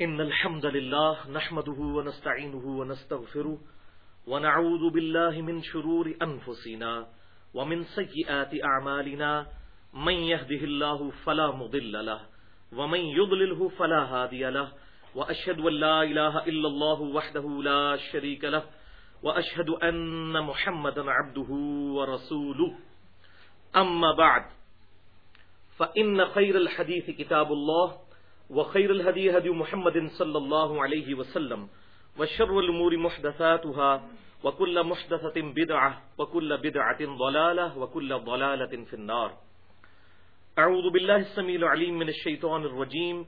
إن الحمد لله نحمده ونستعينه ونستغفره ونعوذ بالله من شرور أنفسنا ومن سيئات أعمالنا من يهده الله فلا مضل له ومن يضلله فلا هادي له وأشهد أن لا إله إلا الله وحده لا شريك له وأشهد أن محمدا عبده ورسوله. أما بعد، فإن خير الحديث كتاب الله وخير الهدي هدي محمد صلى الله عليه وسلم، وشر الأمور محدثاتها، وكل محدثة بدعة، وكل بدعة ضلالة، وكل ضلالة في النار. أعوذ بالله السميع العليم من الشيطان الرجيم،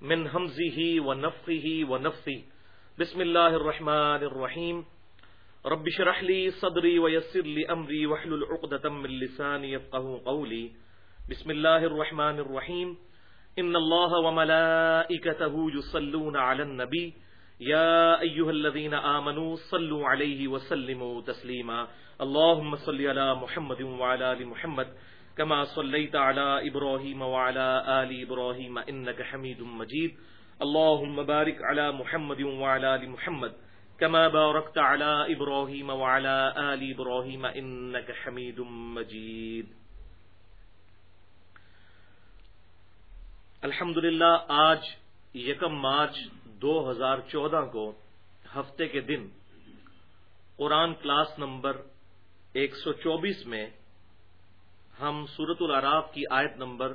من همزه ونفخه ونفثه. بسم الله الرحمن الرحيم. رب شرح لي صدري ويسر لي أمري واحلل عقدة من لساني يفقه قولي. بسم الله الرحمن الرحيم. إن الله وملائكته يصلون على النبي. يا أيها الذين آمنوا صلوا عليه وسلموا تسليما. اللهم صل على محمد وعلى آل محمد كما صليت على إبراهيم وعلى آل إبراهيم إنك حميد مجيد. اللهم بارك على محمد وعلى آل محمد كما باركت على إبراهيم وعلى آل إبراهيم إنك حميد مجيد. الحمد آج یکم مارچ دو ہزار چودہ کو ہفتے کے دن قرآن کلاس نمبر ایک سو چوبیس میں ہم سورت العراف کی آیت نمبر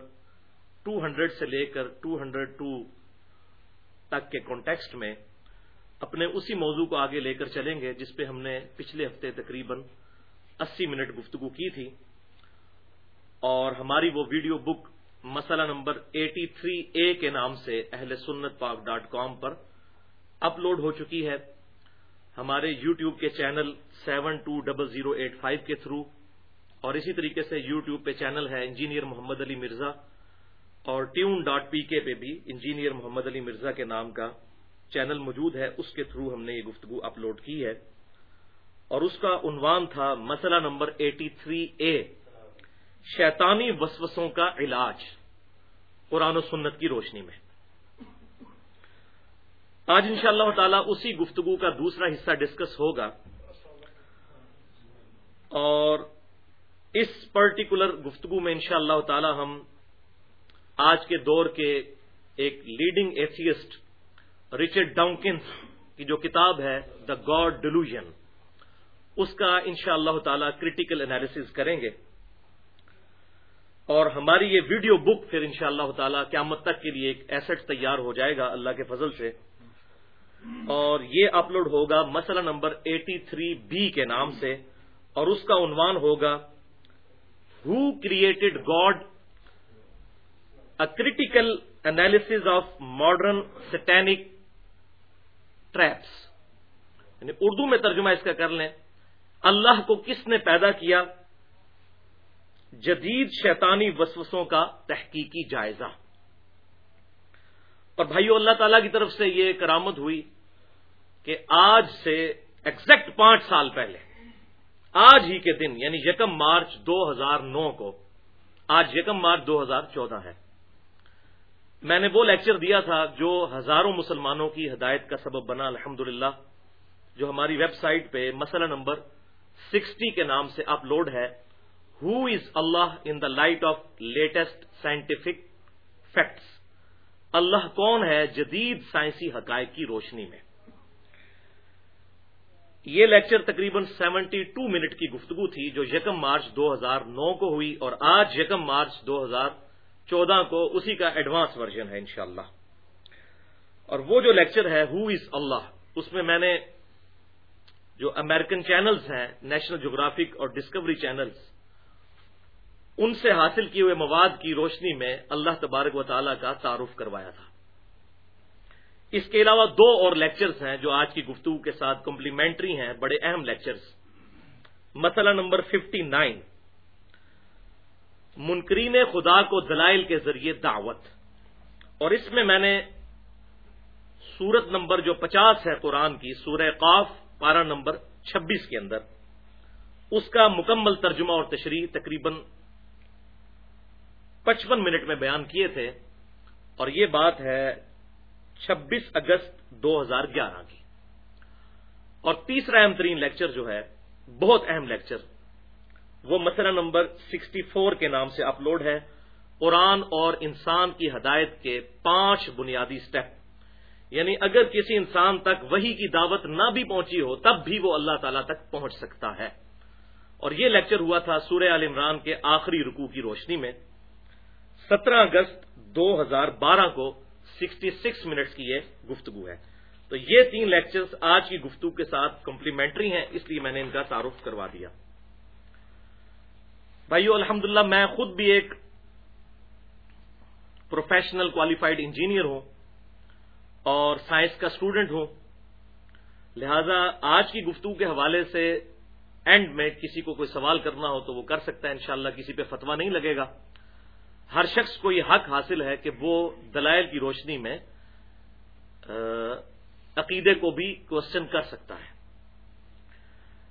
ٹو ہنڈریڈ سے لے کر ٹو ہنڈریڈ ٹو تک کے کانٹیکسٹ میں اپنے اسی موضوع کو آگے لے کر چلیں گے جس پہ ہم نے پچھلے ہفتے تقریباً اسی منٹ گفتگو کی تھی اور ہماری وہ ویڈیو بک مسئلہ نمبر ایٹی تھری اے کے نام سے اہل سنت پاک ڈاٹ کام پر اپلوڈ ہو چکی ہے۔ ہمارے یوٹیوب کے channel seven two double zero eight five کے تھرو اور اسی طریقے سے یوٹیوب پہ چینل ہے انجینئر محمد علی مرزا اور ٹیون ڈاٹ پی کے پہ بھی انجینئر محمد علی مرزا کے نام کا چینل موجود ہے۔ اس کے تھرو ہم نے یہ گفتگو اپلوڈ کی ہے۔ اور اس کا عنوان تھا مسئلہ نمبر ایٹی تھری اے شیطانی وسوسوں کا علاج۔ قرآن و سنت کی روشنی میں۔ آج ان شاء اللہ تعالی اسی گفتگو کا دوسرا حصہ ڈسکس ہوگا۔ اور اس پرٹیکولر گفتگو میں ان شاء اللہ تعالی ہم آج کے دور کے ایک لیڈنگ ایتھیسٹ ریچرڈ ڈاؤنکنس کی جو کتاب ہے دا گاڈ ڈیلوژن اس کا ان شاء اللہ تعالی کریٹیکل انالیس کریں گے۔ اور ہماری یہ ویڈیو بک پھر ان شاء اللہ تعالی قیامت تک کے لیے ایک ایسٹ تیار ہو جائے گا اللہ کے فضل سے۔ اور یہ اپلوڈ ہوگا مسئلہ نمبر ایٹی تھری بی کے نام سے اور اس کا عنوان ہوگا who created God a critical analysis of modern satanic traps یعنی اردو میں ترجمہ اس کا کر لیں۔ اللہ کو کس نے پیدا کیا؟ جدید شیطانی وسوسوں کا تحقیقی جائزہ۔ اور بھائیو، اللہ تعالی کی طرف سے یہ کرامت ہوئی کہ آج سے ایکزیکٹ پانچ سال پہلے، آج ہی کے دن یعنی یکم مارچ دو ہزار نو کو، آج یکم مارچ دو ہزار چودہ ہے۔ میں نے وہ لیکچر دیا تھا جو ہزاروں مسلمانوں کی ہدایت کا سبب بنا الحمد جو ہماری ویب سائٹ پہ مسئلہ نمبر سکسٹی کے نام سے اپلوڈ ہے۔ Who is Allah in the light of latest scientific facts اللہ کون ہے جدید سائنسی حقائق کی روشنی میں؟ یہ لیکچر تقریباً سیونٹی ٹو منٹ کی گفتگو تھی جو یکم مارچ دو ہزار نو کو ہوئی اور آج یکم مارچ دو ہزار چودہ کو اسی کا ایڈوانس ورژن ہے انشاءاللہ۔ اور وہ جو لیکچر ہے ہو از اللہ اس میں میں نے جو امریکن چینلز ہیں نیشنل جغرافک اور ڈسکوری چینلز ان سے حاصل کیے ہوئے مواد کی روشنی میں اللہ تبارک و تعالیٰ کا تعارف کروایا تھا۔ اس کے علاوہ دو اور لیکچرز ہیں جو آج کی گفتگو کے ساتھ کمپلیمنٹری ہیں، بڑے اہم لیکچرز مسئلہ نمبر ففٹی نائن منکرین خدا کو دلائل کے ذریعے دعوت۔ اور اس میں میں نے سورت نمبر جو پچاس ہے قرآن کی، سورہ قاف، پارہ نمبر چھبیس کے اندر، اس کا مکمل ترجمہ اور تشریح تقریباً پچپن منٹ میں بیان کیے تھے اور یہ بات ہے چھبیس اگست دو ہزار گیارہ کی۔ اور تیسرا اہم ترین لیکچر جو ہے، بہت اہم لیکچر، وہ مسئلہ نمبر سکسٹی فور کے نام سے اپلوڈ ہے۔ قرآن اور انسان کی ہدایت کے پانچ بنیادی سٹیپ۔ یعنی اگر کسی انسان تک وہی کی دعوت نہ بھی پہنچی ہو، تب بھی وہ اللہ تعالی تک پہنچ سکتا ہے۔ اور یہ لیکچر ہوا تھا سورہ عال عمران کے آخری رکوع کی روشنی میں۔ سترہ اگست دو ہزار بارہ کو سکسٹی سکس منٹس کی یہ گفتگو ہے۔ تو یہ تین لیکچرز آج کی گفتگو کے ساتھ کمپلیمنٹری ہیں، اس لیے میں نے ان کا تعارف کروا دیا۔ بھائیو، الحمدللہ میں خود بھی ایک پروفیشنل کوالیفائڈ انجینئر ہوں اور سائنس کا اسٹوڈنٹ ہوں۔ لہذا آج کی گفتگو کے حوالے سے اینڈ میں کسی کو کوئی سوال کرنا ہو تو وہ کر سکتا ہے، انشاءاللہ کسی پہ فتوا نہیں لگے گا۔ ہر شخص کو یہ حق حاصل ہے کہ وہ دلائل کی روشنی میں عقیدے کو بھی کوشچن کر سکتا ہے۔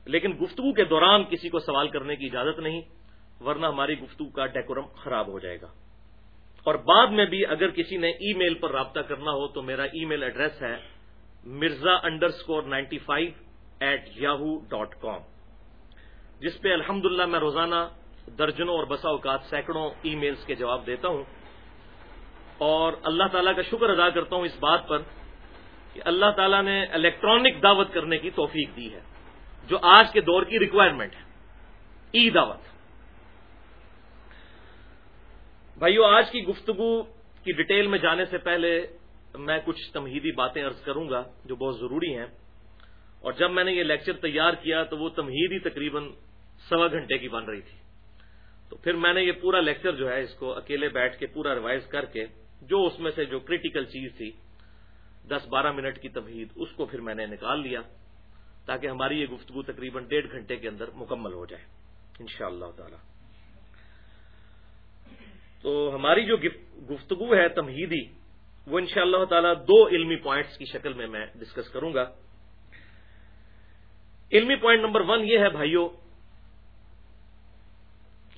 لیکن گفتگو کے دوران کسی کو سوال کرنے کی اجازت نہیں، ورنہ ہماری گفتگو کا ڈیکورم خراب ہو جائے گا۔ اور بعد میں بھی اگر کسی نے ای میل پر رابطہ کرنا ہو تو میرا ای میل ایڈریس ہے Mirza underscore ninety five at Yahoo dot com, جس پہ الحمد میں روزانہ درجنوں اور بسا اوقات سینکڑوں ای میلز کے جواب دیتا ہوں اور اللہ تعالیٰ کا شکر ادا کرتا ہوں اس بات پر کہ اللہ تعالیٰ نے الیکٹرانک دعوت کرنے کی توفیق دی ہے، جو آج کے دور کی ریکوائرمنٹ ہے، ای دعوت۔ بھائیو، آج کی گفتگو کی ڈیٹیل میں جانے سے پہلے میں کچھ تمہیدی باتیں ارض کروں گا جو بہت ضروری ہیں۔ اور جب میں نے یہ لیکچر تیار کیا تو وہ تمہیدی تقریباً سوا گھنٹے کی بن رہی تھی۔ تو پھر میں نے یہ پورا لیکچر جو ہے اس کو اکیلے بیٹھ کے پورا ریوائز کر کے جو اس میں سے جو کریٹیکل چیز تھی، دس بارہ منٹ کی تمہید، اس کو پھر میں نے نکال لیا تاکہ ہماری یہ گفتگو تقریباً ڈیڑھ گھنٹے کے اندر مکمل ہو جائے ان شاء اللہ تعالی۔ تو ہماری جو گفتگو ہے، تمہیدی، وہ ان شاء اللہ تعالی دو علمی پوائنٹس کی شکل میں میں ڈسکس کروں گا۔ علمی پوائنٹ نمبر ون یہ ہے بھائیوں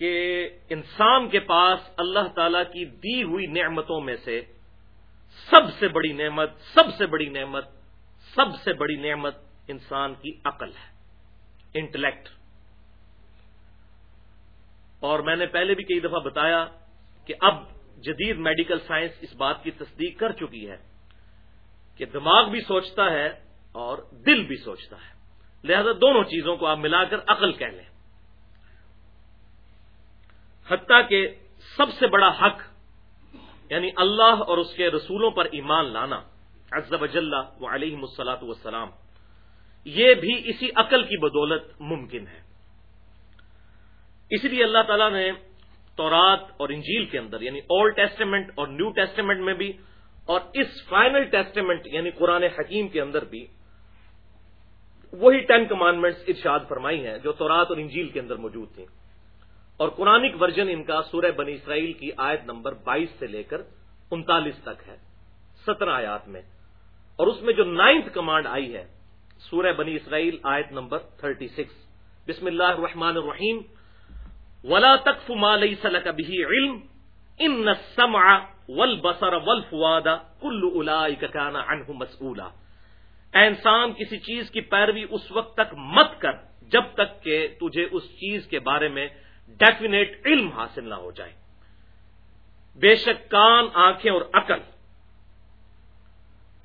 کہ انسان کے پاس اللہ تعالی کی دی ہوئی نعمتوں میں سے سب سے بڑی نعمت، سب سے بڑی نعمت، سب سے بڑی نعمت انسان کی عقل ہے، انٹلیکٹ۔ اور میں نے پہلے بھی کئی دفعہ بتایا کہ اب جدید میڈیکل سائنس اس بات کی تصدیق کر چکی ہے کہ دماغ بھی سوچتا ہے اور دل بھی سوچتا ہے۔ لہذا دونوں چیزوں کو آپ ملا کر عقل کہہ لیں۔ حتیٰ کہ سب سے بڑا حق یعنی اللہ اور اس کے رسولوں پر ایمان لانا عزب اجلّہ و علیہ مسلاط وسلام یہ بھی اسی عقل کی بدولت ممکن ہے۔ اس لیے اللہ تعالیٰ نے تورات اور انجیل کے اندر یعنی اولڈ ٹیسٹیمنٹ اور نیو ٹیسٹیمنٹ میں بھی، اور اس فائنل ٹیسٹیمنٹ یعنی قرآن حکیم کے اندر بھی، وہی ٹین کمانڈمنٹس ارشاد فرمائی ہیں جو تورات اور انجیل کے اندر موجود تھیں۔ اور قرآنک ورژن ان کا سورہ بنی اسرائیل کی آیت نمبر بائیس سے لے کر انتالیس تک ہے سترہ آیات میں۔ اور اس میں جو نائنتھ کمانڈ آئی ہے، سورہ بنی اسرائیل آیت نمبر تھرٹی سکس۔ بسم اللہ الرحمن الرحیم۔ ولا تک فمال سلک بھی علم ان سمع ول بسر ول فوادا کل الا مسئولہ اے انسان، کسی چیز کی پیروی اس وقت تک مت کر جب تک کہ تجھے اس چیز کے بارے میں ڈیفینیٹ علم حاصل نہ ہو جائے۔ بے شک کان، آنکھیں اور عقل۔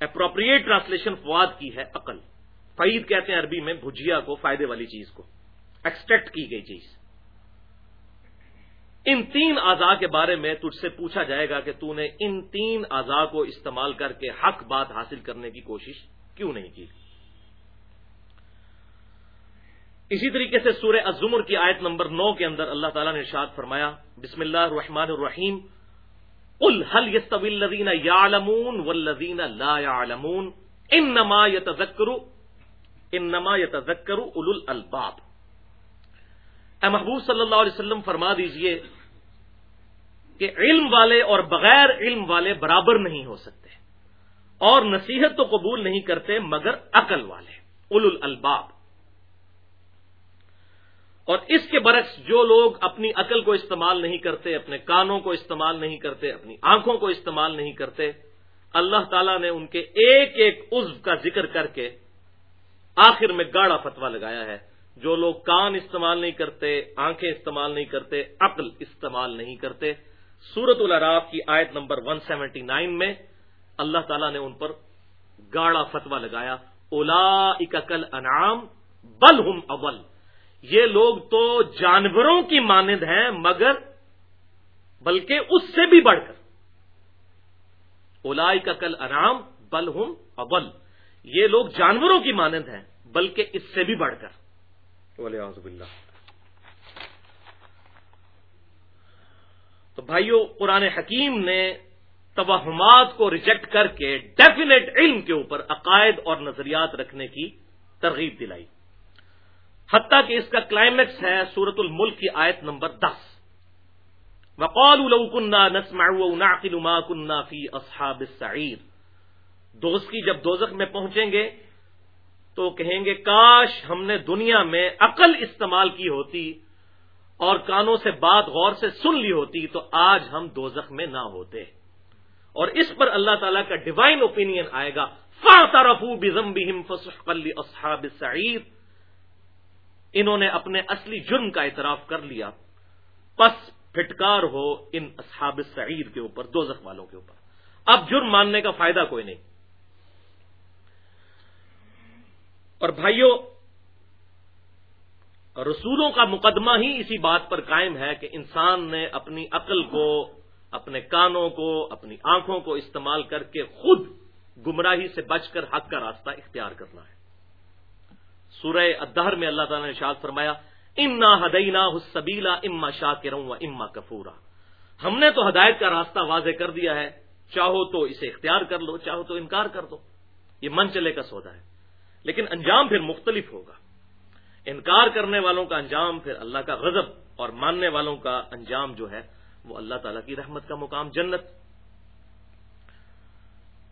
اپروپریٹ ٹرانسلیشن فواد کی ہے عقل۔ فعید کہتے ہیں عربی میں بھجیا کو، فائدے والی چیز کو۔ ایکسٹریکٹ کی گئی چیز۔ ان تین اعضاء کے بارے میں تجھ سے پوچھا جائے گا کہ تو نے ان تین اعضاء کو استعمال کر کے حق بات حاصل کرنے کی کوشش کیوں نہیں کی؟ اسی طریقے سے سورہ الزمر کی آیت نمبر نو کے اندر اللہ تعالیٰ نے ارشاد فرمایا، بسم اللہ الرحمن الرحیم ال حل الذین یعلمون والذین لا یعلمون انما یتذکر انما یتذکر اولو الالباب۔ اے محبوب صلی اللہ علیہ وسلم، فرما دیجیے کہ علم والے اور بغیر علم والے برابر نہیں ہو سکتے، اور نصیحت تو قبول نہیں کرتے مگر عقل والے اول الباب اور اس کے برعکس جو لوگ اپنی عقل کو استعمال نہیں کرتے، اپنے کانوں کو استعمال نہیں کرتے، اپنی آنکھوں کو استعمال نہیں کرتے، اللہ تعالیٰ نے ان کے ایک ایک عزو کا ذکر کر کے آخر میں گاڑا فتوا لگایا ہے۔ جو لوگ کان استعمال نہیں کرتے، آنکھیں استعمال نہیں کرتے، عقل استعمال نہیں کرتے۔ سورت العراف کی آیت نمبر 179 میں اللہ تعالیٰ نے ان پر گاڑا فتوا لگایا۔ اولا اکل انعام بل ہم اول۔ یہ لوگ تو جانوروں کی مانند ہیں مگر بلکہ اس سے بھی بڑھ کر۔ اولا کل انعام بل ہم اول۔ یہ لوگ جانوروں کی مانند ہیں بلکہ اس سے بھی بڑھ کر۔ تو بھائیو قرآن حکیم نے توہمات کو ریجیکٹ کر کے ڈیفینیٹ علم کے اوپر عقائد اور نظریات رکھنے کی ترغیب دلائی۔ حتیٰ کہ اس کا کلائمیکس ہے سورت الملک کی آیت نمبر دس۔ وقال لو كنا نسمع ونعقل ما كنا في اصحاب السعير دوست کی جب دوزخ میں پہنچیں گے تو کہیں گے، کاش ہم نے دنیا میں عقل استعمال کی ہوتی اور کانوں سے بات غور سے سن لی ہوتی تو آج ہم دوزخ میں نہ ہوتے۔ اور اس پر اللہ تعالیٰ کا ڈیوائن اوپینین آئے گا۔ فاترفو بزمبہم فسحقل اصحاب السعیر۔ انہوں نے اپنے اصلی جرم کا اعتراف کر لیا۔ پس پھٹکار ہو ان اصحاب السعیر کے اوپر، دوزخ والوں کے اوپر۔ اب جرم ماننے کا فائدہ کوئی نہیں۔ اور بھائیوں رسولوں کا مقدمہ ہی اسی بات پر قائم ہے کہ انسان نے اپنی عقل کو، اپنے کانوں کو، اپنی آنکھوں کو استعمال کر کے خود گمراہی سے بچ کر حق کا راستہ اختیار کرنا ہے۔ سورہ ادہر میں اللہ تعالیٰ نے شاد فرمایا اما ہدینا حسبیلا اما شاہ کے اما کفورا. ہم نے تو ہدایت کا راستہ واضح کر دیا ہے، چاہو تو اسے اختیار کر لو، چاہو تو انکار کر دو۔ یہ من چلے کا سودا ہے۔ لیکن انجام پھر مختلف ہوگا۔ انکار کرنے والوں کا انجام پھر اللہ کا غضب اور ماننے والوں کا انجام جو ہے، وہ اللہ تعالیٰ کی رحمت کا مقام جنت۔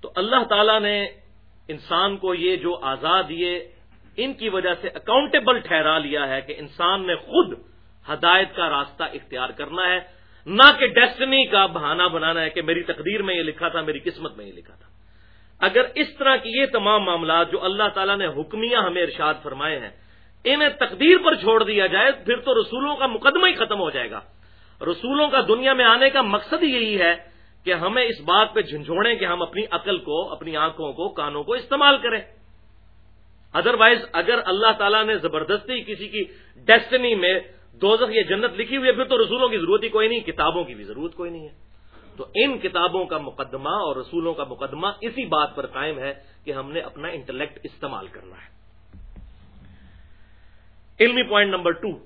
تو اللہ تعالیٰ نے انسان کو یہ جو آزاد یہ ان کی وجہ سے اکاؤنٹیبل ٹھہرا لیا ہے کہ انسان نے خود ہدایت کا راستہ اختیار کرنا ہے، نہ کہ ڈیسٹنی کا بہانہ بنانا ہے کہ میری تقدیر میں یہ لکھا تھا، میری قسمت میں یہ لکھا تھا۔ اگر اس طرح کی یہ تمام معاملات جو اللہ تعالیٰ نے حکمیہ ہمیں ارشاد فرمائے ہیں، انہیں تقدیر پر چھوڑ دیا جائے، پھر تو رسولوں کا مقدمہ ہی ختم ہو جائے گا۔ رسولوں کا دنیا میں آنے کا مقصد یہی ہے کہ ہمیں اس بات پہ جھنجھوڑیں کہ ہم اپنی عقل کو، اپنی آنکھوں کو، کانوں کو استعمال کریں۔ ادروائز اگر اللہ تعالیٰ نے زبردستی کسی کی ڈیسٹنی میں دوزخ یا جنت لکھی ہوئی ہے، پھر تو رسولوں کی ضرورت ہی کوئی نہیں، کتابوں کی بھی ضرورت کوئی نہیں ہے۔ تو ان کتابوں کا مقدمہ اور رسولوں کا مقدمہ اسی بات پر قائم ہے کہ ہم نے اپنا انٹلیکٹ استعمال کرنا ہے۔ علمی پوائنٹ نمبر ٹو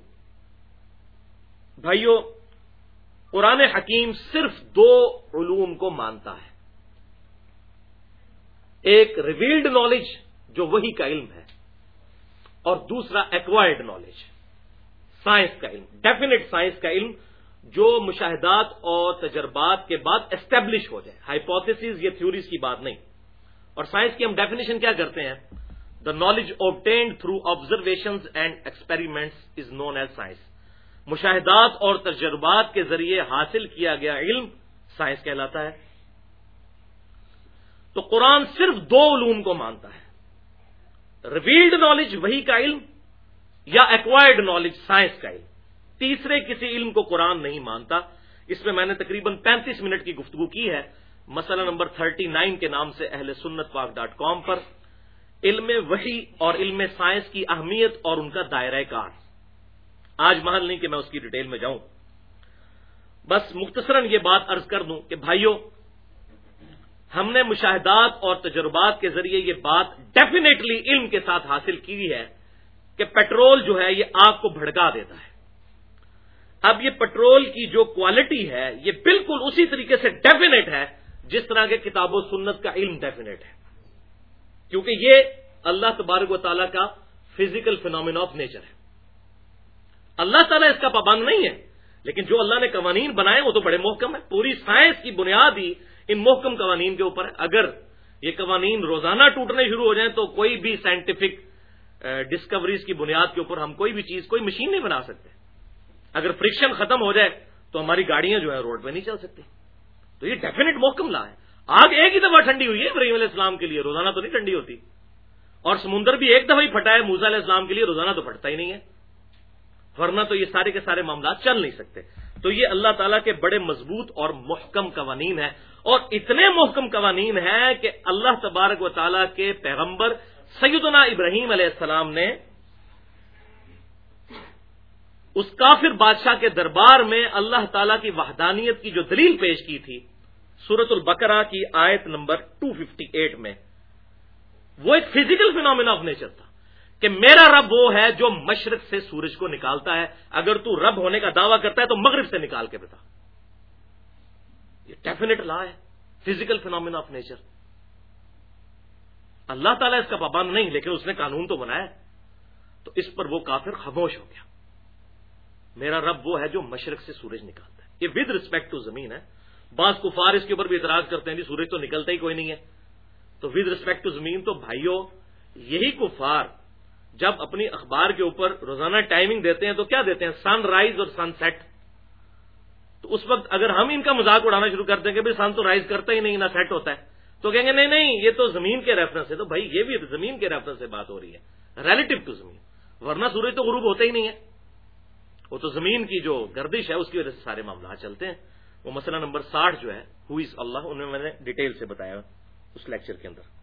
بھائیو، قرآن حکیم صرف دو علوم کو مانتا ہے۔ ایک ریویلڈ نالج جو وہی کا علم ہے۔ اور دوسرا ایکوائرڈ نالج سائنس کا علم. ڈیفینیٹ سائنس کا علم جو مشاہدات اور تجربات کے بعد اسٹیبلش ہو جائے. ہائپوتھس یہ تھیوریز کی بات نہیں. اور سائنس کی ہم ڈیفینیشن کیا کرتے ہیں؟ The knowledge obtained through observation and experiments is known as science مشاہدات اور تجربات کے ذریعے حاصل کیا گیا علم سائنس کہلاتا ہے. تو قرآن صرف دو علوم کو مانتا ہے. ریویلڈ نالج وہی کا علم یا ایکوائرڈ نالج سائنس کا علم تیسرے کسی علم کو قرآن نہیں مانتا اس میں میں نے تقریباً پینتیس منٹ کی گفتگو کی ہے مسئلہ نمبر تھرٹی نائن کے نام سے اہل سنت پاک ڈاٹ کام پر علم وحی اور علم سائنس کی اہمیت اور ان کا دائرہ کار آج محل نہیں کہ میں اس کی ڈیٹیل میں جاؤں بس مختصراً یہ بات ارض کر دوں کہ بھائیوں ہم نے مشاہدات اور تجربات کے ذریعے یہ بات ڈیفینیٹلی علم کے ساتھ حاصل کی ہے کہ پیٹرول جو ہے یہ آگ کو بھڑکا دیتا ہے۔ اب یہ پٹرول کی جو کوالٹی ہے یہ بالکل اسی طریقے سے ڈیفینیٹ ہے جس طرح کے کتاب و سنت کا علم ڈیفینیٹ ہے۔ کیونکہ یہ اللہ تبارک و تعالیٰ کا فزیکل فینومین آف نیچر ہے۔ اللہ تعالیٰ اس کا پابند نہیں ہے، لیکن جو اللہ نے قوانین بنائے وہ تو بڑے محکم ہے پوری سائنس کی بنیاد ہی ان محکم قوانین کے اوپر ہے۔ اگر یہ قوانین روزانہ ٹوٹنے شروع ہو جائیں تو کوئی بھی سائنٹیفک ڈسکوریز uh, کی بنیاد کے اوپر ہم کوئی بھی چیز، کوئی مشین نہیں بنا سکتے۔ اگر فرکشن ختم ہو جائے تو ہماری گاڑیاں جو ہے روڈ پہ نہیں چل سکتی۔ تو یہ ڈیفینیٹ محکم لا ہے۔ آگ ایک ہی دفعہ ٹھنڈی ہوئی ہے ابراہیم علیہ السلام کے لیے، روزانہ تو نہیں ٹھنڈی ہوتی۔ اور سمندر بھی ایک دفعہ ہی پھٹا ہے موزا علیہ السلام کے لیے روزانہ تو پھٹتا ہی نہیں ہے۔ ورنہ تو یہ سارے کے سارے معاملات چل نہیں سکتے۔ تو یہ اللہ تعالیٰ کے بڑے مضبوط اور محکم قوانین ہیں۔ اور اتنے محکم قوانین ہیں کہ اللہ تبارک و تعالیٰ کے پیغمبر سیدنا ابراہیم علیہ السلام نے اس کافر بادشاہ کے دربار میں اللہ تعالی کی وحدانیت کی جو دلیل پیش کی تھی سورت البقرہ کی آیت نمبر 258 میں۔ وہ ایک فزیکل فینومینا آف نیچر تھا کہ میرا رب وہ ہے جو مشرق سے سورج کو نکالتا ہے۔ اگر تو رب ہونے کا دعویٰ کرتا ہے تو مغرب سے نکال کے بتا۔ یہ ڈیفینیٹ لا ہے فزیکل فینومینا آف نیچر اللہ تعالیٰ اس کا پابند نہیں، لیکن اس نے قانون تو بنایا تو اس پر وہ کافر خاموش ہو گیا۔ میرا رب وہ ہے جو مشرق سے سورج نکالتا ہے۔ یہ ود رسپیکٹ ٹو زمین ہے۔ بعض کفار اس کے اوپر بھی اعتراض کرتے ہیں جی سورج تو نکلتا ہی کوئی نہیں ہے۔ تو ود رسپیکٹ ٹو زمین تو بھائیوں یہی کفار جب اپنی اخبار کے اوپر روزانہ ٹائمنگ دیتے ہیں تو کیا دیتے ہیں؟ سن رائز اور سن سیٹ تو اس وقت اگر ہم ان کا مذاق اڑانا شروع کرتے ہیں کہ بھائی سن تو رائز کرتا ہی نہیں، نہ سیٹ ہوتا ہے۔ تو کہیں گے، نہیں نہیں، یہ تو زمین کے ریفرنس ہے۔ تو بھائی، یہ بھی زمین کے ریفرنس سے بات ہو رہی ہے۔ ریلیٹو ٹو زمین۔ ورنہ سورج تو غروب ہوتا ہی نہیں ہے۔ وہ تو زمین کی جو گردش ہے، اس کی وجہ سے سارے معاملات چلتے ہیں۔ وہ مسئلہ نمبر ساٹھ جو ہے ہوئز اللہ انہیں میں نے ڈیٹیل سے بتایا اس لیکچر کے اندر۔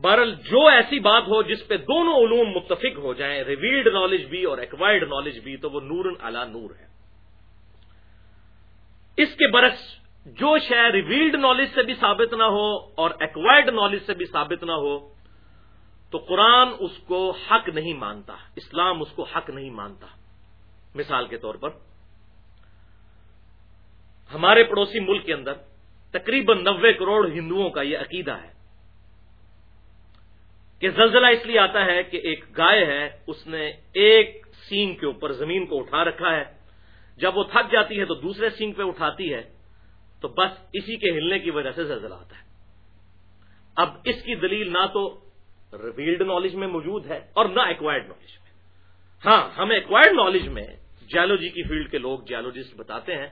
بہرحال جو ایسی بات ہو جس پہ دونوں علوم متفق ہو جائیں ریویلڈ نالج بھی اور ایکوائرڈ نالج بھی، تو وہ نور الا نور ہے۔ اس کے برعکس، جو شے ریویلڈ نالج سے بھی ثابت نہ ہو اور ایکوائرڈ نالج سے بھی ثابت نہ ہو، تو قرآن اس کو حق نہیں مانتا۔ اسلام اس کو حق نہیں مانتا۔ مثال کے طور پر، ہمارے پڑوسی ملک کے اندر تقریباً نوے کروڑ ہندوؤں کا یہ عقیدہ ہے۔ کہ زلزلہ اس لیے آتا ہے کہ ایک گائے ہے، اس نے ایک سینگ کے اوپر زمین کو اٹھا رکھا ہے۔ جب وہ تھک جاتی ہے تو دوسرے سینگ پہ اٹھاتی ہے۔ تو بس اسی کے ہلنے کی وجہ سے زلزلہ آتا ہے۔ اب اس کی دلیل نہ تو ریویلڈ نالج میں موجود ہے اور نہ ایکوائرڈ نالج میں۔ ہاں ہمیں ایکوائرڈ نالج میں جیولوجی کی فیلڈ کے لوگ جیولوجسٹ بتاتے ہیں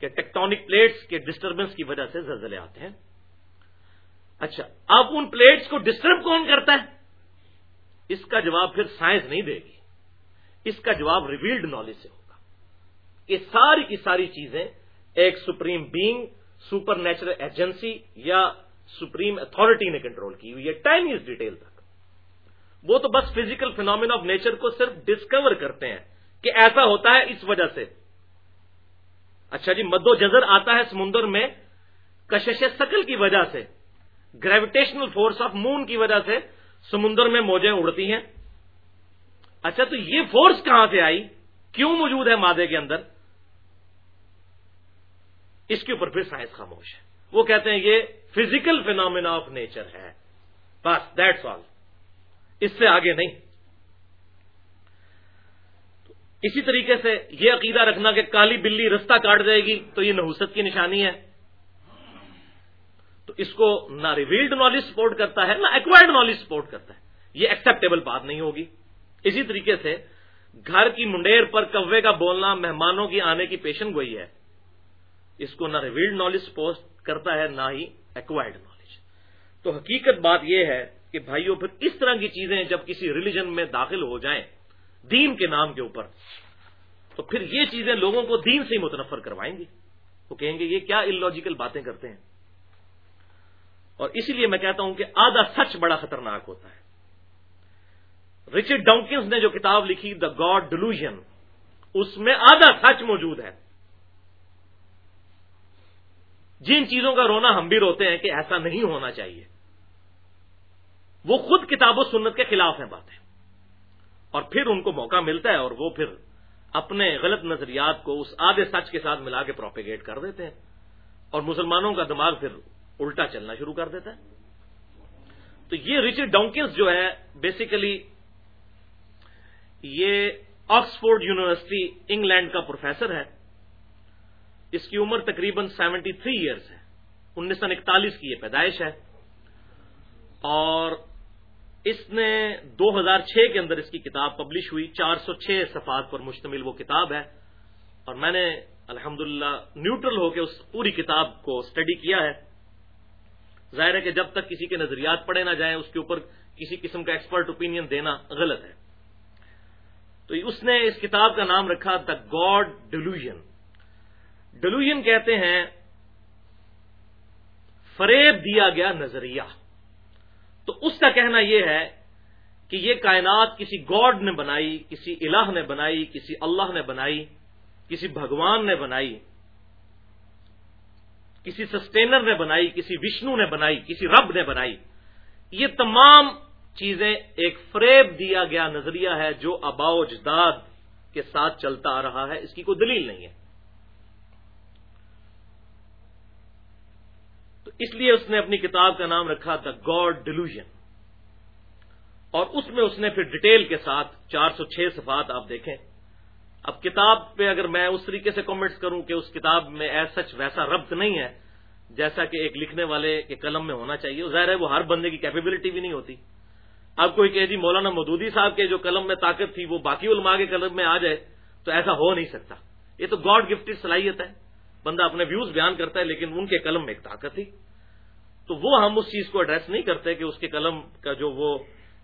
کہ ٹیکٹونک پلیٹس کے ڈسٹربنس کی وجہ سے زلزلے آتے ہیں۔ اچھا اب ان پلیٹس کو ڈسٹرب کون کرتا ہے؟ اس کا جواب پھر سائنس نہیں دے گی۔ اس کا جواب ریویلڈ نالج سے ہوگا۔ یہ ساری کی ساری چیزیں ایک supreme being supernatural agency یا سپریم اتارٹی نے کنٹرول کی ہوئی ہے۔ ٹائم از ڈیٹیل تک۔ وہ تو بس فزیکل فینومین آف نیچر کو صرف ڈسکور کرتے ہیں کہ ایسا ہوتا ہے اس وجہ سے۔ اچھا جی مدو جزر آتا ہے سمندر میں کشش سکل کی وجہ سے۔ گریویٹیشنل فورس آف مون کی وجہ سے سمندر میں موجیں اڑتی ہیں۔ اچھا تو یہ فورس کہاں سے آئی؟ کیوں موجود ہے مادے کے اندر؟ اس کے اوپر پھر سائنس خاموش ہے۔ وہ کہتے ہیں یہ فزیکل فینومینا آف نیچر ہے۔ بس دیٹس آل اس سے آگے نہیں۔ اسی طریقے سے یہ عقیدہ رکھنا کہ کالی بلی رستہ کاٹ جائے گی تو یہ نحوست کی نشانی ہے۔ تو اس کو نہ ریویلڈ نالج سپورٹ کرتا ہے، نہ ایکوائرڈ نالج سپورٹ کرتا ہے. یہ ایکسپٹیبل بات نہیں ہوگی. اسی طریقے سے گھر کی منڈیر پر کوے کا بولنا، مہمانوں کی آنے کی پیشن گوئی ہے. اس کو نہ ریویلڈ نالج سپورٹ کرتا ہے، نہ ہی ایکوائرڈ نالج تو حقیقت بات یہ ہے کہ بھائیوں پھر اس طرح کی چیزیں جب کسی ریلیجن میں داخل ہو جائیں دین کے نام کے اوپر، تو پھر یہ چیزیں لوگوں کو دین سے ہی متنفر کروائیں گی. وہ کہیں گے، یہ کیا ان لوجیکل باتیں کرتے ہیں؟ اور اسی لیے میں کہتا ہوں کہ آدھا سچ بڑا خطرناک ہوتا ہے۔ رچرڈ ڈاؤنکنس نے جو کتاب لکھی دا گاڈ ڈلوژن اس میں آدھا سچ موجود ہے۔ جن چیزوں کا رونا ہم بھی روتے ہیں کہ ایسا نہیں ہونا چاہیے۔ وہ خود کتاب و سنت کے خلاف ہیں باتیں۔ اور پھر ان کو موقع ملتا ہے اور وہ پھر اپنے غلط نظریات کو اس آدھے سچ کے ساتھ ملا کے پروپیگیٹ کر دیتے ہیں۔ اور مسلمانوں کا دماغ پھر الٹا چلنا شروع کر دیتا ہے۔ تو یہ ریچرڈ ڈاؤنکنس جو ہے بیسیکلی یہ آکسفورڈ یونیورسٹی انگلینڈ کا پروفیسر ہے۔ اس کی عمر تقریباً سیونٹی تھری ایئرس ہے۔ انیس سو اکتالیس کی یہ پیدائش ہے۔ اور اس نے دو ہزار چھ کے اندر اس کی کتاب پبلش ہوئی۔ چار سو چھ صفحات پر مشتمل وہ کتاب ہے۔ اور میں نے الحمد نیوٹرل ہو کے اس پوری کتاب کو اسٹڈی کیا ہے۔ ظاہر ہے کہ جب تک کسی کے نظریات پڑھے نہ جائیں، اس کے اوپر کسی قسم کا ایکسپرٹ اوپینین دینا غلط ہے۔ تو اس نے اس کتاب کا نام رکھا دا گاڈ ڈلوژن ڈلوژن کہتے ہیں، فریب دیا گیا نظریہ۔ تو اس کا کہنا یہ ہے کہ یہ کائنات کسی گاڈ نے بنائی، کسی الہ نے بنائی، کسی اللہ نے بنائی، کسی بھگوان نے بنائی۔ کسی سسٹینر نے بنائی، کسی وشنو نے بنائی، کسی رب نے بنائی۔ یہ تمام چیزیں ایک فریب دیا گیا نظریہ ہے جو اباؤ جداد کے ساتھ چلتا آ رہا ہے۔ اس کی کوئی دلیل نہیں ہے۔ تو اس لیے اس نے اپنی کتاب کا نام رکھا دا گاڈ ڈیلوژن اور اس میں اس نے پھر ڈیٹیل کے ساتھ چار سو چھ صفات آپ دیکھیں۔ اب کتاب پہ اگر میں اس طریقے سے کامنٹس کروں کہ اس کتاب میں ایز سچ ویسا ربط نہیں ہے، جیسا کہ ایک لکھنے والے کے قلم میں ہونا چاہیے، ظاہر ہے وہ ہر بندے کی کیپیبلٹی بھی نہیں ہوتی۔ اب کوئی کہ جی مولانا مودودی صاحب کے جو قلم میں طاقت تھی، وہ باقی علماء کے قلم میں آ جائے، تو ایسا ہو نہیں سکتا۔ یہ تو گاڈ گفٹڈ صلاحیت ہے۔ بندہ اپنے ویوز بیان کرتا ہے، لیکن ان کے قلم میں ایک طاقت تھی۔ تو وہ ہم اس چیز کو ایڈریس نہیں کرتے کہ اس کے قلم کا جو وہ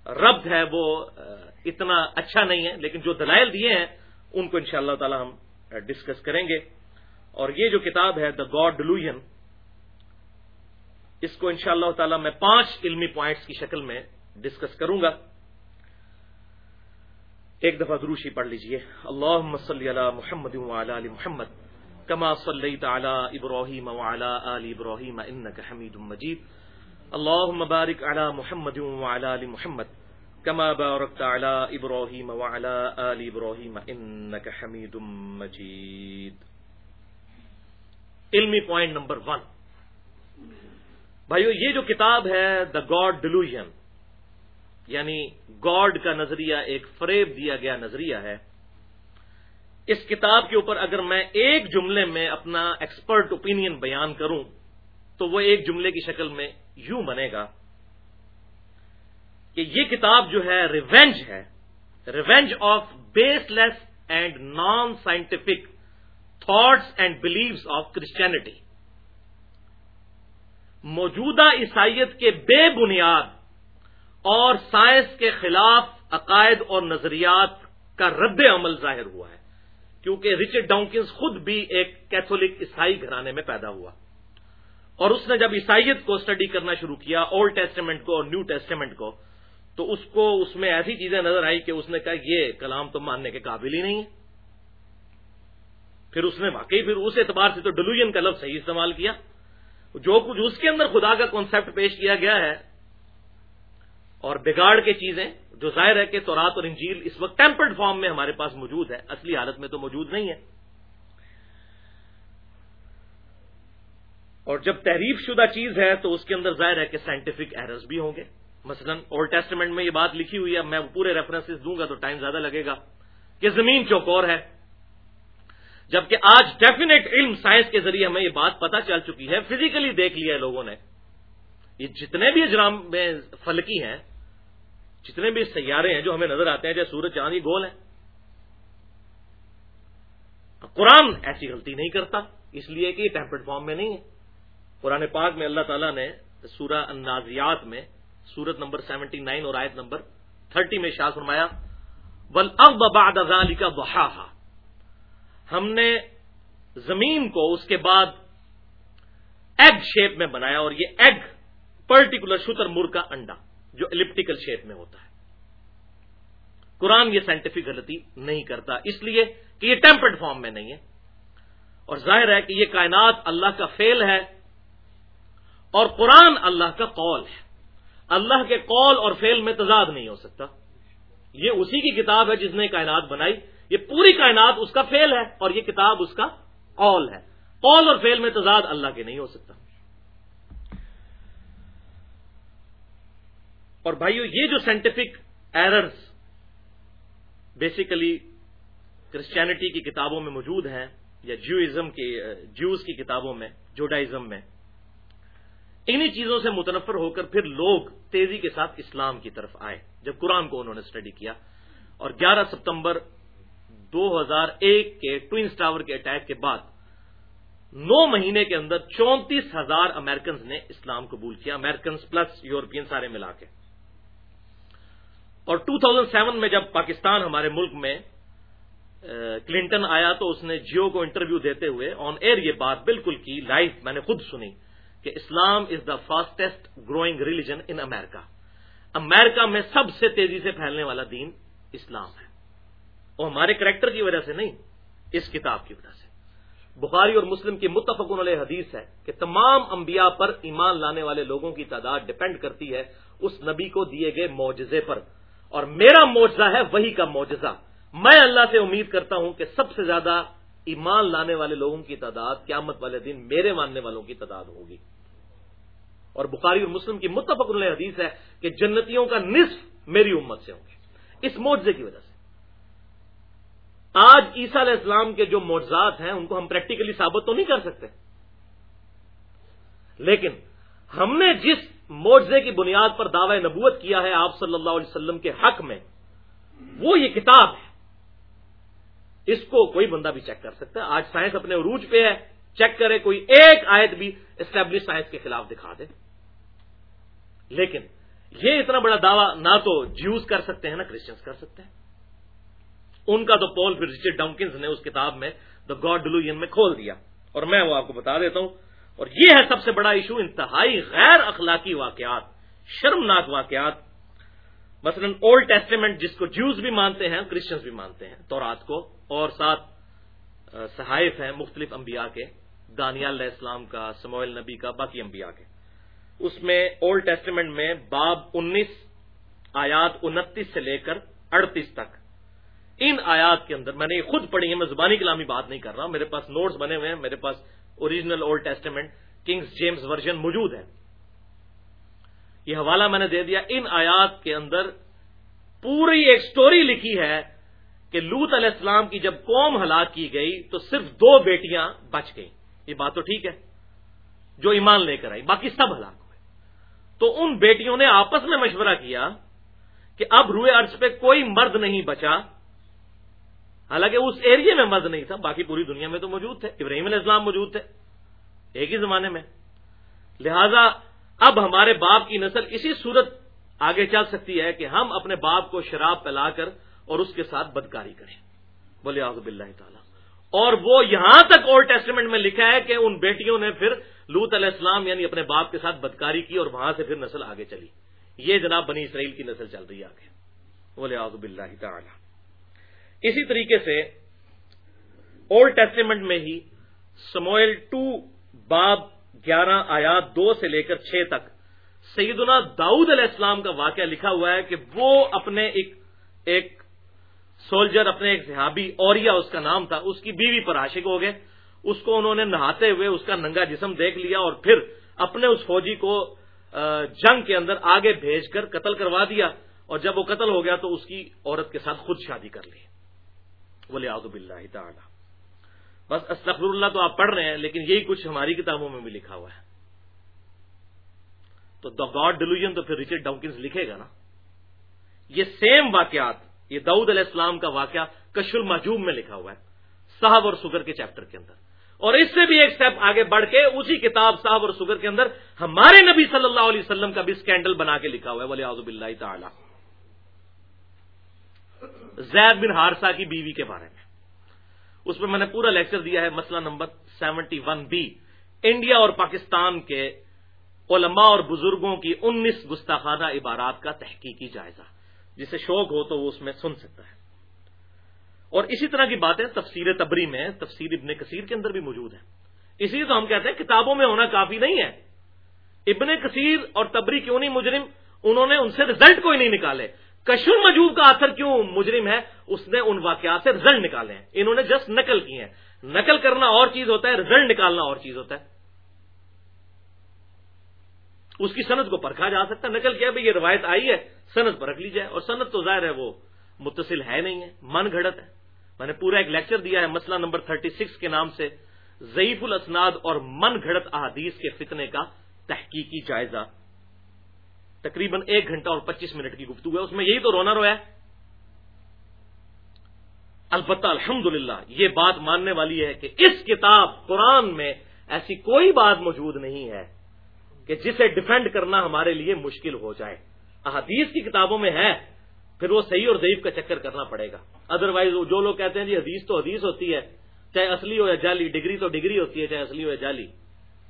ربط ہے، وہ اتنا اچھا نہیں ہے، لیکن جو دلائل دیے ہیں ان کو ان شاء اللہ تعالی ہم ڈسکس کریں گے۔ اور یہ جو کتاب ہے دا گاڈ ڈلوژن اس کو ان شاء اللہ تعالی میں پانچ علمی پوائنٹس کی شکل میں ڈسکس کروں گا۔ ایک دفعہ دروشی پڑھ لیجیے۔ اللہ صلی علی محمد علی محمد، کما صلی تعالی ابراہیم وعلی آل ابراہیم انک حمید مجید۔ اللہ مبارک علی محمد علی محمد۔ كما باركت على ابراهيم وعلى آل ابراهيم انك حميد مجيد. علمی پوائنٹ نمبر ون بھائیو، یہ جو کتاب ہے دا گاڈ ڈلوژن یعنی گاڈ کا نظریہ، ایک فریب دیا گیا نظریہ ہے. اس کتاب کے اوپر اگر میں ایک جملے میں اپنا ایکسپرٹ اوپینین بیان کروں، تو وہ ایک جملے کی شکل میں یوں بنے گا. کہ یہ کتاب جو ہے ریونج ہے، revenge of baseless and non scientific thoughts and beliefs of Christianity. موجودہ عیسائیت کے بے بنیاد اور سائنس کے خلاف عقائد اور نظریات کا رد عمل ظاہر ہوا ہے، کیونکہ رچرڈ ڈاؤنکنس خود بھی ایک کیتھولک عیسائی گھرانے میں پیدا ہوا۔ اور اس نے جب عیسائیت کو اسٹڈی کرنا شروع کیا، اولڈ ٹیسٹمنٹ کو اور نیو ٹیسٹمنٹ کو تو اس کو اس میں ایسی چیزیں نظر آئی کہ اس نے کہا یہ کلام تو ماننے کے قابل ہی نہیں ہے۔ پھر اس نے واقعی پھر اس اعتبار سے تو ڈلوژن کا لفظ صحیح استعمال کیا۔ جو کچھ اس کے اندر خدا کا کانسیپٹ پیش کیا گیا ہے اور بگاڑ کے چیزیں جو ظاہر ہے کہ تورات اور انجیل اس وقت ٹیمپرڈ فارم میں ہمارے پاس موجود ہے، اصلی حالت میں تو موجود نہیں ہے۔ اور جب تحریف شدہ چیز ہے تو اس کے اندر ظاہر ہے کہ سائنٹیفک ایررز بھی ہوں گے۔ مثلا اولڈ ٹیسٹمنٹ میں یہ بات لکھی ہوئی ہے، میں پورے ریفرنس دوں گا تو ٹائم زیادہ لگے گا کہ زمین چوکور ہے۔ جبکہ آج ڈیفینیٹ علم سائنس کے ذریعے ہمیں یہ بات پتا چل چکی ہے فزیکلی دیکھ لیا ہے لوگوں نے۔ یہ جتنے بھی اجرام میں فلکی ہیں، جتنے بھی سیارے ہیں جو ہمیں نظر آتے ہیں، جیسے سورج چاند، یہ گول ہے قرآن ایسی غلطی نہیں کرتا، اس لیے کہ یہ ٹیمپرڈ فارم میں نہیں ہے۔ قرآن پاک میں اللہ تعالیٰ نے سورہ النازیات میں سورت نمبر سیونٹی نائن اور آیت نمبر تھرٹی میں شاہ فرمایا بل اب بعد علی کا بہا ہم نے زمین کو اس کے بعد ایگ شیپ میں بنایا اور یہ ایگ پرٹیکولر شتر مر کا انڈا، جو الپٹیکل شیپ میں ہوتا ہے۔ قرآن یہ سائنٹیفک غلطی نہیں کرتا، اس لیے کہ یہ ٹیمپرڈ فارم میں نہیں ہے۔ اور ظاہر ہے کہ یہ کائنات اللہ کا فیل ہے اور قرآن اللہ کا قول ہے۔ اللہ کے قول اور فیل میں تضاد نہیں ہو سکتا۔ یہ اسی کی کتاب ہے جس نے کائنات بنائی۔ یہ پوری کائنات اس کا فیل ہے اور یہ کتاب اس کا قول ہے۔ قول اور فیل میں تضاد اللہ کے نہیں ہو سکتا۔ اور بھائیو، یہ جو سائنٹیفک ایررز بیسیکلی کرسچینٹی کی کتابوں میں موجود ہیں یا جیوزم کی جیوز کی کتابوں میں جوڈائزم میں انہی چیزوں سے متنفر ہو کر پھر لوگ تیزی کے ساتھ اسلام کی طرف آئے، جب قرآن کو انہوں نے اسٹڈی کیا۔ اور گیارہ ستمبر دو ہزار ایک کے ٹوئنس ٹاور کے اٹیک کے بعد نو مہینے کے اندر چونتیس ہزار امیرکنز نے اسلام قبول کیا امیرکنز پلس یورپین سارے ملا کے۔ اور ٹو تھاؤزینڈ سیون میں جب پاکستان ہمارے ملک میں کلنٹن آیا تو اس نے جیو کو انٹرویو دیتے ہوئے آن ایئر یہ بات بالکل کی لائف میں نے خود سنی۔ کہ Islam is the fastest growing religion in America America میں سب سے تیزی سے پھیلنے والا دین اسلام ہے۔ اور ہمارے کریکٹر کی وجہ سے نہیں، اس کتاب کی وجہ سے۔ بخاری اور مسلم کی متفق علیہ حدیث ہے کہ تمام انبیاء پر ایمان لانے والے لوگوں کی تعداد ڈپینڈ کرتی ہے اس نبی کو دیے گئے معجزے پر۔ اور میرا معجزہ ہے وہی کا معجزہ۔ میں اللہ سے امید کرتا ہوں کہ سب سے زیادہ ایمان لانے والے لوگوں کی تعداد قیامت والے دن میرے ماننے والوں کی تعداد ہوگی۔ اور بخاری اور مسلم کی متفق علیہ حدیث ہے کہ جنتیوں کا نصف میری امت سے ہوں گے۔ اس معجزے کی وجہ سے۔ آج عیسیٰ علیہ السلام کے جو معجزات ہیں، ان کو ہم پریکٹیکلی ثابت تو نہیں کر سکتے۔ لیکن ہم نے جس معجزے کی بنیاد پر دعوی نبوت کیا ہے آپ صلی اللہ علیہ وسلم کے حق میں، وہ یہ کتاب ہے۔ اس کو کوئی بندہ بھی چیک کر سکتا ہے۔ آج سائنس اپنے عروج پہ ہے۔ چیک کرے کوئی ایک آیت بھی اسٹیبلش سائنس کے خلاف دکھا دے۔ لیکن یہ اتنا بڑا دعویٰ نہ تو جیوز کر سکتے ہیں، نہ کرسچنس کر سکتے ہیں۔ ان کا تو پول پھر رچرڈ ڈاؤنکنز نے اس کتاب میں دا گاڈ ڈلوژن میں کھول دیا۔ اور میں وہ آپ کو بتا دیتا ہوں۔ اور یہ ہے سب سے بڑا ایشو انتہائی غیر اخلاقی واقعات، شرمناک واقعات۔ مثلا اولڈ ٹیسٹیمنٹ جس کو جوز بھی مانتے ہیں کرسچنس بھی مانتے ہیں۔ تو رات کو اور ساتھ صحائف ہیں مختلف انبیاء کے، دانیال علیہ السلام کا سموئل نبی کا، باقی انبیاء کے۔ اس میں اولڈ ٹیسٹیمنٹ میں باب انیس، آیات انتیس سے لے کر اڑتیس تک۔ ان آیات کے اندر، میں نے یہ خود پڑھی ہے، میں زبانی کلامی بات نہیں کر رہا ہوں۔ میرے پاس نوٹس بنے ہوئے ہیں، میرے پاس original Old Testament Kings James version موجود ہے یہ حوالہ میں نے دے دیا، ان آیات کے اندر پوری ایک سٹوری لکھی ہے کہ لوت علیہ السلام کی جب قوم ہلاک کی گئی تو صرف دو بیٹیاں بچ گئیں۔ یہ بات تو ٹھیک ہے، جو ایمان لے کر آئی، باقی سب ہلاک ہوئے۔ تو ان بیٹیوں نے آپس میں مشورہ کیا کہ اب روئے ارض پہ کوئی مرد نہیں بچا۔ حالانکہ اس ایریے میں مرد نہیں تھا، باقی پوری دنیا میں تو موجود تھے۔ ابراہیم علیہ السلام موجود تھے، ایک ہی زمانے میں۔ لہذا اب ہمارے باپ کی نسل اسی صورت آگے چل سکتی ہے کہ ہم اپنے باپ کو شراب پلا کر اور اس کے ساتھ بدکاری کریں۔ بولے آزب اللہ تعالیٰ۔ اور وہ یہاں تک اولڈ ٹیسٹمنٹ میں لکھا ہے کہ ان بیٹیوں نے پھر لوت علیہ السلام یعنی اپنے باپ کے ساتھ بدکاری کی اور وہاں سے پھر نسل آگے چلی۔ یہ جناب بنی اسرائیل کی نسل چل رہی ہے آگے۔ بولے آزب اللہ تعالیٰ۔ اسی طریقے سے اولڈ ٹیسٹیمنٹ میں ہی سموئل ٹو باب گیارہ آیات دو سے لے کر چھ تک۔ سیدنا داؤد علیہ السلام کا واقعہ لکھا ہوا ہے کہ وہ اپنے ایک ایک سولجر، اپنے ایک صحابی اوریا اس کا نام تھا، اس کی بیوی پر عاشق ہو گئے۔ اس کو انہوں نے نہاتے ہوئے اس کا ننگا جسم دیکھ لیا اور پھر اپنے اس فوجی کو جنگ کے اندر آگے بھیج کر قتل کروا دیا۔ اور جب وہ قتل ہو گیا تو اس کی عورت کے ساتھ خود شادی کر لی۔ بولے آزب اللہ تعالی۔ بس استغفر اللہ تو آپ پڑھ رہے ہیں، لیکن یہی کچھ ہماری کتابوں میں بھی لکھا ہوا ہے۔ تو دا گاڈ ڈیلوژن تو پھر ریچرڈ ڈاؤنکنس لکھے گا نا۔ یہ سیم واقعات، یہ دعود علیہ السلام کا واقعہ کش المحجوب میں لکھا ہوا ہے، صاحب اور سگر کے چیپٹر کے اندر۔ اور اس سے بھی ایک سٹیپ آگے بڑھ کے اسی کتاب صاحب اور سگر کے اندر ہمارے نبی صلی اللہ علیہ وسلم کا بھی اسکینڈل بنا کے لکھا ہوا ہے ولی آزب اللہ تعالی۔ زید بن ہارسا کی بیوی کے بارے میں۔ اس میں میں نے پورا لیکچر دیا ہے مسئلہ number seventy one B. India اور پاکستان کے علماء اور بزرگوں کی انیس گستاخانہ عبارات کا تحقیقی جائزہ۔ جسے شوق ہو تو وہ اس میں سن سکتا ہے۔ اور اسی طرح کی باتیں تفسیر تبری میں، تفسیر ابن کثیر کے اندر بھی موجود ہیں۔ اسی لیے تو ہم کہتے ہیں کتابوں میں ہونا کافی نہیں ہے۔ ابن کثیر اور تبری کیوں نہیں مجرم؟ انہوں نے ان سے رزلٹ کوئی نہیں نکالے۔ کشور مجوب کا اثر کیوں مجرم ہے؟ اس نے ان واقعات سے رزلٹ نکالے ہیں۔ انہوں نے جسٹ نقل کی ہیں۔ نقل کرنا اور چیز ہوتا ہے، رزلٹ نکالنا اور چیز ہوتا ہے۔ اس کی صنعت کو پرکھا جا سکتا ہے۔ نقل کیا بھائی یہ روایت آئی ہے صنعت پرکھ لی جائے۔ اور صنعت تو ظاہر ہے وہ متصل ہے نہیں ہے، من گھڑت ہے۔ میں نے پورا ایک لیکچر دیا ہے مسئلہ نمبر 36 کے نام سے۔ ضعیف الاسناد اور من گھڑت احادیث کے فتنے کا تحقیقی جائزہ۔ تقریباً ایک گھنٹہ اور پچیس منٹ کی گفتگو ہے۔ اس میں یہی تو رونا رویا ہے۔ البتہ الحمد یہ بات ماننے والی ہے کہ اس کتاب قرآن میں ایسی کوئی بات موجود نہیں ہے کہ جسے ڈیفینڈ کرنا ہمارے لیے مشکل ہو جائے۔ احادیث کی کتابوں میں ہے، پھر وہ صحیح اور ضعیف کا چکر کرنا پڑے گا۔ ادروائز جو لوگ کہتے ہیں جی حدیث تو حدیث ہوتی ہے، چاہے اصلی ہو یا جالی ڈگری تو ڈگری ہوتی ہے، چاہے اصلی ہو یا جالی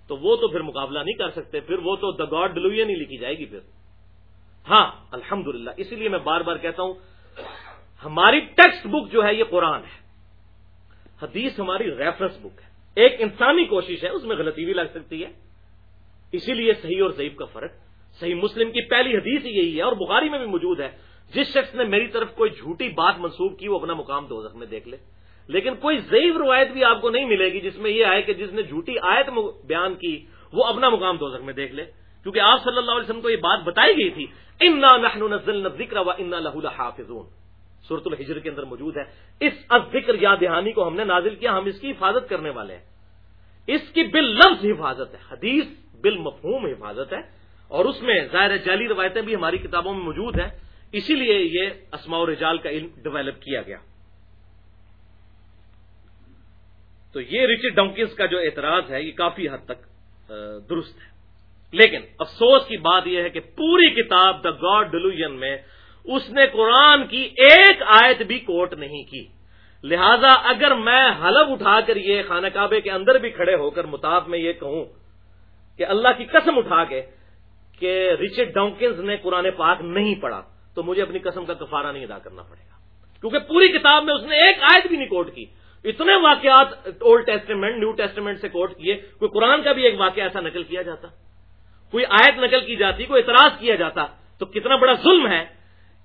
تو وہ تو پھر مقابلہ نہیں کر سکتے، پھر وہ تو دا گاڈ ڈلوین ہی لکھی جائے گی پھر۔ ہاں الحمد اسی لیے میں بار بار کہتا ہوں، ہماری ٹیکسٹ بک جو ہے یہ قرآن ہے۔ حدیث ہماری ریفرنس بک ہے۔ ایک انسانی کوشش ہے، اس میں غلطی بھی لگ سکتی ہے۔ اسی لیے صحیح اور ضعیف کا فرق۔ صحیح مسلم کی پہلی حدیث یہی ہے اور بخاری میں بھی موجود ہے۔ جس شخص نے میری طرف کوئی جھوٹی بات منسوخ کی، وہ اپنا مقام دو میں دیکھ لے۔ لیکن کوئی ضعیف روایت بھی آپ کو نہیں ملے گی جس میں یہ آئے کہ جس نے جھوٹی آیت بیان کی، وہ اپنا مقام دو میں دیکھ لے۔ کیونکہ آپ صلی اللہ علیہ وسلم کو یہ بات بتائی گئی تھی نحن ذکر و لحافظون۔ صورت الحجر کے اندر موجود ہے۔ اس ذکر یا دہانی کو ہم نے نازل کیا، ہم اس کی حفاظت کرنے والے ہیں۔ اس کی بال لفظ حفاظت ہے، حدیث بال مفہوم حفاظت ہے۔ اور اس میں ظاہر جعلی روایتیں بھی ہماری کتابوں میں موجود ہیں۔ اسی لیے یہ اسماء و رجال کا علم ڈیولپ کیا گیا۔ تو یہ ریچرڈ ڈونکنس کا جو اعتراض ہے، یہ کافی حد تک درست ہے۔ لیکن افسوس کی بات یہ ہے کہ پوری کتاب دا گاڈ ڈلوژن میں اس نے قرآن کی ایک آیت بھی کوٹ نہیں کی۔ لہذا اگر میں حلب اٹھا کر یہ خانہ کعبے کے اندر بھی کھڑے ہو کر متاف میں یہ کہوں کہ اللہ کی قسم اٹھا کے کہ رچرڈ ڈونکنز نے قرآن پاک نہیں پڑھا، تو مجھے اپنی قسم کا کفارہ نہیں ادا کرنا پڑے گا۔ کیونکہ پوری کتاب میں اس نے ایک آیت بھی نہیں کوٹ کی۔ اتنے واقعات اولڈ ٹیسٹمنٹ نیو ٹیسٹمنٹ سے کوٹ کیے، کوئی قرآن کا بھی ایک واقعہ ایسا نقل کیا جاتا؟ کوئی آیت نقل کی جاتی، کوئی اعتراض کیا جاتا، تو کتنا بڑا ظلم ہے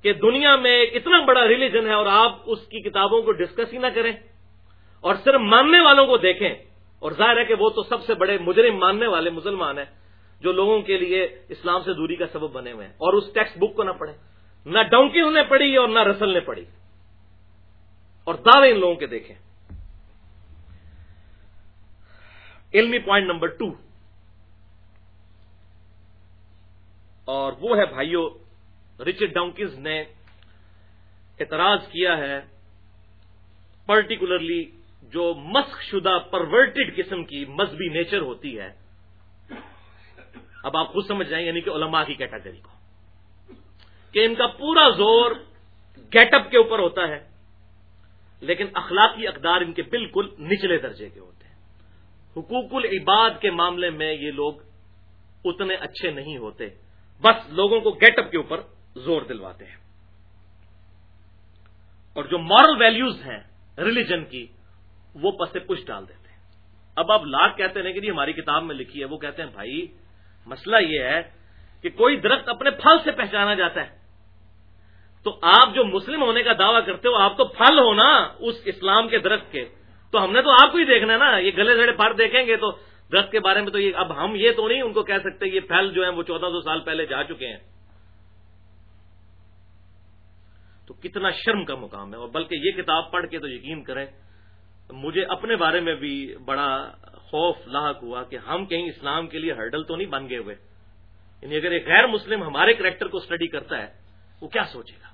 کہ دنیا میں اتنا بڑا ریلیجن ہے اور آپ اس کی کتابوں کو ڈسکس ہی نہ کریں اور صرف ماننے والوں کو دیکھیں۔ اور ظاہر ہے کہ وہ تو سب سے بڑے مجرم ماننے والے مسلمان ہیں جو لوگوں کے لیے اسلام سے دوری کا سبب بنے ہوئے ہیں۔ اور اس ٹیکسٹ بک کو نہ پڑھیں۔ نہ ڈونکیز نے پڑھی اور نہ رسل نے پڑھی۔ اور دعوے ان لوگوں کے دیکھیں۔ علمی پوائنٹ نمبر ٹو اور وہ ہے بھائیوں رچرڈ ڈونکز نے اعتراض کیا ہے پرٹیکولرلی جو مسخ شدہ پرورٹڈ قسم کی مذہبی نیچر ہوتی ہے۔ اب آپ خود سمجھ جائیں یعنی کہ علماء کی کیٹاگری کو۔ کہ ان کا پورا زور گیٹ اپ کے اوپر ہوتا ہے، لیکن اخلاقی اقدار ان کے بالکل نچلے درجے کے ہوتے ہیں۔ حقوق العباد کے معاملے میں یہ لوگ اتنے اچھے نہیں ہوتے۔ بس لوگوں کو گیٹ اپ کے اوپر زور دلواتے ہیں۔ اور جو مارل ویلیوز ہیں ریلیجن کی، وہ پس پش ڈال دیتے ہیں۔ اب اب لاکھ کہتے ہیں کہ جی ہماری کتاب میں لکھی ہے، وہ کہتے ہیں، بھائی، مسئلہ یہ ہے کہ کوئی درخت اپنے پھل سے پہچانا جاتا ہے۔ تو آپ جو مسلم ہونے کا دعویٰ کرتے ہو، آپ تو پھل ہو نا اس اسلام کے درخت کے۔ تو ہم نے تو آپ کو ہی دیکھنا ہے نا، یہ گلے زڑے پھل دیکھیں گے تو درخت کے بارے میں تو یہ اب ہم یہ تو نہیں ان کو کہہ سکتے یہ پھل جو ہیں وہ چودہ سو سال پہلے جا چکے ہیں۔ تو کتنا شرم کا مقام ہے اور بلکہ یہ کتاب پڑھ کے تو یقین کریں، مجھے اپنے بارے میں بھی بڑا خوف لاحق ہوا کہ ہم کہیں اسلام کے لیے ہرڈل تو نہیں بن گئے ہوئے۔ یعنی اگر ایک غیر مسلم ہمارے کریکٹر کو اسٹڈی کرتا ہے، وہ کیا سوچے گا؟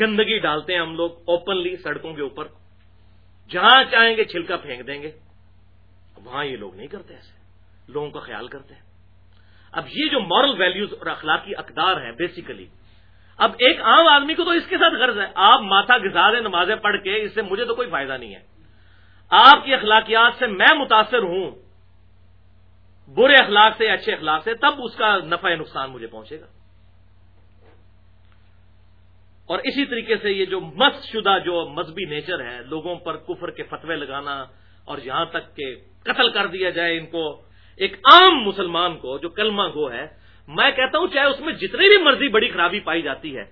گندگی ڈالتے ہیں ہم لوگ اوپنلی سڑکوں کے اوپر۔ جہاں چاہیں گے چھلکا پھینک دیں گے۔ وہاں یہ لوگ نہیں کرتے ایسے، لوگوں کا خیال کرتے ہیں۔ اب یہ جو مارل ویلیوز اور اخلاقی اقدار ہیں بیسیکلی اب ایک عام آدمی کو تو اس کے ساتھ غرض ہے۔ آپ ماتھا گزار نمازیں پڑھ کے، اس سے مجھے تو کوئی فائدہ نہیں ہے۔ آپ کی اخلاقیات سے میں متاثر ہوں، برے اخلاق سے، اچھے اخلاق سے، تب اس کا نفع نقصان مجھے پہنچے گا۔ اور اسی طریقے سے یہ جو مست شدہ، جو مذہبی نیچر ہے، لوگوں پر کفر کے فتوے لگانا اور یہاں تک کہ قتل کر دیا جائے ان کو۔ ایک عام مسلمان کو جو کلمہ گو ہے، میں کہتا ہوں چاہے اس میں جتنی بھی مرضی بڑی خرابی پائی جاتی ہے،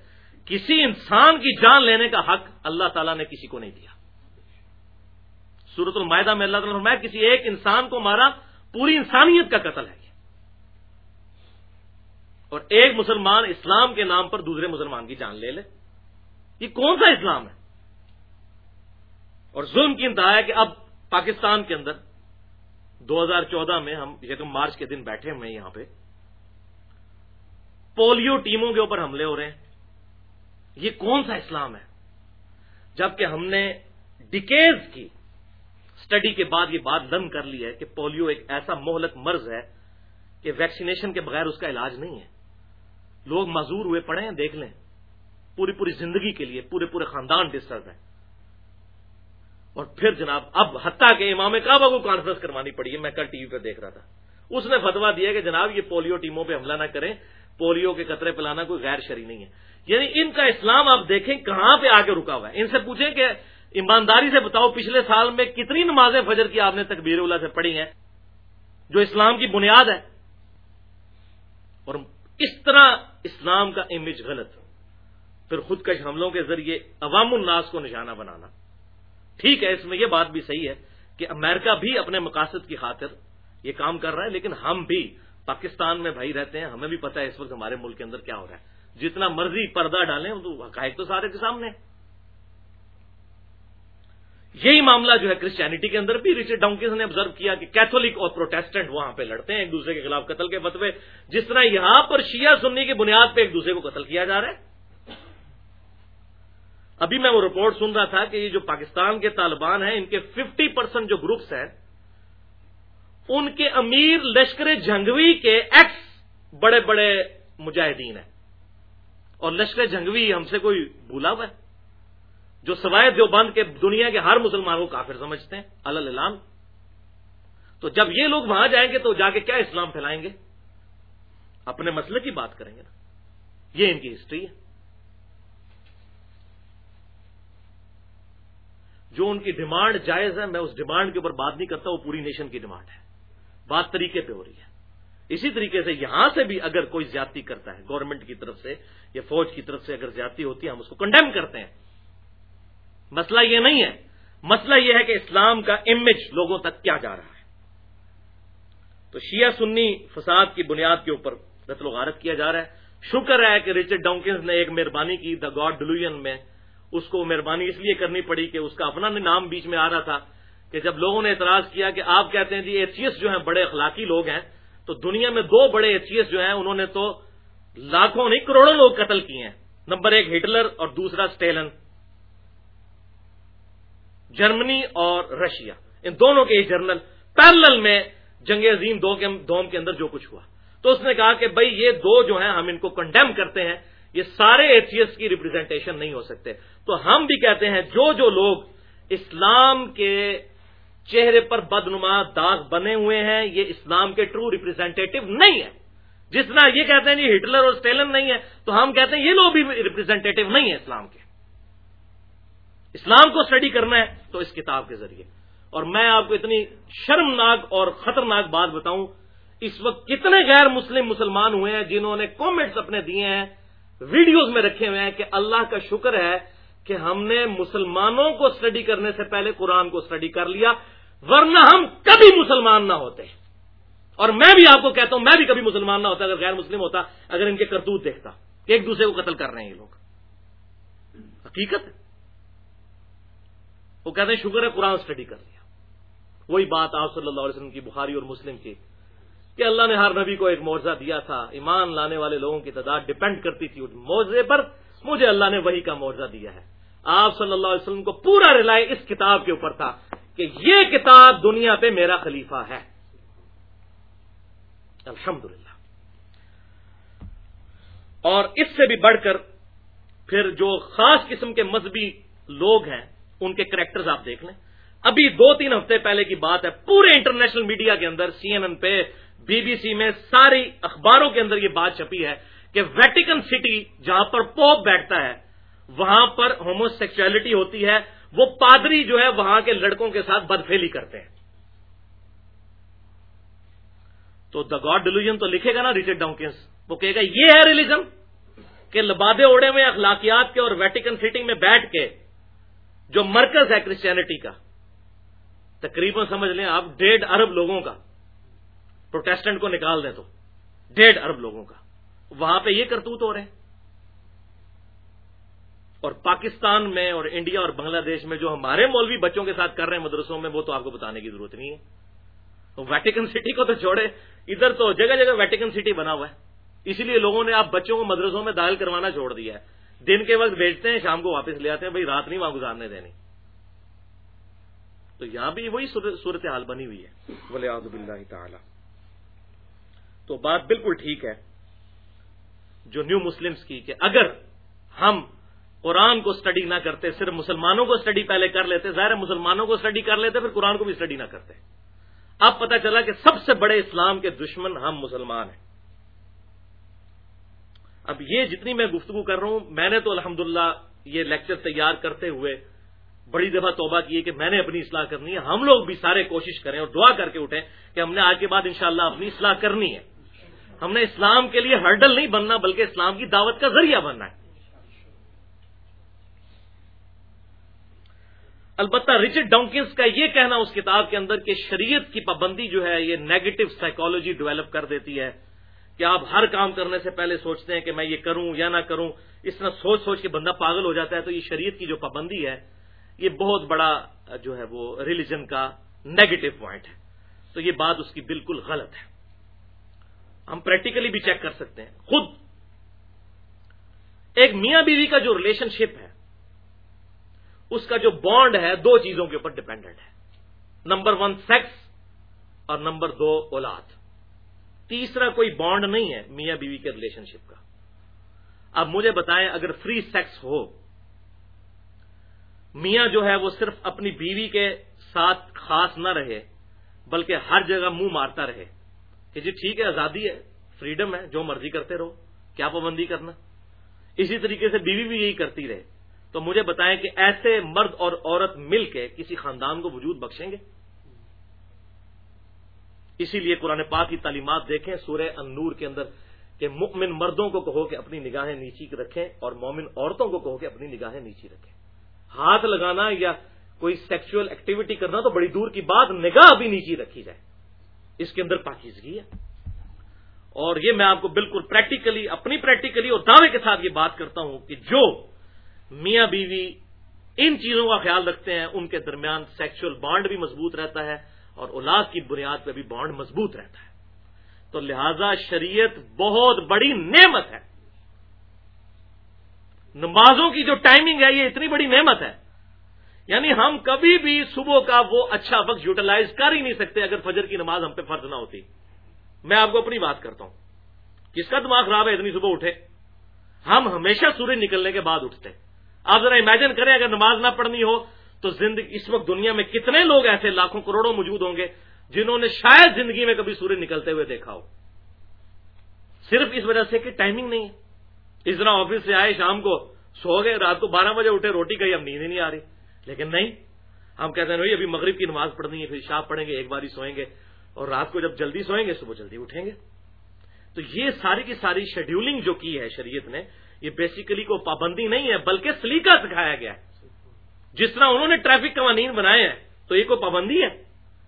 کسی انسان کی جان لینے کا حق اللہ تعالیٰ نے کسی کو نہیں دیا۔ سورت المائدہ میں اللہ تعالیٰ میں کسی ایک انسان کو مارا، پوری انسانیت کا قتل ہے اور ایک مسلمان اسلام کے نام پر دوسرے مسلمان کی جان لے لے۔ یہ کون سا اسلام ہے؟ اور ظلم کی انتہا ہے کہ اب پاکستان کے اندر دو ہزار چودہ میں ہم یکم مارچ کے دن بیٹھے ہوئے یہاں پہ۔ پولیو ٹیموں کے اوپر حملے ہو رہے ہیں۔ یہ کون سا اسلام ہے؟ جبکہ ہم نے ڈکیز کی اسٹڈی کے بعد یہ بات لرن کر لی ہے کہ پولیو ایک ایسا مہلک مرض ہے کہ ویکسینیشن کے بغیر اس کا علاج نہیں ہے۔ لوگ معذور ہوئے پڑے ہیں دیکھ لیں۔ پوری پوری زندگی کے لیے، پورے پورے خاندان ڈسٹرب ہے اور پھر جناب، اب حتیٰ کہ امام کعبہ کو کانفرنس کروانی پڑی ہے، میں کل ٹی وی پہ دیکھ رہا تھا۔ اس نے فتوا دیا کہ جناب، یہ پولیو ٹیموں پہ حملہ نہ کریں، پولیو کے قطرے پلانا کوئی غیر شری نہیں ہے۔ یعنی ان کا اسلام آپ دیکھیں کہاں پہ آگے رکا ہوا ہے۔ ان سے پوچھیں کہ ایمانداری سے بتاؤ، پچھلے سال میں کتنی نمازیں فجر کی آپ نے تکبیر اللہ سے پڑھی ہیں، جو اسلام کی بنیاد ہے۔ اور اس طرح اسلام کا امیج غلط۔ پھر خودکش حملوں کے ذریعے عوام الناس کو نشانہ بنانا۔ ٹھیک ہے، اس میں یہ بات بھی صحیح ہے کہ امریکہ بھی اپنے مقاصد کی خاطر یہ کام کر رہا ہے، لیکن ہم بھی پاکستان میں بھائی رہتے ہیں، ہمیں بھی پتہ ہے اس وقت ہمارے ملک کے اندر کیا ہو رہا ہے۔ جتنا مرضی پردہ ڈالیں تو حقائق تو سارے کے سامنے یہی معاملہ جو ہے کرسچینٹی کے اندر بھی ریچرڈ ڈاؤنکس نے آبزرو کیا کہ کیتھولک اور پروٹیسٹنٹ وہاں پہ لڑتے ہیں، ایک دوسرے کے خلاف قتل کے فتوے۔ جس طرح یہاں پر شیعہ سنی کی بنیاد پہ ایک دوسرے کو قتل کیا جا رہا ہے ابھی میں وہ رپورٹ سن رہا تھا کہ یہ جو پاکستان کے طالبان ہیں، ان کے ففٹی پرسینٹ جو گروپس ہیں، ان کے امیر لشکر جنگوی کے ایکس بڑے بڑے مجاہدین ہیں۔ اور لشکر جنگوی ہم سے کوئی بھولا ہوا ہے؟ جو سوائے دیوبند کے دنیا کے ہر مسلمان کو کافر سمجھتے ہیں، اللہ تو جب یہ لوگ وہاں جائیں گے تو جا کے کیا اسلام پھیلائیں گے؟ اپنے مسئلے کی بات کریں گے نا۔ یہ ان کی ہسٹری ہے۔ جو ان کی ڈیمانڈ جائز ہے، میں اس ڈیمانڈ کے اوپر بات نہیں کرتا، وہ پوری نیشن کی ڈیمانڈ ہے۔ بات طریقے پہ ہو رہی ہے۔ اسی طریقے سے یہاں سے بھی اگر کوئی زیادتی کرتا ہے گورنمنٹ کی طرف سے یا فوج کی طرف سے اگر زیادتی ہوتی ہے، ہم اس کو کنڈیم کرتے ہیں۔ مسئلہ یہ نہیں ہے۔ مسئلہ یہ ہے کہ اسلام کا امیج لوگوں تک کیا جا رہا ہے۔ تو شیعہ سنی فساد کی بنیاد کے اوپر رتل و غارت کیا جا رہا ہے۔ شکر ہے کہ رچرڈ ڈاؤنکنز نے ایک مہربانی کی دا گاڈ ڈلوژن میں اس کو مہربانی اس لیے کرنی پڑی کہ اس کا اپنا نام بیچ میں آ رہا تھا کہ جب لوگوں نے اعتراض کیا کہ آپ کہتے ہیں جی ایچیس جو ہیں بڑے اخلاقی لوگ ہیں، تو دنیا میں دو بڑے ایچیس جو ہیں، انہوں نے تو لاکھوں نہیں، کروڑوں لوگ قتل کیے ہیں۔ نمبر ایک ہٹلر اور دوسرا اسٹیلن جرمنی اور رشیا، ان دونوں کے جرنل۔ پیرل میں جنگ عظیم دو کے دوم کے اندر جو کچھ ہوا۔ تو اس نے کہا کہ بھائی یہ دو جو ہیں، ہم ان کو کنڈیم کرتے ہیں۔ یہ سارے ایتھیس کی ریپرزینٹیشن نہیں ہو سکتے۔ تو ہم بھی کہتے ہیں جو جو لوگ اسلام کے چہرے پر بدنما داغ بنے ہوئے ہیں، یہ اسلام کے ٹرو ریپرزینٹیو نہیں ہے جس طرح یہ کہتے ہیں جی ہٹلر اور اسٹیلن نہیں ہے تو ہم کہتے ہیں یہ لوگ بھی ریپرزینٹیو نہیں ہے اسلام کے۔ اسلام کو اسٹڈی کرنا ہے تو اس کتاب کے ذریعے۔ اور میں آپ کو اتنی شرمناک اور خطرناک بات بتاؤں، اس وقت کتنے غیر مسلم مسلمان ہوئے ہیں جنہوں نے کامنٹس اپنے دیے ہیں ویڈیوز میں رکھے ہوئے ہیں کہ اللہ کا شکر ہے کہ ہم نے مسلمانوں کو اسٹڈی کرنے سے پہلے قرآن کو اسٹڈی کر لیا، ورنہ ہم کبھی مسلمان نہ ہوتے۔ اور میں بھی آپ کو کہتا ہوں، میں بھی کبھی مسلمان نہ ہوتا، اگر غیر مسلم ہوتا، اگر ان کے کرتوت دیکھتا۔ کہ ایک دوسرے کو قتل کر رہے ہیں یہ لوگ۔ حقیقت وہ کہتے ہیں، شکر ہے، قرآن اسٹڈی کر لیا۔ وہی بات آپ صلی اللہ علیہ وسلم کی، بخاری اور مسلم کی کہ اللہ نے ہر نبی کو ایک معاوضہ دیا تھا۔ ایمان لانے والے لوگوں کی تعداد ڈپینڈ کرتی تھی۔ معاوضے پر مجھے اللہ نے وہی کا معاوضہ دیا ہے۔ آپ صلی اللہ علیہ وسلم کو پورا رلائے اس کتاب کے اوپر تھا کہ یہ کتاب دنیا پہ میرا خلیفہ ہے۔ الحمد اور اس سے بھی بڑھ کر پھر جو خاص قسم کے مذہبی لوگ ہیں، ان کے کریکٹرز آپ دیکھ لیں۔ ابھی دو تین ہفتے پہلے کی بات ہے، پورے انٹرنیشنل میڈیا کے اندر سی این این پہ بی بی سی میں ساری اخباروں کے اندر یہ بات چھپی ہے کہ ویٹیکن سٹی جہاں پر پوپ بیٹھتا ہے، وہاں پر ہومو سیکچولیٹی ہوتی ہے، وہ پادری جو ہے وہاں کے لڑکوں کے ساتھ بدفیلی کرتے ہیں۔ تو دا گاڈ ڈیلیوژن تو لکھے گا نا ریچرڈ ڈاؤنکنس وہ کہے گا یہ ہے ریلیجن کہ لبادے اوڑے میں اخلاقیات کے اور ویٹیکن سٹی میں بیٹھ کے جو مرکز ہے کرسچینٹی کا تقریباً سمجھ لیں آپ ڈیڑھ ارب لوگوں کا، پروٹیسٹنٹ کو نکال دیں تو، ڈیڑھ ارب لوگوں کا۔ وہاں پہ یہ کرتوت ہو رہے ہیں۔ اور پاکستان میں اور انڈیا اور بنگلہ دیش میں جو ہمارے مولوی بچوں کے ساتھ کر رہے ہیں مدرسوں میں، وہ تو آپ کو بتانے کی ضرورت نہیں ہے۔ تو ویٹیکن سٹی کو تو چھوڑے ادھر تو جگہ جگہ ویٹیکن سٹی بنا ہوا ہے۔ اسی لیے لوگوں نے آپ بچوں کو مدرسوں میں داخل کروانا چھوڑ دیا ہے۔ دن کے وقت بیچتے ہیں، شام کو واپس لے آتے ہیں، بھائی رات نہیں وہاں گزارنے دینی۔ تو یہاں بھی وہی صورت حال بنی ہوئی ہے۔ بولے آزب اللہ تعالی۔ تو بات بالکل ٹھیک ہے جو نیو مسلمز کی کہ اگر ہم قرآن کو اسٹڈی نہ کرتے صرف مسلمانوں کو اسٹڈی پہلے کر لیتے ظاہر مسلمانوں کو اسٹڈی کر لیتے پھر قرآن کو بھی اسٹڈی نہ کرتے۔ اب پتہ چلا کہ سب سے بڑے اسلام کے دشمن ہم مسلمان ہیں۔ اب یہ جتنی میں گفتگو کر رہا ہوں میں نے تو الحمد یہ لیکچر تیار کرتے ہوئے بڑی دفعہ توبہ کی ہے کہ میں نے اپنی اصلاح کرنی ہے، ہم لوگ بھی سارے کوشش کریں اور دعا کر کے اٹھیں کہ ہم نے آج کے بعد انشاءاللہ اپنی اصلاح کرنی ہے۔ ہم نے اسلام کے لیے ہرڈل نہیں بننا، بلکہ اسلام کی دعوت کا ذریعہ بننا ہے۔ البتہ رچرڈ ڈونکنس کا یہ کہنا اس کتاب کے اندر کہ شریعت کی پابندی جو ہے، یہ نیگیٹو سائیکالوجی ڈیولپ کر دیتی ہے۔ کہ آپ ہر کام کرنے سے پہلے سوچتے ہیں کہ میں یہ کروں یا نہ کروں، اس طرح سوچ سوچ کے بندہ پاگل ہو جاتا ہے، تو یہ شریعت کی جو پابندی ہے یہ بہت بڑا، جو ہے وہ ریلیجن کا نیگیٹو پوائنٹ ہے۔ تو یہ بات اس کی بالکل غلط ہے۔ ہم پریکٹیکلی بھی چیک کر سکتے ہیں۔ خود۔ ایک میاں بیوی کا جو ریلیشن شپ ہے، اس کا جو بانڈ ہے، دو چیزوں کے اوپر ڈپینڈنٹ ہے۔ نمبر ون سیکس اور نمبر دو اولاد۔ تیسرا کوئی بانڈ نہیں ہے میاں بیوی کے ریلیشن شپ کا۔ اب مجھے بتائیں، اگر فری سیکس ہو میاں جو ہے وہ صرف اپنی بیوی کے ساتھ خاص نہ رہے، بلکہ ہر جگہ منہ مارتا رہے۔ کہ جی ٹھیک ہے، آزادی ہے فریڈم ہے، جو مرضی کرتے رہو، کیا پابندی کرنا؟ اسی طریقے سے بیوی بھی یہی کرتی رہے۔ تو مجھے بتائیں کہ ایسے مرد اور عورت مل کے کسی خاندان کو وجود بخشیں گے؟ اسی لیے قرآن پاک کی تعلیمات دیکھیں، سورہ النور کے اندر کہ مؤمن مردوں کو کہو کہ اپنی نگاہیں نیچی رکھیں اور مومن عورتوں کو کہو کہ اپنی نگاہیں نیچی رکھیں۔ ہاتھ لگانا یا کوئی سیکچل ایکٹیویٹی کرنا تو بڑی دور کی بات، نگاہ بھی نیچی رکھی جائے۔ اس کے اندر پاکیزگی ہے۔ اور یہ میں آپ کو بالکل پریکٹیکلی اپنی پریکٹیکلی اور دعوے کے ساتھ یہ بات کرتا ہوں کہ جو میاں بیوی ان چیزوں کا خیال رکھتے ہیں، ان کے درمیان سیکشل بانڈ بھی مضبوط رہتا ہے اور اولاد کی بنیاد پہ بھی بانڈ مضبوط رہتا ہے۔ تو لہذا شریعت بہت بڑی نعمت ہے۔ نمازوں کی جو ٹائمنگ ہے، یہ اتنی بڑی نعمت ہے۔ یعنی ہم کبھی بھی صبح کا وہ اچھا وقت یوٹیلائز کر ہی نہیں سکتے اگر فجر کی نماز ہم پہ فرض نہ ہوتی۔ میں آپ کو اپنی بات کرتا ہوں۔ کس کا دماغ خراب ہے اتنی صبح اٹھے؟ ہم ہمیشہ سورج نکلنے کے بعد اٹھتے۔ آپ ذرا امیجن کریں، اگر نماز نہ پڑھنی ہو تو زندگی، اس وقت دنیا میں کتنے لوگ ایسے لاکھوں کروڑوں موجود ہوں گے جنہوں نے شاید زندگی میں کبھی سورج نکلتے ہوئے دیکھا ہو۔ صرف اس وجہ سے کہ ٹائمنگ نہیں ہے۔ اس طرح آفس سے آئے، شام کو سو گئے، رات کو بارہ بجے اٹھے، روٹی کہیں اب نیند ہی نہیں آ رہی۔ لیکن نہیں، ہم کہتے ہیں ابھی مغرب کی نماز پڑھنی ہے، پھر شاپ پڑھیں گے، ایک بار ہی سوئیں گے۔ اور رات کو جب جلدی سوئیں گے، صبح جلدی اٹھیں گے۔ تو یہ ساری کی ساری شیڈیولنگ جو کی ہے شریعت نے، یہ بیسیکلی کو پابندی نہیں ہے، بلکہ سلیقہ سکھایا گیا ہے۔ جس طرح انہوں نے ٹریفک قوانین بنائے ہیں، تو یہ کوئی پابندی ہے؟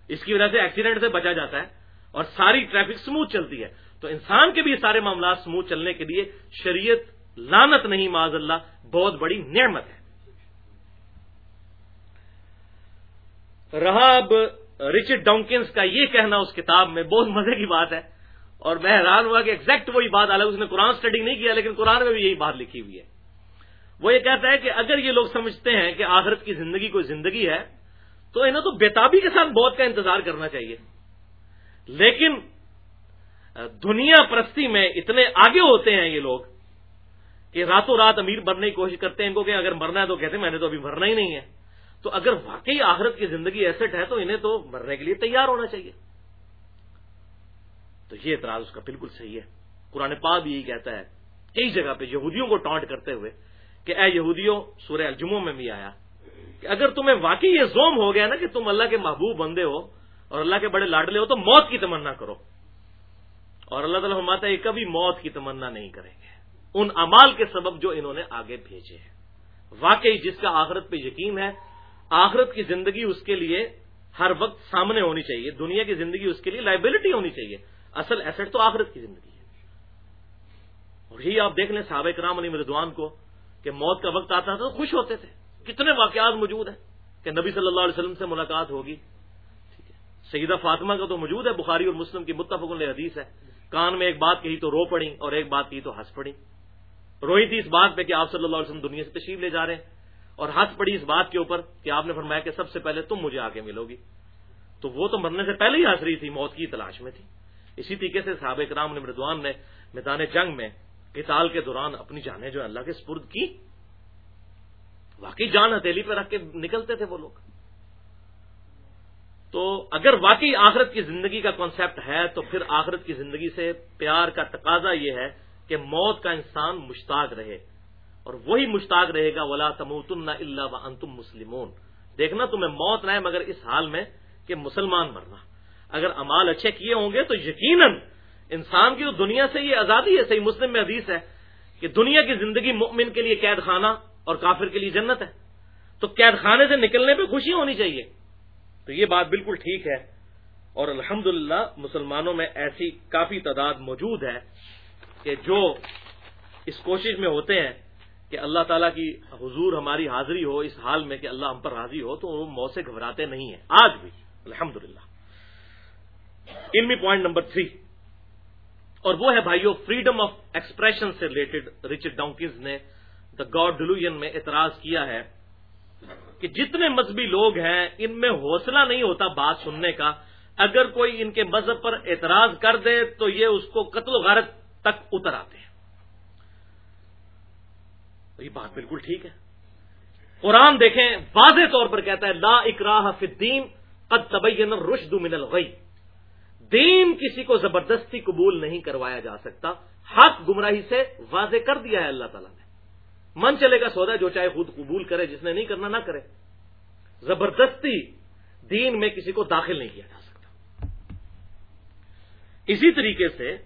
اس کی وجہ سے ایکسیڈنٹ سے بچا جاتا ہے اور ساری ٹریفک سموتھ چلتی ہے۔ تو انسان کے بھی یہ سارے معاملات سموتھ چلنے کے لیے شریعت لانت نہیں معذ اللہ، بہت بڑی نعمت ہے۔ رہا اب رچرڈ ڈونکنس کا یہ کہنا اس کتاب میں بہت مزے کی بات ہے اور میں حیران ہوا کہ ایگزیکٹ وہی بات الگ اس نے قرآن اسٹڈی نہیں کیا، لیکن قرآن میں بھی یہی بات لکھی ہوئی ہے۔ وہ یہ کہتا ہے کہ اگر یہ لوگ سمجھتے ہیں کہ آخرت کی زندگی کوئی زندگی ہے، تو انہیں تو بےتابی کے ساتھ بہت کا انتظار کرنا چاہیے۔ لیکن دنیا پرستی میں اتنے آگے ہوتے ہیں یہ لوگ کہ راتوں رات امیر بننے کی کوشش کرتے ہیں ان کو کہ اگر مرنا ہے تو کہتے ہیں میں نے تو ابھی مرنا ہی نہیں ہے۔ تو اگر واقعی آخرت کی زندگی ایسٹ ہے تو انہیں تو مرنے کے لیے تیار ہونا چاہیے۔ تو یہ اعتراض اس کا بالکل صحیح ہے۔ قرآن پاک بھی یہی کہتا ہے۔ کئی جگہ پہ یہودیوں کو ٹانٹ کرتے ہوئے کہ اے یہودیوں، سورہ الجموں میں بھی آیا کہ اگر تمہیں واقعی یہ زوم ہو گیا نا کہ تم اللہ کے محبوب بندے ہو اور اللہ کے بڑے لاڈلے ہو تو موت کی تمنا کرو۔ اور اللہ تعالیٰ فرماتا ہے کبھی موت کی تمنا نہیں کریں گے۔ ان امال کے سبب جو انہوں نے آگے بھیجے ہیں۔ واقعی جس کا آخرت پہ یقین ہے، آخرت کی زندگی اس کے لیے ہر وقت سامنے ہونی چاہیے۔ دنیا کی زندگی اس کے لیے لائبلٹی ہونی چاہیے۔ اصل ایسٹ تو آخرت کی زندگی ہے۔ اور یہی آپ دیکھ لیں صحابہ کرام علی مردوان کو کہ موت کا وقت آتا تھا تو خوش ہوتے تھے۔ کتنے واقعات موجود ہیں کہ نبی صلی اللہ علیہ وسلم سے ملاقات ہوگی۔ ٹھیک ہے۔ سیدہ فاطمہ کا تو موجود ہے، بخاری اور مسلم کی متفق حدیث ہے۔ کان میں ایک بات کہی تو رو پڑی اور ایک بات کہی تو ہنس پڑی روئی تھی اس بات پہ کہ آپ صلی اللہ علیہ وسلم دنیا سے تشریف لے جا رہے ہیں اور ہاتھ پڑی اس بات کے اوپر کہ آپ نے فرمایا کہ سب سے پہلے تم مجھے آگے ملو گی۔ تو وہ تو مرنے سے پہلے ہی ہنس رہی تھی، موت کی تلاش میں تھی۔ اسی طریقے سے صحابہ کرام نے مردوان نے میدان جنگ میں قتال کے دوران اپنی جانیں جو اللہ کے سپرد کی، واقعی جان ہتھیلی پہ رکھ کے نکلتے تھے وہ لوگ۔ تو اگر واقعی آخرت کی زندگی کا کانسیپٹ ہے، تو پھر آخرت کی زندگی سے پیار کا تقاضا یہ ہے کہ موت کا انسان مشتاق رہے۔ اور وہی مشتاق رہے گا، ولا تموتن اللہ و انتم مسلمون۔ دیکھنا تمہیں موت نہ ہے مگر اس حال میں کہ مسلمان مرنا۔ اگر امال اچھے کیے ہوں گے تو یقیناً انسان کی تو دنیا سے یہ آزادی ہے، صحیح مسلم میں حدیث ہے کہ دنیا کی زندگی مؤمن کے لیے قید خانہ اور کافر کے لیے جنت ہے۔ تو قید خانے سے نکلنے پہ خوشی ہونی چاہیے۔ تو یہ بات بالکل ٹھیک ہے۔ اور الحمد مسلمانوں میں ایسی کافی تعداد موجود ہے کہ جو اس کوشش میں ہوتے ہیں کہ اللہ تعالیٰ کی حضور ہماری حاضری ہو، اس حال میں کہ اللہ ہم پر راضی ہو، تو وہ مو سے گھبراتے نہیں ہیں۔ آج بھی الحمد للہ ان میں پوائنٹ نمبر تھری۔ اور وہ ہے بھائیو فریڈم آف ایکسپریشن سے ریلیٹڈ رچرڈ ڈاؤنکز نے دا گاڈ ڈیلوژن میں اعتراض کیا ہے۔ کہ جتنے مذہبی لوگ ہیں، ان میں حوصلہ نہیں ہوتا بات سننے کا۔ اگر کوئی ان کے مذہب پر اعتراض کر دے، تو یہ اس کو قتل و غارت تک اتر آتے ہیں۔ تو یہ بات بالکل ٹھیک ہے۔ قرآن دیکھیں، واضح طور پر کہتا ہے، لا اکراہ فی الدین قد تبین الرشد من الغی۔ دین کسی کو زبردستی قبول نہیں کروایا جا سکتا، حق گمراہی سے واضح کر دیا ہے اللہ تعالیٰ نے۔ من چلے گا سودا جو چاہے خود قبول کرے، جس نے نہیں کرنا نہ کرے۔ زبردستی دین میں کسی کو داخل نہیں کیا جا سکتا۔ اسی طریقے سے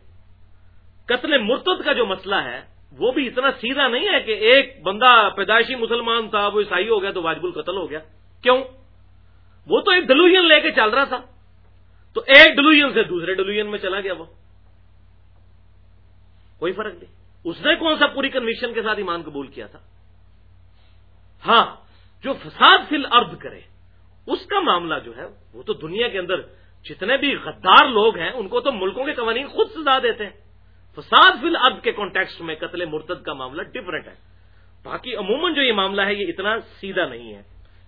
قتل مرتد کا جو مسئلہ ہے، وہ بھی اتنا سیدھا نہیں ہے کہ ایک بندہ پیدائشی مسلمان تھا، وہ عیسائی ہو گیا تو واجب القتل ہو گیا۔ کیوں؟ وہ تو ایک ڈلوژن لے کے چل رہا تھا۔ تو ایک ڈلوژن سے دوسرے ڈلوژن میں چلا گیا وہ۔ کوئی فرق نہیں۔ اس نے کون سا پوری کنویشن کے ساتھ ایمان قبول کیا تھا؟ ہاں جو فساد فل ارد کرے، اس کا معاملہ جو ہے، وہ تو دنیا کے اندر جتنے بھی غدار لوگ ہیں، ان کو تو ملکوں کے قوانین خود سزا دیتے ہیں۔ فساد فل ارد کے کانٹیکسٹ میں قتل مرتد کا معاملہ ڈفرنٹ ہے۔ باقی عموماً جو یہ معاملہ ہے، یہ اتنا سیدھا نہیں ہے۔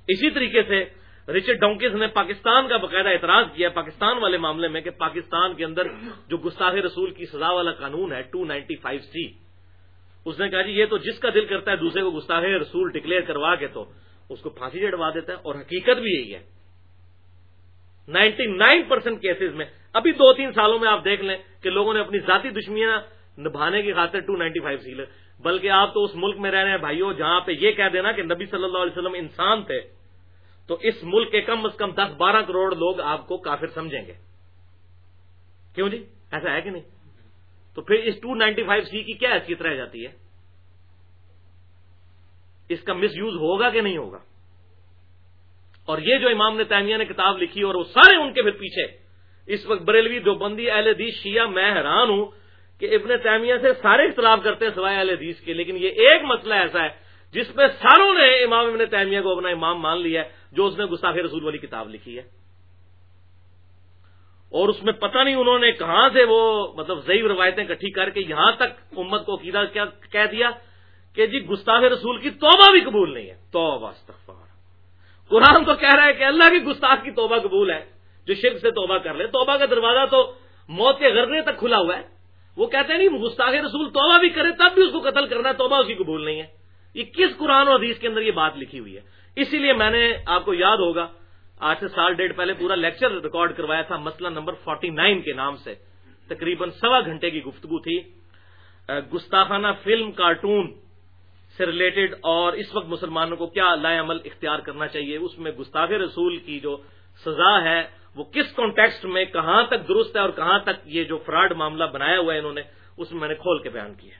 اسی طریقے سے رچرڈ ڈونکس نے پاکستان کا باقاعدہ اعتراض کیا، پاکستان والے معاملے میں کہ پاکستان کے اندر جو گستاخ رسول کی سزا والا قانون ہے ٹو نائنٹی فائیو سی اس نے کہا جی یہ تو جس کا دل کرتا ہے دوسرے کو گستاخ رسول ڈکلیئر کروا کے تو اس کو پھانسی چڑھوا دیتا ہے اور حقیقت بھی یہی ہے۔ نائنٹی نائن پرسینٹ کیسز میں ابھی دو تین سالوں میں آپ دیکھ لیں کہ لوگوں نے اپنی ذاتی دشمیاں نبھانے کی خاطر ٹو نائنٹی فائیو سی بلکہ آپ تو اس ملک میں رہ رہے ہیں بھائیوں جہاں پہ یہ کہہ دینا کہ نبی صلی اللہ علیہ وسلم انسان تھے، تو اس ملک کے کم از کم دس بارہ کروڑ لوگ آپ کو کافر سمجھیں گے۔ کیوں جی؟ ایسا ہے کہ نہیں؟ تو پھر اس ٹو نائنٹی فائیو سی کی کیا حیثیت رہ جاتی ہے؟ اس کا مس یوز ہوگا کہ نہیں ہوگا؟ اور یہ جو امام نے تیمیہ نے کتاب لکھی اور وہ سارے ان کے پھر پیچھے، اس وقت بریلوی دو بندی اہل حدیث شیعہ، میں حیران ہوں کہ ابن تیمیہ سے سارے اختلاف کرتے ہیں سوائے اہل حدیث کے، لیکن یہ ایک مسئلہ ایسا ہے جس میں ساروں نے امام ابن تیمیہ کو اپنا امام مان لیا ہے، جو اس نے گستاخ رسول والی کتاب لکھی ہے۔ اور اس میں پتہ نہیں انہوں نے کہاں سے وہ مطلب ضعیف روایتیں کٹھی کر کے یہاں تک امت کو عقیدہ کیا کہہ دیا کہ جی گستاخ رسول کی توبہ بھی قبول نہیں ہے۔ توبہ استغفار۔ قرآن تو کہہ رہا ہے کہ اللہ کی گستاخ کی توبہ قبول ہے۔ جو شرک سے توبہ کر لے، توبہ کا دروازہ تو موت کے غرنے تک کھلا ہوا ہے۔ وہ کہتے ہیں نہیں، گستاخ رسول توبہ بھی کرے تب بھی اس کو قتل کرنا ہے، توبہ اس کی قبول نہیں ہے۔ یہ کس قرآن اور حدیث کے اندر یہ بات لکھی ہوئی ہے؟ اسی لیے میں نے آپ کو یاد ہوگا آج سے سال ڈیڑھ پہلے پورا لیکچر ریکارڈ کروایا تھا مسئلہ نمبر فورٹی نائن کے نام سے۔ تقریباً سوا گھنٹے کی گفتگو تھی۔ گستاخانہ فلم کارٹون سے ریلیٹڈ اور اس وقت مسلمانوں کو کیا لائے عمل اختیار کرنا چاہیے، اس میں گستاخ رسول کی جو سزا ہے، وہ کس کانٹیکسٹ میں کہاں تک درست ہے اور کہاں تک یہ جو فراڈ معاملہ بنایا ہوا ہے انہوں نے، اس میں میں نے کھول کے بیان کیا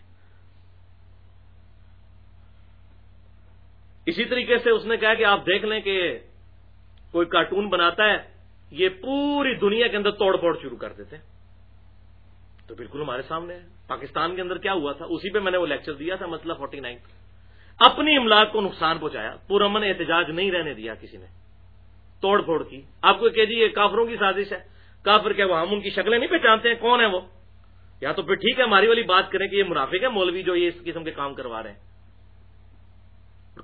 اسی طریقے سے اس نے کہا کہ آپ دیکھ لیں کہ کوئی کارٹون بناتا ہے، یہ پوری دنیا کے اندر توڑ پھوڑ شروع کر دیتے تو بالکل ہمارے سامنے ہے۔ پاکستان کے اندر کیا ہوا تھا؟ اسی پہ میں نے وہ لیکچر دیا تھا مطلب فورٹی نائن اپنی املاک کو نقصان پہنچایا پورامن احتجاج نہیں رہنے دیا کسی نے۔ توڑ پھوڑ کی۔ آپ کو کہ جی یہ کافروں کی سازش ہے۔ کافر کیا وہ ہم ان کی شکلیں نہیں پہچانتے ہیں؟ کون ہے وہ؟ یا تو پھر ٹھیک ہے، ہماری والی بات کریں کہ یہ منافق ہے مولوی جو یہ اس قسم کے کام کروا رہے ہیں۔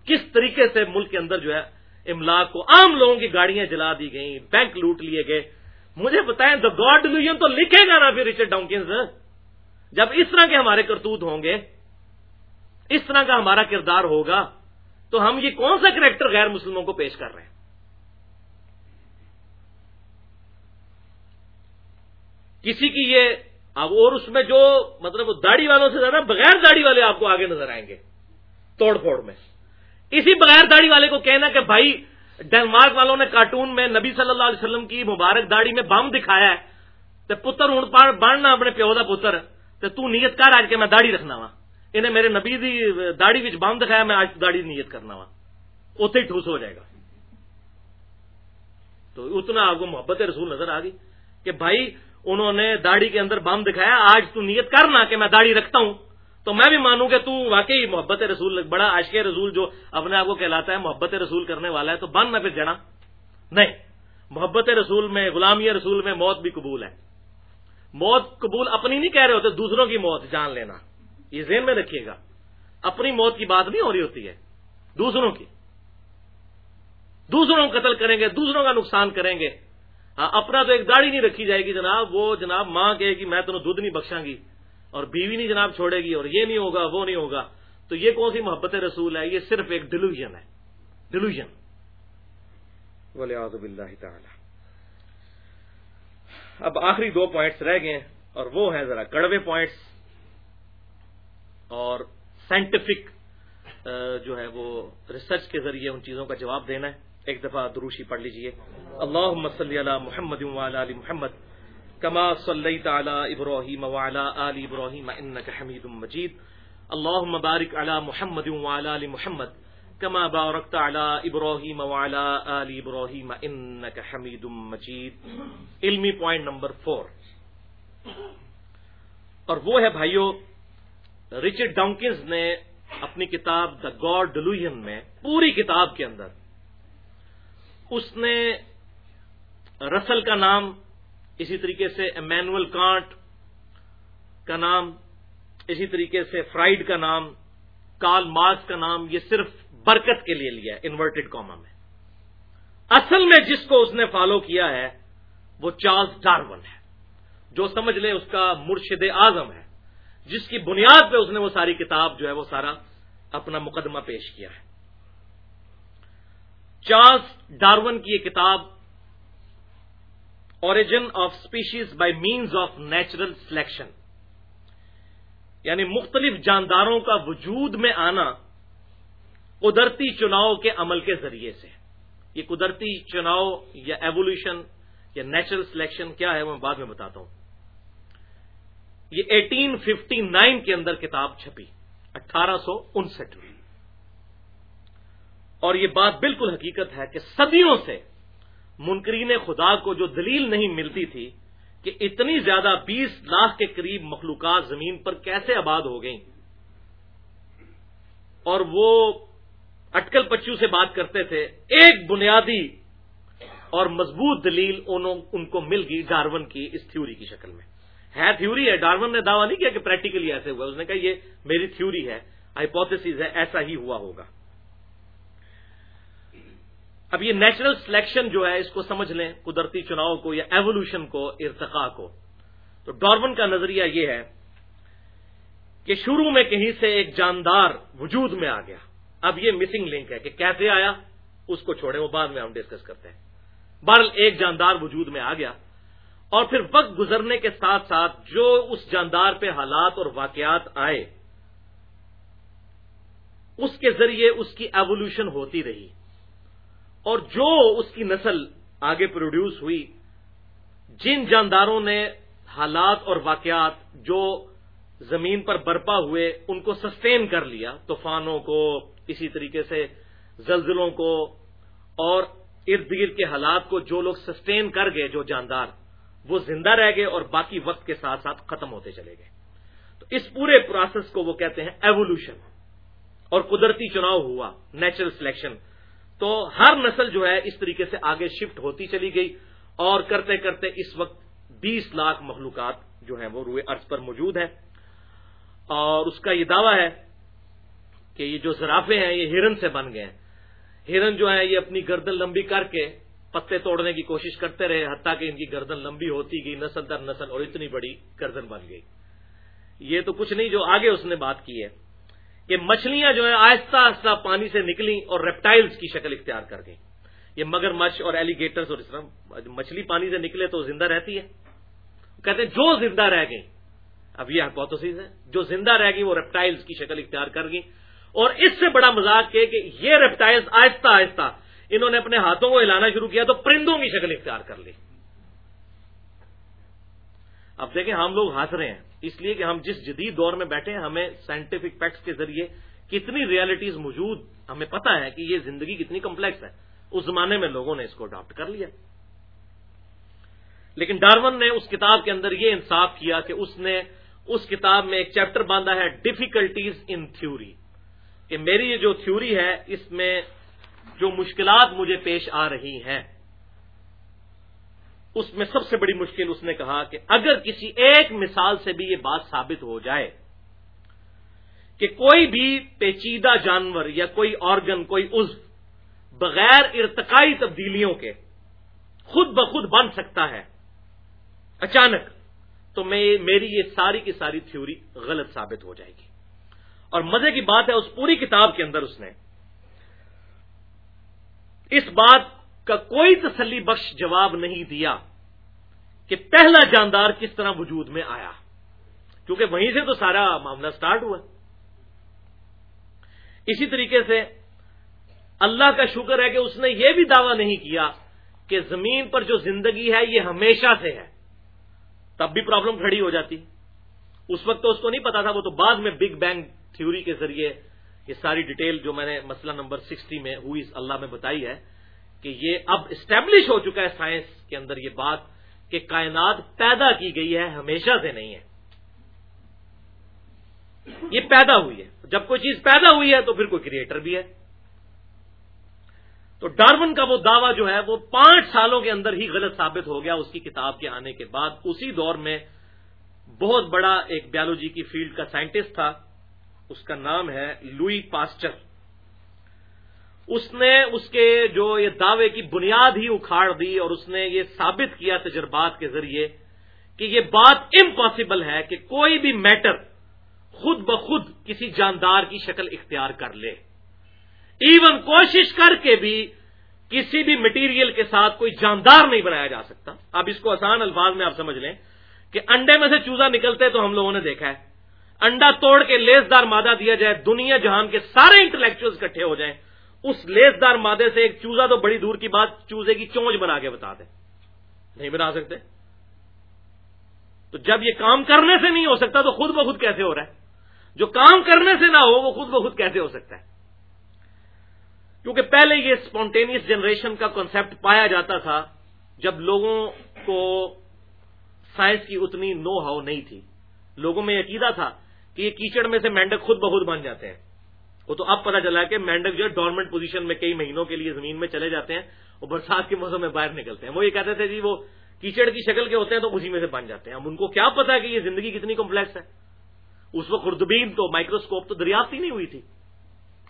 کس طریقے سے ملک کے اندر جو ہے املاک کو عام لوگوں کی گاڑیاں جلا دی گئیں، بینک لوٹ لیے گئے۔ مجھے بتائیں دا گاڈ ڈیلیژن تو لکھے گا نا پھر ریچرڈ ڈاؤنکنز جب اس طرح کے ہمارے کرتوت ہوں گے، اس طرح کا ہمارا کردار ہوگا، تو ہم یہ کون سا کریکٹر غیر مسلموں کو پیش کر رہے ہیں؟ کسی کی یہ، اب اور اس میں جو مطلب داڑھی والوں سے زیادہ بغیر داڑھی والے آپ کو آگے نظر آئیں گے، توڑ پھوڑ میں۔ اسی بغیر داڑھی والے کو کہنا کہ بھائی ڈینمارک والوں نے کارٹون میں نبی صلی اللہ علیہ وسلم کی مبارک داڑھی میں بم دکھایا ہے تو پتر ہوں بڑھنا اپنے پیو کا پتر تو تو نیت کر آج کے میں داڑھی رکھنا وا۔ انہیں میرے نبی دی داڑھی بم دکھایا، میں آج داڑھی نیت کرنا وا۔ اتنے ہی ٹھوس ہو جائے گا۔ تو اتنا آپ کو محبت رسول نظر آ گئی کہ بھائی، انہوں نے داڑھی کے اندر بم دکھایا، آج تو نیت کرنا کہ میں داڑھی رکھتا ہوں۔ تو میں بھی مانوں کہ تو واقعی محبت رسول، بڑا عاشق رسول جو اپنے آپ کو کہلاتا ہے، محبت رسول کرنے والا ہے، تو بن نہ پھر جنا نہیں، محبت رسول میں، غلامی رسول میں موت بھی قبول ہے۔ موت قبول اپنی نہیں کہہ رہے ہوتے، دوسروں کی موت، جان لینا۔ یہ ذہن میں رکھیے گا۔ اپنی موت کی بات نہیں ہو رہی ہوتی ہے، دوسروں کی۔ دوسروں کو قتل کریں گے، دوسروں کا نقصان کریں گے۔ ہاں اپنا تو ایک داڑھی نہیں رکھی جائے گی، جناب۔ وہ جناب ماں کہے گی، میں تمہیں دودھ نہیں بخشاں گی۔ اور بیوی نہیں جناب چھوڑے گی اور یہ نہیں ہوگا، وہ نہیں ہوگا۔ تو یہ کون سی محبت رسول ہے؟ یہ صرف ایک ڈیلوژن ہے۔ ڈیلوژن اللہ تعالی اب آخری دو پوائنٹس رہ گئے اور وہ ہیں ذرا کڑوے پوائنٹس اور سائنٹیفک جو ہے وہ ریسرچ کے ذریعے ان چیزوں کا جواب دینا ہے۔ ایک دفعہ دروشی پڑھ لیجیے۔ اللہ صلی علی محمد علی محمد۔ کما صلی تعالی ابراہیم وعلی آل ابراہیم انک حمید مجید اللہ بارک علی محمد وعلی آل محمد کما بارکت علی ابراہیم وعلی آل ابراہیم انک حمید مجید علمی پوائنٹ نمبر فور اور وہ ہے بھائیو، رچرڈ ڈانکنز نے اپنی کتاب دا گاڈ ڈلوژن میں، پوری کتاب کے اندر، اس نے رسل کا نام اسی طریقے سے امینول کانٹ کا نام، اسی طریقے سے فرائڈ کا نام کال مارکس کا نام، یہ صرف برکت کے لیے لیا ہے، انورٹڈ کاما میں۔ اصل میں جس کو اس نے فالو کیا ہے، وہ چارلز ڈارون ہے۔ جو سمجھ لے اس کا مرشد اعظم ہے، جس کی بنیاد پہ اس نے وہ ساری کتاب جو ہے وہ سارا اپنا مقدمہ پیش کیا ہے۔ چارلز ڈارون کی یہ کتاب origin of species by means of natural selection یعنی مختلف جانداروں کا وجود میں آنا قدرتی چناؤ کے عمل کے ذریعے سے یہ قدرتی چناؤ یا ایوولوشن یا نیچرل سلیکشن کیا ہے وہ میں بعد میں بتاتا ہوں۔ یہ ایٹین ففٹی نائن کے اندر کتاب چھپی، اٹھارہ سو انسٹھ میں۔ اور یہ بات بالکل حقیقت ہے کہ صدیوں سے منکرین خدا کو جو دلیل نہیں ملتی تھی کہ اتنی زیادہ بیس لاکھ کے قریب مخلوقات زمین پر کیسے آباد ہو گئیں۔ اور وہ اٹکل پچو سے بات کرتے تھے، ایک بنیادی اور مضبوط دلیل ان کو مل گئی ڈارون کی اس تھیوری کی شکل میں۔ ہے تھیوری ہے ڈارون نے دعویٰ نہیں کیا کہ پریکٹیکلی ایسے ہوا۔ اس نے کہا یہ میری تھیوری ہے ہائپوتھس ہے، ایسا ہی ہوا ہوگا۔ اب یہ نیچرل سلیکشن جو ہے، اس کو سمجھ لیں، قدرتی چناؤ کو یا ایوولوشن کو ارتقا کو۔ تو ڈارون کا نظریہ یہ ہے کہ شروع میں کہیں سے ایک جاندار وجود میں آ گیا۔ اب یہ مسنگ لنک ہے کہ کیسے آیا، اس کو چھوڑیں، وہ بعد میں ہم ڈسکس کرتے ہیں۔ بہرحال ایک جاندار وجود میں آ گیا اور پھر وقت گزرنے کے ساتھ ساتھ جو اس جاندار پہ حالات اور واقعات آئے، اس کے ذریعے اس کی ایوولوشن ہوتی رہی۔ اور جو اس کی نسل آگے پروڈیوس ہوئی، جن جانداروں نے حالات اور واقعات جو زمین پر برپا ہوئے، ان کو سسٹین کر لیا، طوفانوں کو، اسی طریقے سے زلزلوں کو، اور ارد گرد کے حالات کو جو لوگ سسٹین کر گئے، جو جاندار، وہ زندہ رہ گئے اور باقی وقت کے ساتھ ساتھ ختم ہوتے چلے گئے۔ تو اس پورے پروسیس کو وہ کہتے ہیں ایوولوشن اور قدرتی چناؤ ہوا نیچرل سلیکشن تو ہر نسل جو ہے اس طریقے سے آگے شفٹ ہوتی چلی گئی اور کرتے کرتے اس وقت بیس لاکھ مخلوقات جو ہیں وہ روئے ارض پر موجود ہیں۔ اور اس کا یہ دعویٰ ہے کہ یہ جو زرافے ہیں یہ ہرن سے بن گئے ہیں۔ ہرن جو ہے یہ اپنی گردن لمبی کر کے پتے توڑنے کی کوشش کرتے رہے، حتیٰ کہ ان کی گردن لمبی ہوتی گئی، نسل در نسل اور اتنی بڑی گردن بن گئی۔ یہ تو کچھ نہیں جو آگے اس نے بات کی ہے۔ کہ مچھلیاں جو ہیں آہستہ آہستہ پانی سے نکلی اور ریپٹائلز کی شکل اختیار کر گئی یہ مگر مچھ اور ایلیگیٹرز اور اس طرح مچھلی پانی سے نکلے تو زندہ رہتی ہے۔ کہتے ہیں جو زندہ رہ گئی اب یہ بہت ہے۔ جو زندہ رہ گئی وہ ریپٹائلز کی شکل اختیار کر گئی اور اس سے بڑا مزاق یہ کہ یہ ریپٹائلز آہستہ آہستہ انہوں نے اپنے ہاتھوں کو ہلانا شروع کیا تو پرندوں کی شکل اختیار کر لی۔ اب دیکھیں ہم لوگ ہنس رہے ہیں۔ اس لیے کہ ہم جس جدید دور میں بیٹھے ہیں، ہمیں سائنٹیفک فیکٹس کے ذریعے کتنی ریالٹیز موجود، ہمیں پتا ہے کہ یہ زندگی کتنی کمپلیکس ہے۔ اس زمانے میں لوگوں نے اس کو اڈاپٹ کر لیا۔ لیکن ڈارون نے اس کتاب کے اندر یہ انصاف کیا کہ اس نے اس کتاب میں ایک چیپٹر باندھا ہے ڈیفیکلٹیز ان تھیوری کہ میری یہ جو تھیوری ہے، اس میں جو مشکلات مجھے پیش آ رہی ہیں اس میں سب سے بڑی مشکل اس نے کہا کہ اگر کسی ایک مثال سے بھی یہ بات ثابت ہو جائے کہ کوئی بھی پیچیدہ جانور یا کوئی آرگن، کوئی عزو بغیر ارتقائی تبدیلیوں کے خود بخود بن سکتا ہے، اچانک تو میں میری یہ ساری کی ساری تھیوری غلط ثابت ہو جائے گی۔ اور مزے کی بات ہے، اس پوری کتاب کے اندر اس نے اس بات کا کوئی تسلی بخش جواب نہیں دیا کہ پہلا جاندار کس طرح وجود میں آیا۔ کیونکہ وہیں سے تو سارا معاملہ سٹارٹ ہوا۔ اسی طریقے سے اللہ کا شکر ہے کہ اس نے یہ بھی دعویٰ نہیں کیا کہ زمین پر جو زندگی ہے یہ ہمیشہ سے ہے۔ تب بھی پرابلم کھڑی ہو جاتی۔ اس وقت تو اس کو نہیں پتا تھا، وہ تو بعد میں بگ بینگ تھیوری کے ذریعے یہ ساری ڈیٹیل جو میں نے مسئلہ نمبر سکسٹی میں ہوئی اللہ میں بتائی ہے۔ کہ یہ اب اسٹیبلش ہو چکا ہے سائنس کے اندر یہ بات کہ کائنات پیدا کی گئی ہے، ہمیشہ سے نہیں ہے۔ یہ پیدا ہوئی ہے۔ جب کوئی چیز پیدا ہوئی ہے تو پھر کوئی کریٹر بھی ہے۔ تو ڈارون کا وہ دعویٰ جو ہے وہ پانچ سالوں کے اندر ہی غلط ثابت ہو گیا اس کی کتاب کے آنے کے بعد۔ اسی دور میں بہت بڑا ایک بیالوجی کی فیلڈ کا سائنٹسٹ تھا، اس کا نام ہے لوئی پاسچر۔ اس نے اس کے جو یہ دعوے کی بنیاد ہی اکھاڑ دی اور اس نے یہ ثابت کیا تجربات کے ذریعے کہ یہ بات امپاسبل ہے کہ کوئی بھی میٹر خود بخود کسی جاندار کی شکل اختیار کر لے۔ ایون کوشش کر کے بھی کسی بھی مٹیریل کے ساتھ کوئی جاندار نہیں بنایا جا سکتا۔ اب اس کو آسان الفاظ میں آپ سمجھ لیں کہ انڈے میں سے چوزا نکلتے تو ہم لوگوں نے دیکھا ہے۔ انڈا توڑ کے لیس دار مادہ دیا جائے، دنیا جہان کے سارے انٹلیکچوئل اکٹھے ہو جائیں۔ اس لیس دار مادے سے ایک چوزا تو بڑی دور کی بات چوزے کی چونچ بنا کے بتا دیں۔ نہیں بنا سکتے؟ تو جب یہ کام کرنے سے نہیں ہو سکتا تو خود بخود کیسے ہو رہا ہے؟ جو کام کرنے سے نہ ہو وہ خود بخود کیسے ہو سکتا ہے؟ کیونکہ پہلے یہ اسپونٹینیس جنریشن کا کنسپٹ پایا جاتا تھا جب لوگوں کو سائنس کی اتنی نو ہاؤ نہیں تھی۔ لوگوں میں عقیدہ تھا کہ یہ کیچڑ میں سے مینڈک خود بخود بن جاتے ہیں۔ وہ تو اب پتا چلا کہ مینڈک جو ہے ڈورمنٹ پوزیشن میں کئی مہینوں کے لیے زمین میں چلے جاتے ہیں اور برسات کے موسم میں باہر نکلتے ہیں۔ وہ یہ کہتے تھے جی وہ کیچڑ کی شکل کے ہوتے ہیں تو اسی میں سے بن جاتے ہیں۔ اب ان کو کیا پتا کہ یہ زندگی کتنی کمپلیکس ہے؟ اس وقت خوردبین تو مائکروسکوپ تو دریافت ہی نہیں ہوئی تھی۔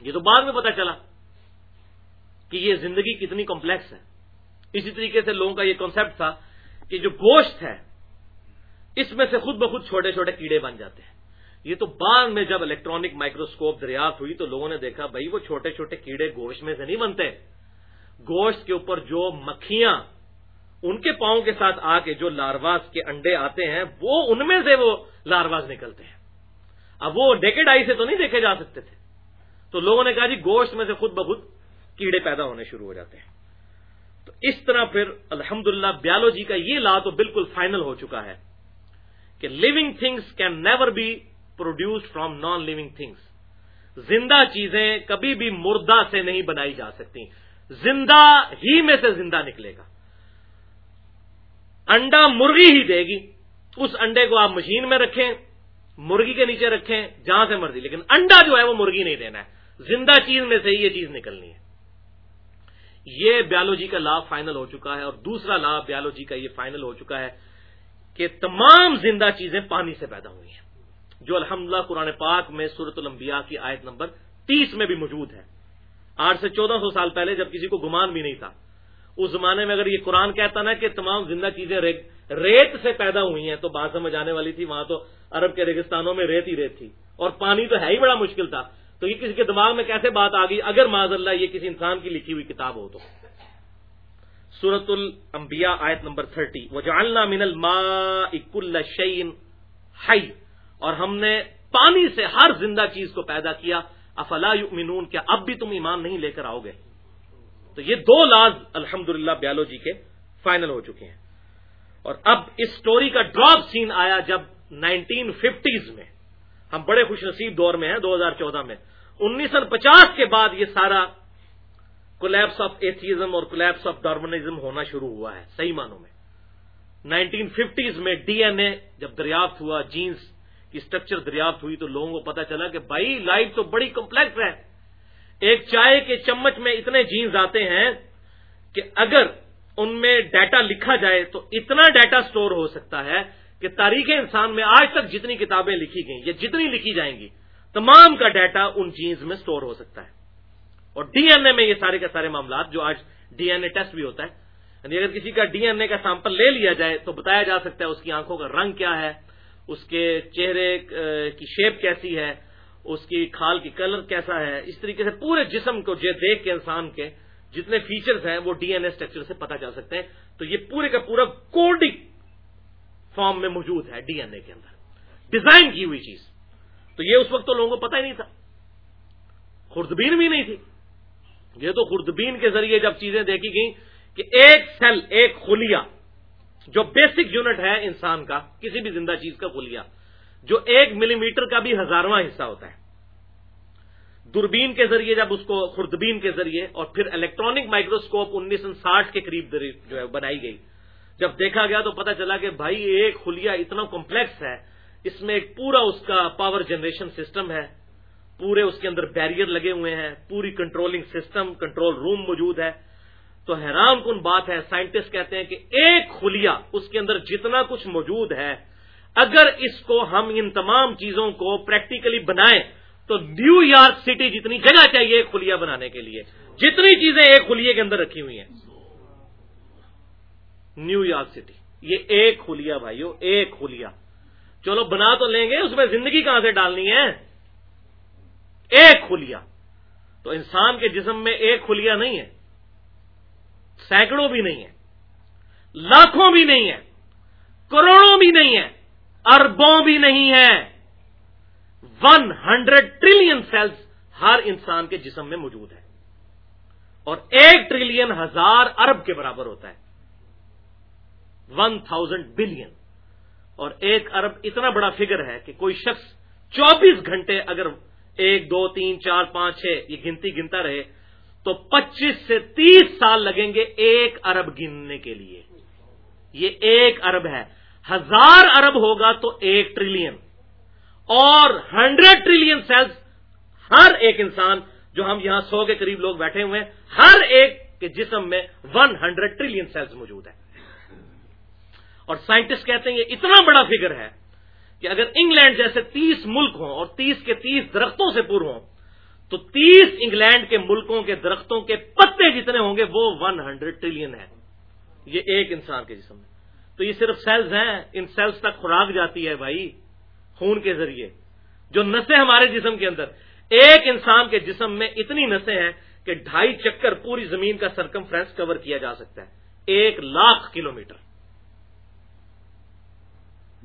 یہ تو بعد میں پتا چلا کہ یہ زندگی کتنی کمپلیکس ہے۔ اسی طریقے سے لوگوں کا یہ کانسیپٹ تھا کہ جو گوشت ہے، اس میں سے خود بخود چھوٹے چھوٹے کیڑے بن جاتے ہیں۔ یہ تو بعد میں جب الیکٹرانک مائکروسکوپ دریافت ہوئی تو لوگوں نے دیکھا، بھائی وہ چھوٹے چھوٹے کیڑے گوشت میں سے نہیں بنتے۔ گوشت کے اوپر جو مکھیاں ان کے پاؤں کے ساتھ آ کے جو لارواز کے انڈے آتے ہیں، وہ ان میں سے وہ لارواز نکلتے ہیں۔ اب وہ ڈیکڈ آئی سے تو نہیں دیکھے جا سکتے تھے۔ تو لوگوں نے کہا جی گوشت میں سے خود بخود کیڑے پیدا ہونے شروع ہو جاتے ہیں۔ تو اس طرح پھر الحمدللہ بیالوجی کا یہ لا تو بالکل فائنل ہو چکا ہے کہ living things can never be produce from non living things زندہ چیزیں کبھی بھی مردہ سے نہیں بنائی جا سکتی۔ زندہ ہی میں سے زندہ نکلے گا۔ انڈا مرغی ہی دے گی۔ اس انڈے کو آپ مشین میں رکھیں، مرغی کے نیچے رکھیں، جہاں سے مرضی، لیکن انڈا جو ہے وہ مرغی نہیں دینا ہے۔ زندہ چیز میں سے یہ چیز نکلنی ہے۔ یہ بیالوجی کا لا فائنل ہو چکا ہے اور دوسرا لا بیالوجی کا یہ فائنل ہو چکا ہے کہ تمام زندہ چیزیں پانی سے پیدا ہوئی ہیں۔ جو الحمدللہ قرآن پاک میں صورت الانبیاء کی آیت نمبر تیس میں بھی موجود ہے۔ آٹھ سے چودہ سو سال پہلے جب کسی کو گمان بھی نہیں تھا۔ اس زمانے میں اگر یہ قرآن کہتا نا کہ تمام زندہ چیزیں ریت سے پیدا ہوئی ہیں، تو بات سمجھ آنے والی تھی، وہاں تو عرب کے ریگستانوں میں ریت ہی ریت تھی۔ اور پانی تو ہے ہی بڑا مشکل تھا۔ تو یہ کسی کے دماغ میں کیسے بات آ گئی؟ اگر معذ اللہ یہ کسی انسان کی لکھی ہوئی کتاب ہو تو۔ سورت الانبیاء آیت نمبر تھرٹی۔ وہ جالنا من اک الشعین ہائی اور ہم نے پانی سے ہر زندہ چیز کو پیدا کیا۔ افلا یؤمنون، کیا اب بھی تم ایمان نہیں لے کر آؤ گے؟ تو یہ دو لاز الحمد للہ بیالوجی کے فائنل ہو چکے ہیں۔ اور اب اس سٹوری کا ڈراپ سین آیا جب نائنٹین ففٹیز میں، ہم بڑے خوش نصیب دور میں ہیں، دو ہزار چودہ میں۔ انیس سو پچاس کے بعد یہ سارا کولیپس آف ایتھیزم اور کولیپس آف ڈارمنزم ہونا شروع ہوا ہے، صحیح معنوں میں۔ نائنٹین ففٹیز میں ڈی این اے جب دریافت ہوا جینس کی اسٹرکچر دریافت ہوئی تو لوگوں کو پتا چلا کہ بھائی لائف تو بڑی کمپلیکس ہے۔ ایک چائے کے چمچ میں اتنے جینز آتے ہیں کہ اگر ان میں ڈیٹا لکھا جائے تو اتنا ڈیٹا سٹور ہو سکتا ہے کہ تاریخ انسان میں آج تک جتنی کتابیں لکھی گئیں یا جتنی لکھی جائیں گی، تمام کا ڈیٹا ان جینز میں سٹور ہو سکتا ہے۔ اور ڈی این اے میں یہ سارے کے سارے معاملات جو آج ڈی این اے ٹیسٹ بھی ہوتا ہے یعنی اگر کسی کا ڈی این اے کا سیمپل لے لیا جائے تو بتایا جا سکتا ہے اس کی آنکھوں کا رنگ کیا ہے۔ اس کے چہرے کی شیپ کیسی ہے، اس کی کھال کی کلر کیسا ہے، اس طریقے سے پورے جسم کو دیکھ کے انسان کے جتنے فیچرز ہیں وہ ڈی این اے اسٹرکچر سے پتا چل سکتے ہیں۔ تو یہ پورے کا پورا کوڈک فارم میں موجود ہے ڈی این اے کے اندر۔ ڈیزائن کی ہوئی چیز۔ تو یہ اس وقت تو لوگوں کو پتا ہی نہیں تھا۔ خوردبین بھی نہیں تھی۔ یہ تو خوردبین کے ذریعے جب چیزیں دیکھی گئیں کہ ایک سیل ایک خلیا جو بیسک یونٹ ہے انسان کا، کسی بھی زندہ چیز کا خلیا جو ایک ملی میٹر کا بھی ہزارواں حصہ ہوتا ہے۔ دوربین کے ذریعے جب اس کو، خوردبین کے ذریعے، اور پھر الیکٹرانک مائکروسکوپ انیس سو ساٹھ کے قریب جو ہے، بنائی گئی۔ جب دیکھا گیا تو پتا چلا کہ بھائی ایک خلیا اتنا کمپلیکس ہے، اس میں ایک پورا اس کا پاور جنریشن سسٹم ہے۔ پورے اس کے اندر بیریئر لگے ہوئے ہیں، پوری کنٹرولنگ سسٹم کنٹرول روم موجود ہے۔ تو حیران کن بات ہے سائنٹسٹ کہتے ہیں کہ ایک خلیا اس کے اندر جتنا کچھ موجود ہے، اگر اس کو ہم ان تمام چیزوں کو پریکٹیکلی بنائیں، تو نیو یارک سٹی جتنی جگہ چاہیے ایک خلیا بنانے کے لیے۔ جتنی چیزیں ایک خلیے کے اندر رکھی ہوئی ہیں۔ نیو یارک سٹی یہ ایک خلیا بھائیو، ایک خلیا چلو بنا تو لیں گے، اس میں زندگی کہاں سے ڈالنی ہے؟ ایک خلیا تو انسان کے جسم میں ایک خلیا نہیں ہے۔ سینکڑوں بھی نہیں ہے لاکھوں بھی نہیں ہے کروڑوں بھی نہیں ہے اربوں بھی نہیں ہے ون ہنڈریڈ ٹریلین سیلز ہر انسان کے جسم میں موجود ہے اور ایک ٹریلین ہزار ارب کے برابر ہوتا ہے۔ ون تھاؤزینڈ بلین اور ایک ارب اتنا بڑا فگر ہے کہ کوئی شخص چوبیس گھنٹے اگر ایک، دو، تین، چار، پانچ، چھ، یہ گنتی گنتا رہے تو پچیس سے تیس سال لگیں گے ایک ارب گننے کے لیے۔ یہ ایک ارب ہے۔ ہزار ارب ہوگا تو ایک ٹریلین۔ اور ہنڈریڈ ٹریلین سیلز ہر ایک انسان جو ہم یہاں سو کے قریب لوگ بیٹھے ہوئے ہیں، ہر ایک کے جسم میں ون ہنڈریڈ ٹریلین سیلز موجود ہیں۔ اور سائنٹسٹ کہتے ہیں یہ اتنا بڑا فگر ہے کہ اگر انگلینڈ جیسے تیس ملک ہوں اور تیس کے تیس درختوں سے پر ہوں تو تیس انگلینڈ کے ملکوں کے درختوں کے پتے جتنے ہوں گے وہ ون ہنڈریڈ ٹریلین ہے یہ ایک انسان کے جسم میں۔ تو یہ صرف سیلز ہیں، ان سیلز تک خوراک جاتی ہے بھائی، خون کے ذریعے۔ جو نسیں ہمارے جسم کے اندر، ایک انسان کے جسم میں اتنی نسیں ہیں کہ ڈھائی چکر پوری زمین کا سرکم فرینس کور کیا جا سکتا ہے۔ ایک لاکھ کلو میٹر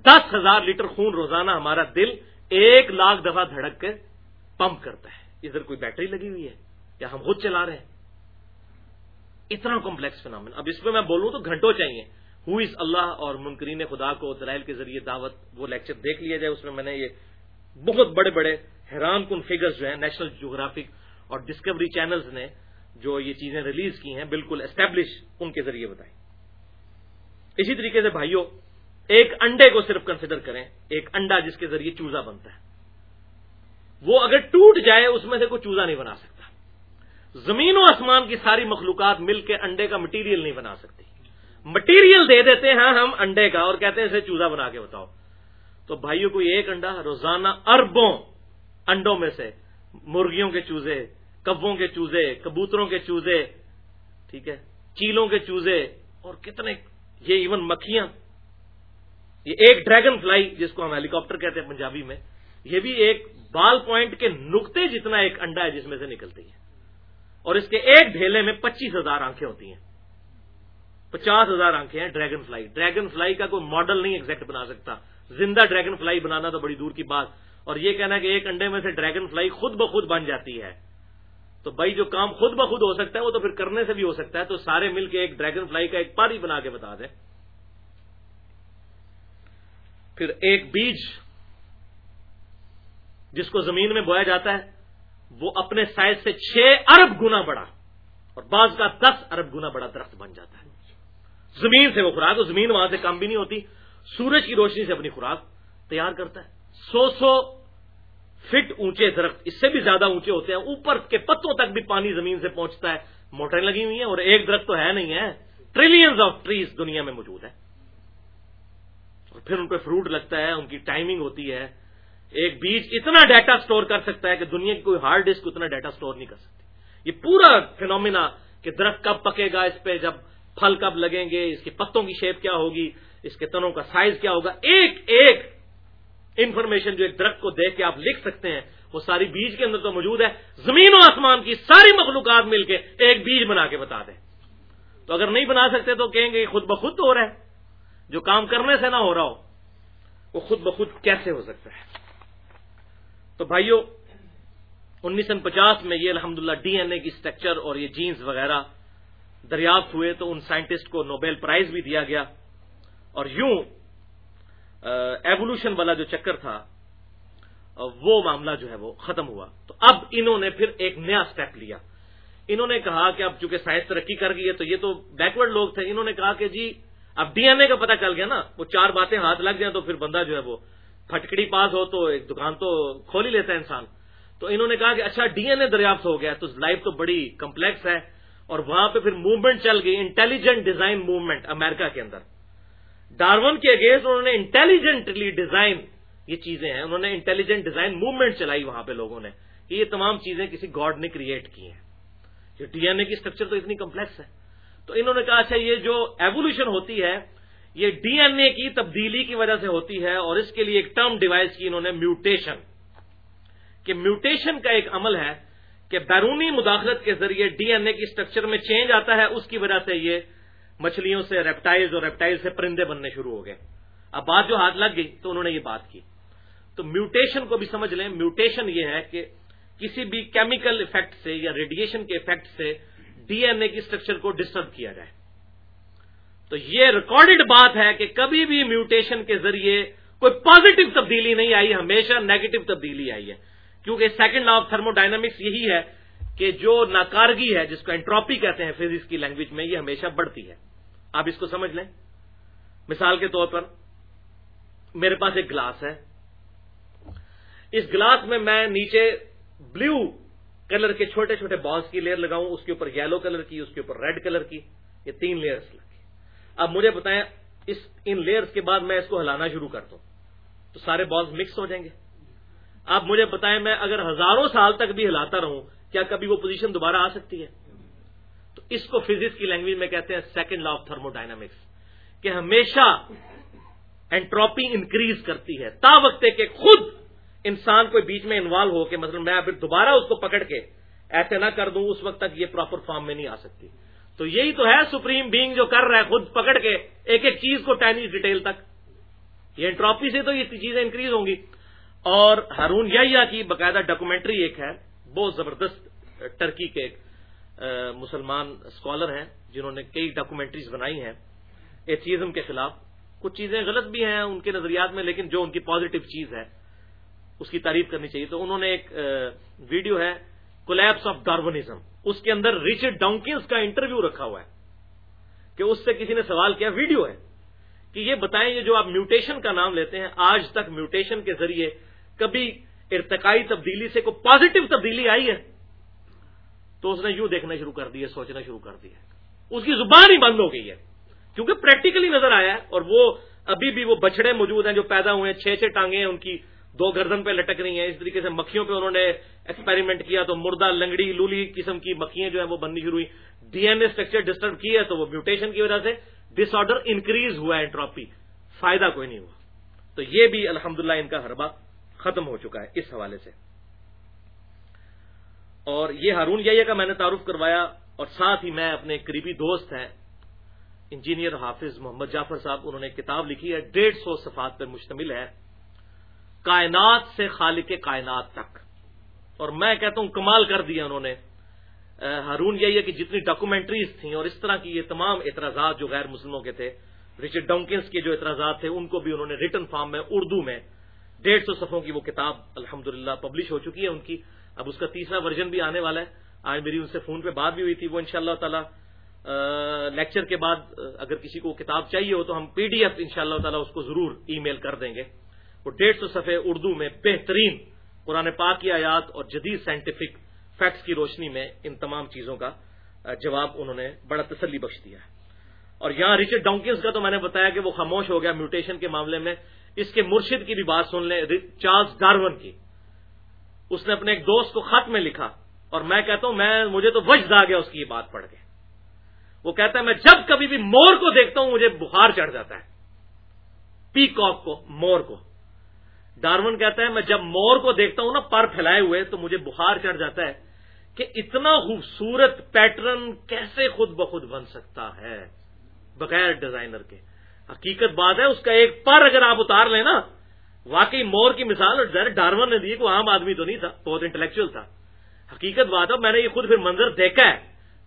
دس ہزار لیٹر خون روزانہ ہمارا دل ایک لاکھ دفعہ دھڑک کے پمپ کرتا ہے۔ ادھر کوئی بیٹری لگی ہوئی ہے یا ہم خود چلا رہے ہیں؟ اتنا کمپلیکس فنامن اب اس پہ میں بولوں تو گھنٹوں چاہیے۔ ہو از اللہ اور منکرین خدا کو دلائل کے ذریعے دعوت، وہ لیکچر دیکھ لیا جائے، اس میں میں نے یہ بہت بڑے بڑے حیران کن فگرز جو ہیں نیشنل جغرافک اور ڈسکوری چینلز نے جو یہ چیزیں ریلیز کی ہیں، بالکل اسٹیبلش ان کے ذریعے بتائی اسی طریقے سے بھائیوں ایک انڈے کو صرف کنسیڈر کریں، ایک انڈا جس کے ذریعے چوزا بنتا ہے۔ وہ اگر ٹوٹ جائے اس میں سے کوئی چوزا نہیں بنا سکتا۔ زمین و آسمان کی ساری مخلوقات مل کے انڈے کا مٹیریل نہیں بنا سکتی۔ مٹیریل دے دیتے ہیں ہم انڈے کا اور کہتے ہیں اسے چوزا بنا کے بتاؤ۔ تو بھائیوں کو ایک انڈا روزانہ اربوں انڈوں میں سے مرغیوں کے چوزے کبوں کے چوزے، کبوتروں کے چوزے، ٹھیک ہے، چیلوں کے چوزے اور کتنے، یہ ایون مکھیاں۔ یہ ایک ڈریگن فلائی جس کو ہم ہیلی کاپٹر کہتے ہیں پنجابی میں۔ یہ بھی ایک بال پوائنٹ کے نقطے جتنا ایک انڈا ہے جس میں سے نکلتی ہے اور اس کے ایک ڈھیلے میں پچیس ہزار آنکھیں ہوتی ہیں۔ پچاس ہزار آنکھیں ہیں ڈریگن فلائی۔ ڈریگن فلائی کا کوئی ماڈل نہیں ایگزیکٹ بنا سکتا۔ زندہ ڈریگن فلائی بنانا تو بڑی دور کی بات۔ اور یہ کہنا کہ ایک انڈے میں سے ڈریگن فلائی خود بخود بن جاتی ہے۔ تو بھائی جو کام خود بخود ہو سکتا ہے وہ تو پھر کرنے سے بھی ہو سکتا ہے۔ تو سارے مل کے ایک ڈریگن فلائی کا ایک پاری بنا کے بتا دیں۔ پھر ایک بیج جس کو زمین میں بویا جاتا ہے، وہ اپنے سائز سے چھ ارب گنا بڑا اور بعض کا دس ارب گنا بڑا درخت بن جاتا ہے۔ زمین سے وہ خوراک زمین وہاں سے کم بھی نہیں ہوتی۔ سورج کی روشنی سے اپنی خوراک تیار کرتا ہے۔ سو سو فٹ اونچے درخت، اس سے بھی زیادہ اونچے ہوتے ہیں۔ اوپر کے پتوں تک بھی پانی زمین سے پہنچتا ہے۔ موٹریں لگی ہوئی ہیں اور ایک درخت تو ہے نہیں ہے ٹریلینز آف ٹریز دنیا میں موجود ہے اور پھر ان پہ فروٹ لگتا ہے، ان کی ٹائمنگ ہوتی ہے۔ ایک بیج اتنا ڈیٹا سٹور کر سکتا ہے کہ دنیا کی کوئی ہارڈ ڈسک اتنا ڈیٹا سٹور نہیں کر سکتی۔ یہ پورا فینومینا کہ درخت کب پکے گا اس پہ، جب پھل کب لگیں گے، اس کے پتوں کی شیپ کیا ہوگی، اس کے تنوں کا سائز کیا ہوگا۔ ایک ایک انفارمیشن جو ایک درخت کو دیکھ کے آپ لکھ سکتے ہیں، وہ ساری بیج کے اندر تو موجود ہے۔ زمین و آسمان کی ساری مخلوقات مل کے ایک بیج بنا کے بتا دیں۔ تو اگر نہیں بنا سکتے تو کہیں گے خود بخود ہو رہا ہے۔ جو کام کرنے سے نہ ہو رہا ہو، وہ خود بخود کیسے ہو سکتا ہے؟ تو بھائیوں انیس سو پچاس میں یہ الحمدللہ ڈی این اے کی اسٹرکچر اور یہ جینز وغیرہ دریافت ہوئے تو ان سائنٹسٹ کو نوبیل پرائز بھی دیا گیا۔ اور یوں ایوولوشن والا جو چکر تھا وہ معاملہ جو ہے وہ ختم ہوا۔ تو اب انہوں نے پھر ایک نیا سٹیپ لیا۔ انہوں نے کہا کہ اب چونکہ سائنس ترقی کر گئی ہے تو یہ تو بیکورڈ لوگ تھے، انہوں نے کہا کہ جی اب ڈی این اے کا پتہ چل گیا نا، وہ چار باتیں ہاتھ لگ جائیں تو پھر بندہ جو ہے وہ پھٹکڑی پاس ہو تو ایک دکان تو کھول ہی لیتا ہے انسان۔ تو انہوں نے کہا کہ اچھا ڈی این اے دریافت ہو گیا تو لائف تو بڑی کمپلیکس ہے۔ اور وہاں پہ پھر موومنٹ چل گئی انٹیلیجنٹ ڈیزائن موومنٹ امریکہ کے اندر۔ ڈارون کے اگینسٹ انہوں نے انٹیلیجنٹلی ڈیزائن یہ چیزیں ہیں، انہوں نے انٹیلیجنٹ ڈیزائن موومنٹ چلائی وہاں پہ لوگوں نے۔ کہ یہ تمام چیزیں کسی گاڈ نے کریٹ کی ہیں۔ جو ڈی این اے کی اسٹرکچر تو اتنی کمپلیکس ہے۔ تو انہوں نے کہا اچھا یہ جو ایوولوشن ہوتی ہے یہ ڈی این اے کی تبدیلی کی وجہ سے ہوتی ہے اور اس کے لیے ایک ٹرم ڈیوائس کی انہوں نے میوٹیشن کہ میوٹیشن کا ایک عمل ہے کہ بیرونی مداخلت کے ذریعے ڈی این اے کی اسٹرکچر میں چینج آتا ہے، اس کی وجہ سے یہ مچھلیوں سے ریپٹائل اور ریپٹائل سے پرندے بننے شروع ہو گئے۔ اب بات جو ہاتھ لگ گئی تو انہوں نے یہ بات کی۔ تو میوٹیشن کو بھی سمجھ لیں، میوٹیشن یہ ہے کہ کسی بھی کیمیکل افیکٹ سے یا ریڈیشن کے افیکٹ سے ڈی این اے کی اسٹرکچر کو ڈسٹرب کیا جائے۔ تو یہ ریکارڈڈ بات ہے کہ کبھی بھی میوٹیشن کے ذریعے کوئی پازیٹو تبدیلی نہیں آئی، ہمیشہ نیگیٹو تبدیلی آئی ہے۔ کیونکہ second law of thermodynamics یہی ہے کہ جو ناکارگی ہے، جس کو انٹراپی کہتے ہیں فزکس کی لینگویج میں، یہ ہمیشہ بڑھتی ہے۔ آپ اس کو سمجھ لیں۔ مثال کے طور پر، میرے پاس ایک گلاس ہے۔ اس گلاس میں میں نیچے بلو کلر کے چھوٹے چھوٹے بالس کی لیئر لگاؤں، اس کے اوپر یلو کلر کی، اس کے اوپر ریڈ کلر کی، یہ تین لیئرس لگی اب مجھے بتائیں، اس، ان لیئرس کے بعد میں اس کو ہلانا شروع کر دوں تو سارے بالز مکس ہو جائیں گے۔ آپ مجھے بتائیں، میں اگر ہزاروں سال تک بھی ہلاتا رہوں، کیا کبھی وہ پوزیشن دوبارہ آ سکتی ہے؟ تو اس کو فزکس کی لینگویج میں کہتے ہیں second law of thermodynamics کہ ہمیشہ اینٹروپی انکریز کرتی ہے۔ تا وقت کہ خود انسان کوئی بیچ میں انوالو ہو کے مطلب میں دوبارہ اس کو پکڑ کے ایسے نہ کر دوں، اس وقت تک یہ پراپر فارم میں نہیں آ سکتی۔ تو یہی تو ہے سپریم بینگ جو کر رہا ہے خود پکڑ کے، ایک ایک چیز کو ٹائنی ڈیٹیل تک۔ یہ انٹراپی سے تو یہ چیزیں انکریز ہوں گی۔ اور ہارون یا کی باقاعدہ ڈاکومنٹری ایک ہے، بہت زبردست ٹرکی کے ایک مسلمان اسکالر ہیں جنہوں نے کئی ڈاکومنٹریز بنائی ہیں۔ ایتھیزم کے خلاف کچھ چیزیں غلط بھی ہیں ان کے نظریات میں، لیکن جو ان کی پازیٹو چیز ہے، اس کی تعریف کرنی چاہیے۔ تو انہوں نے ایک ویڈیو ہے کولیپس آف ڈارونزم اس کے اندر ریچرڈ ڈاؤنکنس کا انٹرویو رکھا ہوا ہے کہ اس سے کسی نے سوال کیا ویڈیو ہے کہ یہ بتائیں یہ جو آپ میوٹیشن کا نام لیتے ہیں، آج تک میوٹیشن کے ذریعے کبھی ارتقائی تبدیلی سے کوئی پازیٹو تبدیلی آئی ہے؟ تو اس نے یوں دیکھنا شروع کر دیا، سوچنا شروع کر دیا اس کی زبان ہی بند ہو گئی ہے۔ کیونکہ پریکٹیکلی نظر آیا ہے اور وہ ابھی بھی وہ بچڑے موجود ہیں جو پیدا ہوئے ہیں، چھ چھ ٹانگیں ہیں، ان کی دو گردن پہ لٹک رہی ہیں، اس طریقے سے مکھیوں پہ انہوں نے ایکسپیریمنٹ کیا تو مردہ، لنگڑی، لولی قسم کی مکھیاں جو ہیں وہ بننی شروع ہوئی D N A structure disturb کی ہے تو وہ میوٹیشن کی وجہ سے ڈس آرڈر انکریز ہوا ہے انٹراپی فائدہ کوئی نہیں ہوا۔ تو یہ بھی الحمدللہ ان کا حربہ ختم ہو چکا ہے اس حوالے سے۔ اور یہ ہارون یا کا میں نے تعارف کروایا اور ساتھ ہی میں اپنے قریبی دوست ہیں، انجینئر حافظ محمد جعفر صاحب، انہوں نے کتاب لکھی ہے، ڈیڑھ سو صفات پر مشتمل ہے۔ کائنات سے خالق کائنات تک۔ اور میں کہتا ہوں کمال کر دیا انہوں نے۔ ہارون یہ کہ جتنی ڈاکومنٹریز تھیں اور اس طرح کی یہ تمام اعتراضات جو غیر مسلموں کے تھے، رچرڈ ڈونکنس کے جو اعتراضات تھے، ان کو بھی انہوں نے ریٹن فارم میں اردو میں ڈیڑھ سو صفوں کی وہ کتاب الحمد پبلش ہو چکی ہے ان کی۔ اب اس کا تیسرا ورژن بھی آنے والا ہے۔ آج میری ان سے فون پہ بات بھی ہوئی تھی، وہ ان شاء اللہ تعالی لیکچر کے بعد اگر کسی کو کتاب چاہیے ہو تو ہم پی ڈی ایف ان شاء اللہ تعالیٰ اس کو ضرور ای میل کر دیں گے۔ وہ ڈیڑھ سو صفحے اردو میں بہترین قرآن پاک کی آیات اور جدید سائنٹیفک فیکٹس کی روشنی میں ان تمام چیزوں کا جواب انہوں نے بڑا تسلی بخش دیا ہے۔ اور یہاں ریچرڈ ڈونکنس کا تو میں نے بتایا کہ وہ خاموش ہو گیا میوٹیشن کے معاملے میں۔ اس کے مرشد کی بھی بات سن لیں چارلز ڈارون کی۔ اس نے اپنے ایک دوست کو خط میں لکھا اور میں کہتا ہوں، میں، مجھے تو وجد آ گیا اس کی یہ بات پڑھ کے۔ وہ کہتا ہے، میں جب کبھی بھی مور کو دیکھتا ہوں، مجھے بخار چڑھ جاتا ہے۔ پی کاک کو، مور کو۔ ڈارون کہتا ہے، میں جب مور کو دیکھتا ہوں نا، پر پھیلائے ہوئے، تو مجھے بخار چڑھ جاتا ہے کہ اتنا خوبصورت پیٹرن کیسے خود بخود بن سکتا ہے؟ بغیر ڈیزائنر کے۔ حقیقت بات ہے، اس کا ایک پر اگر آپ اتار لیں نا، واقعی مور کی مثال، اور ڈارون نے دی کوئی عام آدمی تو نہیں تھا، بہت انٹلیکچل تھا۔ حقیقت بات ہے، میں نے یہ خود پھر منظر دیکھا ہے۔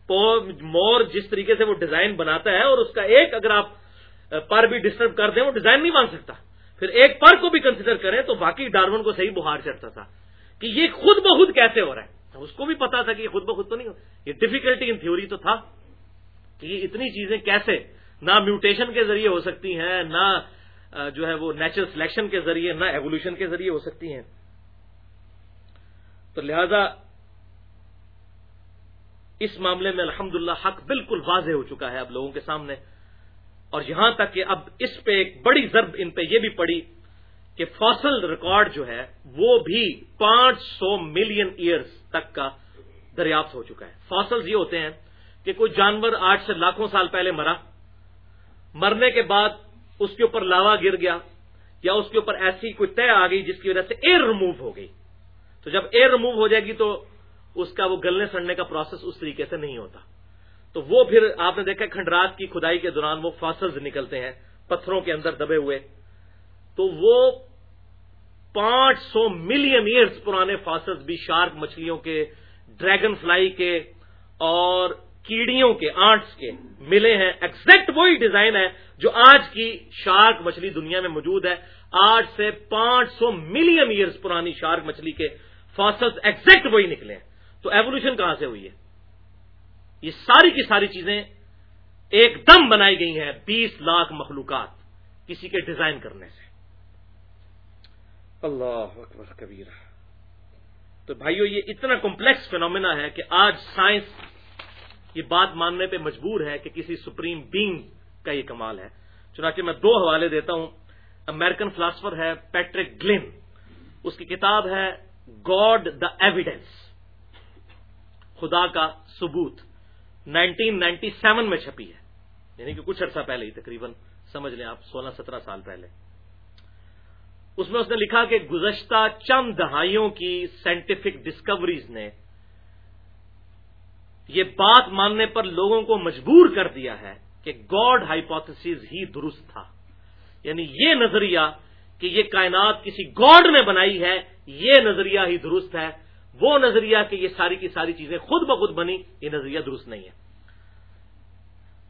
مور جس طریقے سے وہ ڈیزائن بناتا ہے، اور اس کا ایک اگر آپ پر بھی ڈسٹرب کر دیں، وہ ڈیزائن نہیں بن سکتا۔ پھر ایک پر کو بھی کنسیڈر کریں تو واقعی ڈارون کو صحیح بہار چڑھتا تھا کہ یہ خود بخود کیسے ہو رہا ہے؟ اس کو بھی پتا تھا کہ یہ خود بخود تو نہیں ہو یہ ڈیفیکلٹی ان تھیوری تو تھا کہ یہ اتنی چیزیں کیسے نہ میوٹیشن کے ذریعے ہو سکتی ہیں، نہ جو ہے وہ نیچرل سلیکشن کے ذریعے، نہ ایولیوشن کے ذریعے ہو سکتی ہیں۔ تو لہذا اس معاملے میں الحمد حق بالکل واضح ہو چکا ہے اب لوگوں کے سامنے۔ اور یہاں تک کہ اب اس پہ ایک بڑی ضرب ان پہ یہ بھی پڑی کہ فاسل ریکارڈ جو ہے وہ بھی پانچ سو ملین ایئرز تک کا دریافت ہو چکا ہے۔ فاسلز یہ ہوتے ہیں کہ کوئی جانور آج سے لاکھوں سال پہلے مرا، مرنے کے بعد اس کے اوپر لاوا گر گیا یا اس کے اوپر ایسی کوئی طے آ گئی جس کی وجہ سے ایئر ریموو ہو گئی۔ تو جب ایئر ریموو ہو جائے گی تو اس کا وہ گلنے سڑنے کا پروسیس اس طریقے سے نہیں ہوتا۔ تو وہ پھر آپ نے دیکھا کھنڈرات کی کھدائی کے دوران وہ فاسلز نکلتے ہیں، پتھروں کے اندر دبے ہوئے۔ تو وہ پانچ سو ملین ایئرز پرانے فاسلز، بھی شارک مچھلیوں کے، ڈریگن فلائی کے اور کیڑیوں کے، آنٹس کے ملے ہیں۔ ایکزیکٹ وہی ڈیزائن ہے جو آج کی شارک مچھلی دنیا میں موجود ہے۔ آج سے پانچ سو ملین ایئرز پرانی شارک مچھلی کے فاسلز ایکزیکٹ وہی نکلے ہیں۔ تو ایولیوشن کہاں سے ہوئی ہے؟ یہ ساری کی ساری چیزیں ایک دم بنائی گئی ہیں بیس لاکھ مخلوقات کسی کے ڈیزائن کرنے سے۔ اللہ اکبر کبیر تو بھائیو، یہ اتنا کمپلیکس فینومینا ہے کہ آج سائنس یہ بات ماننے پہ مجبور ہے کہ کسی سپریم بینگ کا یہ کمال ہے۔ چنانچہ میں دو حوالے دیتا ہوں۔ امیرکن فلاسفر ہے پیٹرک گلن۔ اس کی کتاب ہے گاڈ دا ایویڈینس خدا کا ثبوت۔ نائنٹین نائنٹی سیون میں چھپی ہے۔ یعنی کہ کچھ عرصہ پہلے ہی، تقریباً سمجھ لیں آپ، سولہ سترہ سال پہلے۔ اس میں اس نے لکھا کہ گزشتہ چند دہائیوں کی سائنٹیفک ڈسکوریز نے یہ بات ماننے پر لوگوں کو مجبور کر دیا ہے کہ گاڈ ہائیپوتھس ہی درست تھا۔ یعنی یہ نظریہ کہ یہ کائنات کسی گاڈ نے بنائی ہے، یہ نظریہ ہی درست ہے۔ وہ نظریہ کہ یہ ساری کی ساری چیزیں خود بخود بنی، یہ نظریہ درست نہیں ہے۔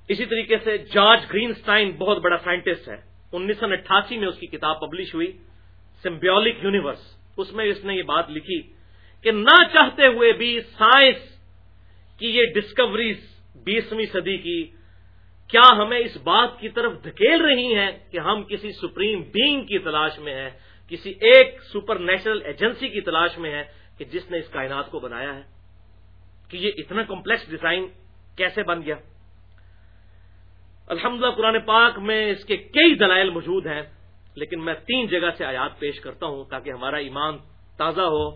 اسی طریقے سے جارج گرین سٹائن بہت بڑا سائنٹسٹ ہے۔ انیس سو اٹھاسی میں اس کی کتاب پبلش ہوئی، سمبیولک یونیورس۔ اس میں اس نے یہ بات لکھی کہ نہ چاہتے ہوئے بھی سائنس کی یہ ڈسکوریز بیسویں صدی کی کیا ہمیں اس بات کی طرف دھکیل رہی ہیں کہ ہم کسی سپریم بینگ کی تلاش میں ہیں، کسی ایک سپر نیشنل ایجنسی کی تلاش میں ہیں کہ جس نے اس کائنات کو بنایا ہے، کہ یہ اتنا کمپلیکس ڈیزائن کیسے بن گیا؟ الحمدللہ قرآن پاک میں اس کے کئی دلائل موجود ہیں، لیکن میں تین جگہ سے آیات پیش کرتا ہوں تاکہ ہمارا ایمان تازہ ہو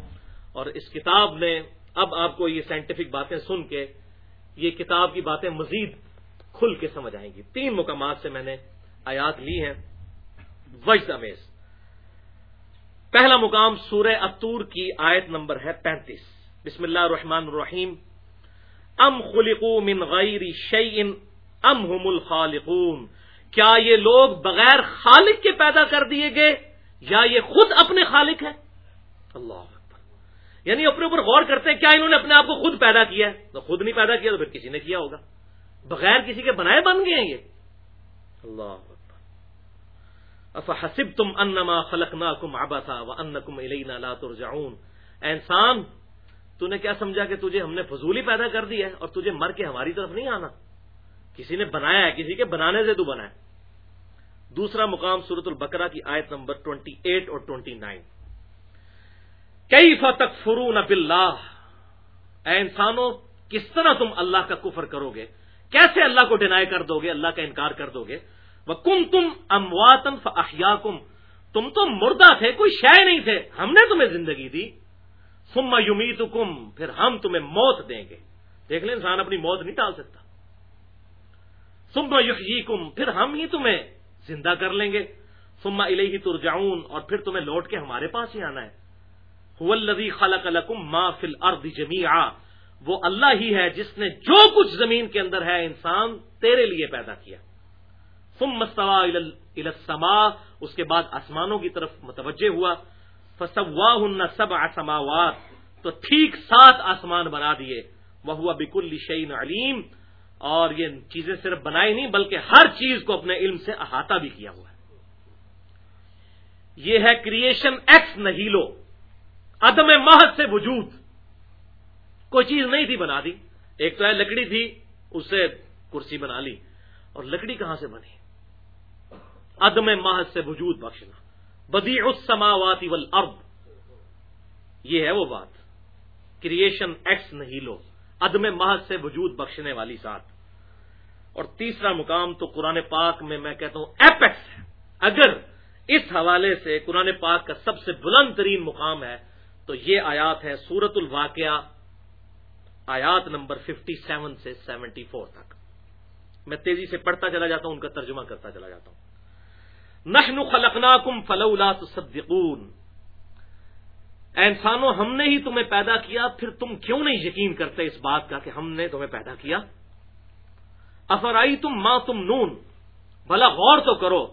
اور اس کتاب میں اب آپ کو یہ سائنٹیفک باتیں سن کے یہ کتاب کی باتیں مزید کھل کے سمجھ آئیں گی۔ تین مقامات سے میں نے آیات لی ہیں۔ وجد امیز۔ پہلا مقام سورہ اتور کی آیت نمبر ہے پینتیس۔ بسم اللہ الرحمن الرحیم۔ ام خلقو من غیر شعین ام ہم الخالقون۔ کیا یہ لوگ بغیر خالق کے پیدا کر دیے گئے یا یہ خود اپنے خالق ہے اللہ یعنی اپنے اوپر غور کرتے ہیں، کیا انہوں نے اپنے آپ کو خود پیدا کیا ہے؟ تو خود نہیں پیدا کیا تو پھر کسی نے کیا ہوگا؟ بغیر کسی کے بنائے بن گئے ہیں یہ۔ اللہ حسب تم انما فلک نا کم آبا تھا ان کم لا ترجعون۔ انسان تو نے کیا سمجھا کہ تجھے ہم نے فضولی پیدا کر دی ہے اور تجھے مر کے ہماری طرف نہیں آنا؟ کسی نے بنایا ہے، کسی کے بنانے سے تو بنا ہے۔ دوسرا مقام سورت البقرہ کی آیت نمبر 28 اور 29 کئی فتق فرون اب اے انسانوں، کس طرح تم اللہ کا کفر کرو گے؟ کیسے اللہ کو ڈینائی کر دو گے؟ اللہ کا انکار کر دو گے؟ کم تم امواتن فیا کم تم تو مردہ تھے، کوئی شے نہیں تھے۔ ہم نے تمہیں زندگی دی۔ سما یومی کم پھر ہم تمہیں موت دیں گے۔ دیکھ لیں، انسان اپنی موت نہیں ٹال سکتا۔ سما یقی کم پھر ہم ہی تمہیں زندہ کر لیں گے۔ سما الہی ترجاؤن اور پھر تمہیں لوٹ کے ہمارے پاس ہی آنا ہے۔ خلق لکم ما فل ارد جمی وہ اللہ ہی ہے جس نے جو کچھ زمین کے اندر ہے انسان تیرے لیے پیدا کیا۔ تم مستوا السما اس کے بعد آسمانوں کی طرف متوجہ ہوا۔ فسوا سب آسماوات تو ٹھیک سات آسمان بنا دیے۔ وہ ہوا بکل شعین علیم، اور یہ چیزیں صرف بنائی نہیں، بلکہ ہر چیز کو اپنے علم سے احاطہ بھی کیا ہوا ہے۔ یہ ہے کریشن ایکس نہیں لو عدم محض سے وجود۔ کوئی چیز نہیں تھی بنا دی۔ ایک تو ہے لکڑی تھی اس سے کرسی بنا لی۔ اور لکڑی کہاں سے بنی؟ عدم محض سے وجود بخشنا۔ بدی السماواتی والارض۔ یہ ہے وہ بات۔ کریشن ایکس نہیں لو۔ عدم محض سے وجود بخشنے والی ذات۔ اور تیسرا مقام تو قرآن پاک میں میں کہتا ہوں ایپیکس ہے۔ اگر اس حوالے سے قرآن پاک کا سب سے بلند ترین مقام ہے، تو یہ آیات ہے سورت الواقعہ، آیات نمبر 57 سے 74 تک۔ میں تیزی سے پڑھتا چلا جاتا ہوں، ان کا ترجمہ کرتا چلا جاتا ہوں۔ نحن خلقناکم فلولا تصدقون۔ اے انسانوں، ہم نے ہی تمہیں پیدا کیا، پھر تم کیوں نہیں یقین کرتے اس بات کا کہ ہم نے تمہیں پیدا کیا؟ افرائی تم ماں تم نون بھلا غور تو کرو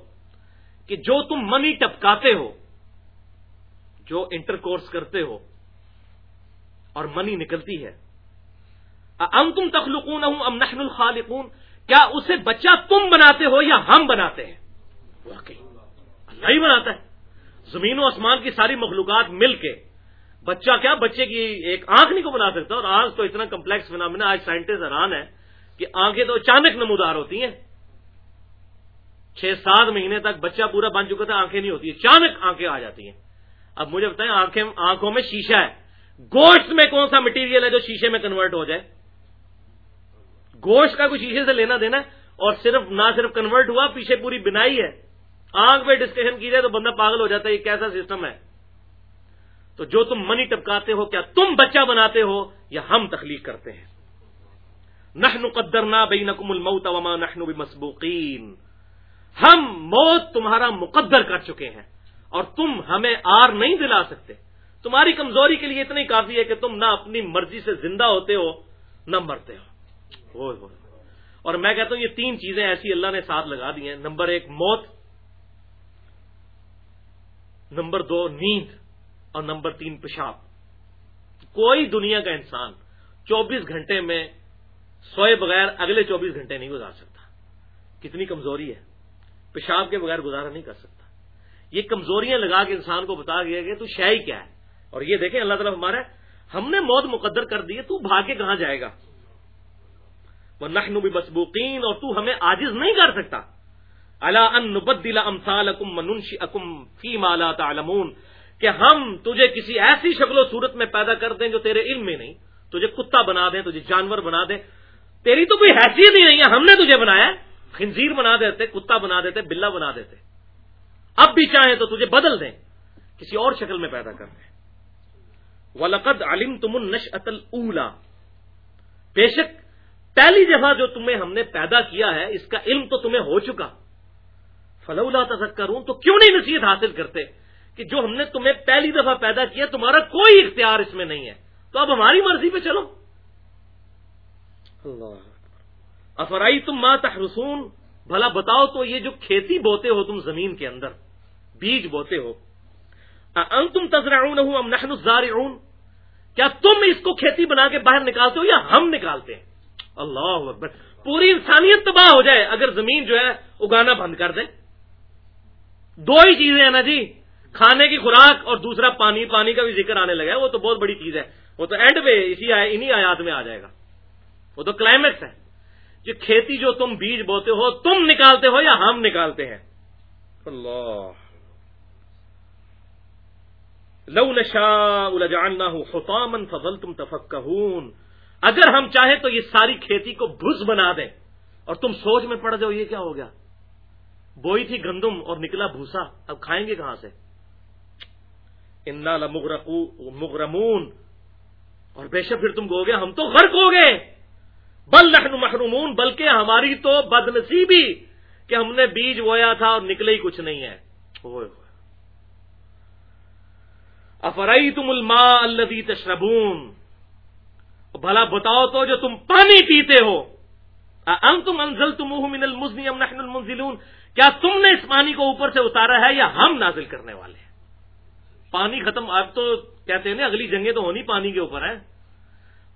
کہ جو تم منی ٹپکاتے ہو، جو انٹر کورس کرتے ہو، اور منی نکلتی ہے ام تم تخلقون ہوں ام نحن الخالقون؟ کیا اسے بچہ تم بناتے ہو یا ہم بناتے ہیں؟ واقعی اللہ ہی بناتا ہے۔ زمین و آسمان کی ساری مخلوقات مل کے بچہ کیا بچے کی ایک آنکھ نہیں کو بنا سکتا؟ اور آنکھ تو اتنا کمپلیکس بنا بنا آج سائنٹسٹ حیران ہے کہ آنکھیں تو اچانک نمودار ہوتی ہیں۔ چھ سات مہینے تک بچہ پورا بن چکا تھا، آنکھیں نہیں ہوتی، اچانک آنکھیں آ جاتی ہیں۔ اب مجھے بتائیں، آنکھیں، آنکھوں میں شیشہ ہے۔ گوشت میں کون سا مٹیریل ہے جو شیشے میں کنورٹ ہو جائے؟ گوشت کا کوئی شیشے سے لینا دینا اور صرف، نہ صرف کنورٹ ہوا، پیچھے پوری بنائی ہے۔ آنکھ پہ ڈسکشن کی جائے تو بندہ پاگل ہو جاتا ہے، یہ کیسا سسٹم ہے؟ تو جو تم منی ٹپکاتے ہو، کیا تم بچہ بناتے ہو؟ یا ہم تخلیق کرتے ہیں۔ نحن قدرنا بینکم الموت وما نحن بمسبوقین۔ ہم موت تمہارا مقدر کر چکے ہیں اور تم ہمیں آر نہیں دلا سکتے۔ تمہاری کمزوری کے لیے اتنی کافی ہے کہ تم نہ اپنی مرضی سے زندہ ہوتے ہو، نہ مرتے ہو۔ اور میں کہتا ہوں، یہ تین چیزیں ایسی اللہ نے ساتھ لگا دی ہیں۔ نمبر ایک، موت۔ نمبر دو، نیند، اور نمبر تین، پیشاب۔ کوئی دنیا کا انسان چوبیس گھنٹے میں سوئے بغیر اگلے چوبیس گھنٹے نہیں گزار سکتا۔ کتنی کمزوری ہے۔ پیشاب کے بغیر گزارا نہیں کر سکتا۔ یہ کمزوریاں لگا کے انسان کو بتا گیا کہ تو شہ کیا ہے۔ اور یہ دیکھیں، اللہ تعالیٰ ہمارا ہم نے موت مقدر کر دی ہے، تو بھاگے کہاں جائے گا؟ وہ نخن مسبوقین اور تو ہمیں آجز نہیں کر سکتا۔ اللہ ان نبدلا منشی اکم فی مالا تعلمون، کہ ہم تجھے کسی ایسی شکل و صورت میں پیدا کر دیں جو تیرے علم میں نہیں، تجھے کتا بنا دیں، تجھے جانور بنا دیں۔ تیری تو کوئی حیثیت ہی نہیں ہے، ہم نے تجھے بنایا خنزیر بنا دیتے، کتا بنا دیتے بلا بنا دیتے۔ اب بھی چاہیں تو تجھے بدل دیں، کسی اور شکل میں پیدا کر دیں۔ ولقد علم تم النش اتل بے شک، پہلی دفعہ جو تمہیں ہم نے پیدا کیا ہے، اس کا علم تو تمہیں ہو چکا۔ فلولا تذکرون تو کیوں نہیں نصیحت حاصل کرتے کہ جو ہم نے تمہیں پہلی دفعہ پیدا کیا تمہارا کوئی اختیار اس میں نہیں ہے۔ تو اب ہماری مرضی پہ چلو۔ افرائی تم ماں تحرسون؟ بھلا بتاؤ تو یہ جو کھیتی بوتے ہو تم زمین کے اندر بیج بوتے ہو تم تذرا ہم نحن الزارعون؟ کیا تم اس کو کھیتی بنا کے باہر نکالتے ہو یا ہم نکالتے ہیں؟ اللہ اکبر۔ پوری انسانیت تباہ ہو جائے اگر زمین جو ہے اگانا بند کر دے دو ہی چیزیں ہیں نا جی کھانے کی خوراک اور دوسرا پانی پانی کا بھی ذکر آنے لگا ہے، وہ تو بہت بڑی چیز ہے۔ وہ تو اینڈ پہ اسی انہی آیات میں آ جائے گا۔ وہ تو کلائمیکس ہے۔ جو کھیتی جو تم بیج بوتے ہو، تم نکالتے ہو یا ہم نکالتے ہیں؟ اللہ۔ لو نشا حطاما فظلتم تفکہون۔ اگر ہم چاہیں تو یہ ساری کھیتی کو بھس بنا دیں۔ اور تم سوچ میں پڑ جاؤ، یہ کیا ہو گیا؟ بوئی تھی گندم اور نکلا بھوسا، اب کھائیں گے کہاں سے؟ انا مغرمون۔ اور بے شک پھر تم گو گے، ہم تو غرق ہو گئے۔ بل لکھن محرومون، بلکہ ہماری تو بد نصیبی کہ ہم نے بیج بویا تھا اور نکلے ہی کچھ نہیں ہے۔ افرائی تم الما الدی تشربون۔ بھلا بتاؤ تو جو تم پانی پیتے ہو۔ ام تم انزل تم من المزنی ام نحن المنزلون۔ کیا تم نے اس پانی کو اوپر سے اتارا ہے یا ہم نازل کرنے والے ہیں؟ پانی ختم، اب تو کہتے ہیں نا، اگلی جنگیں تو ہونی پانی کے اوپر، ہیں؟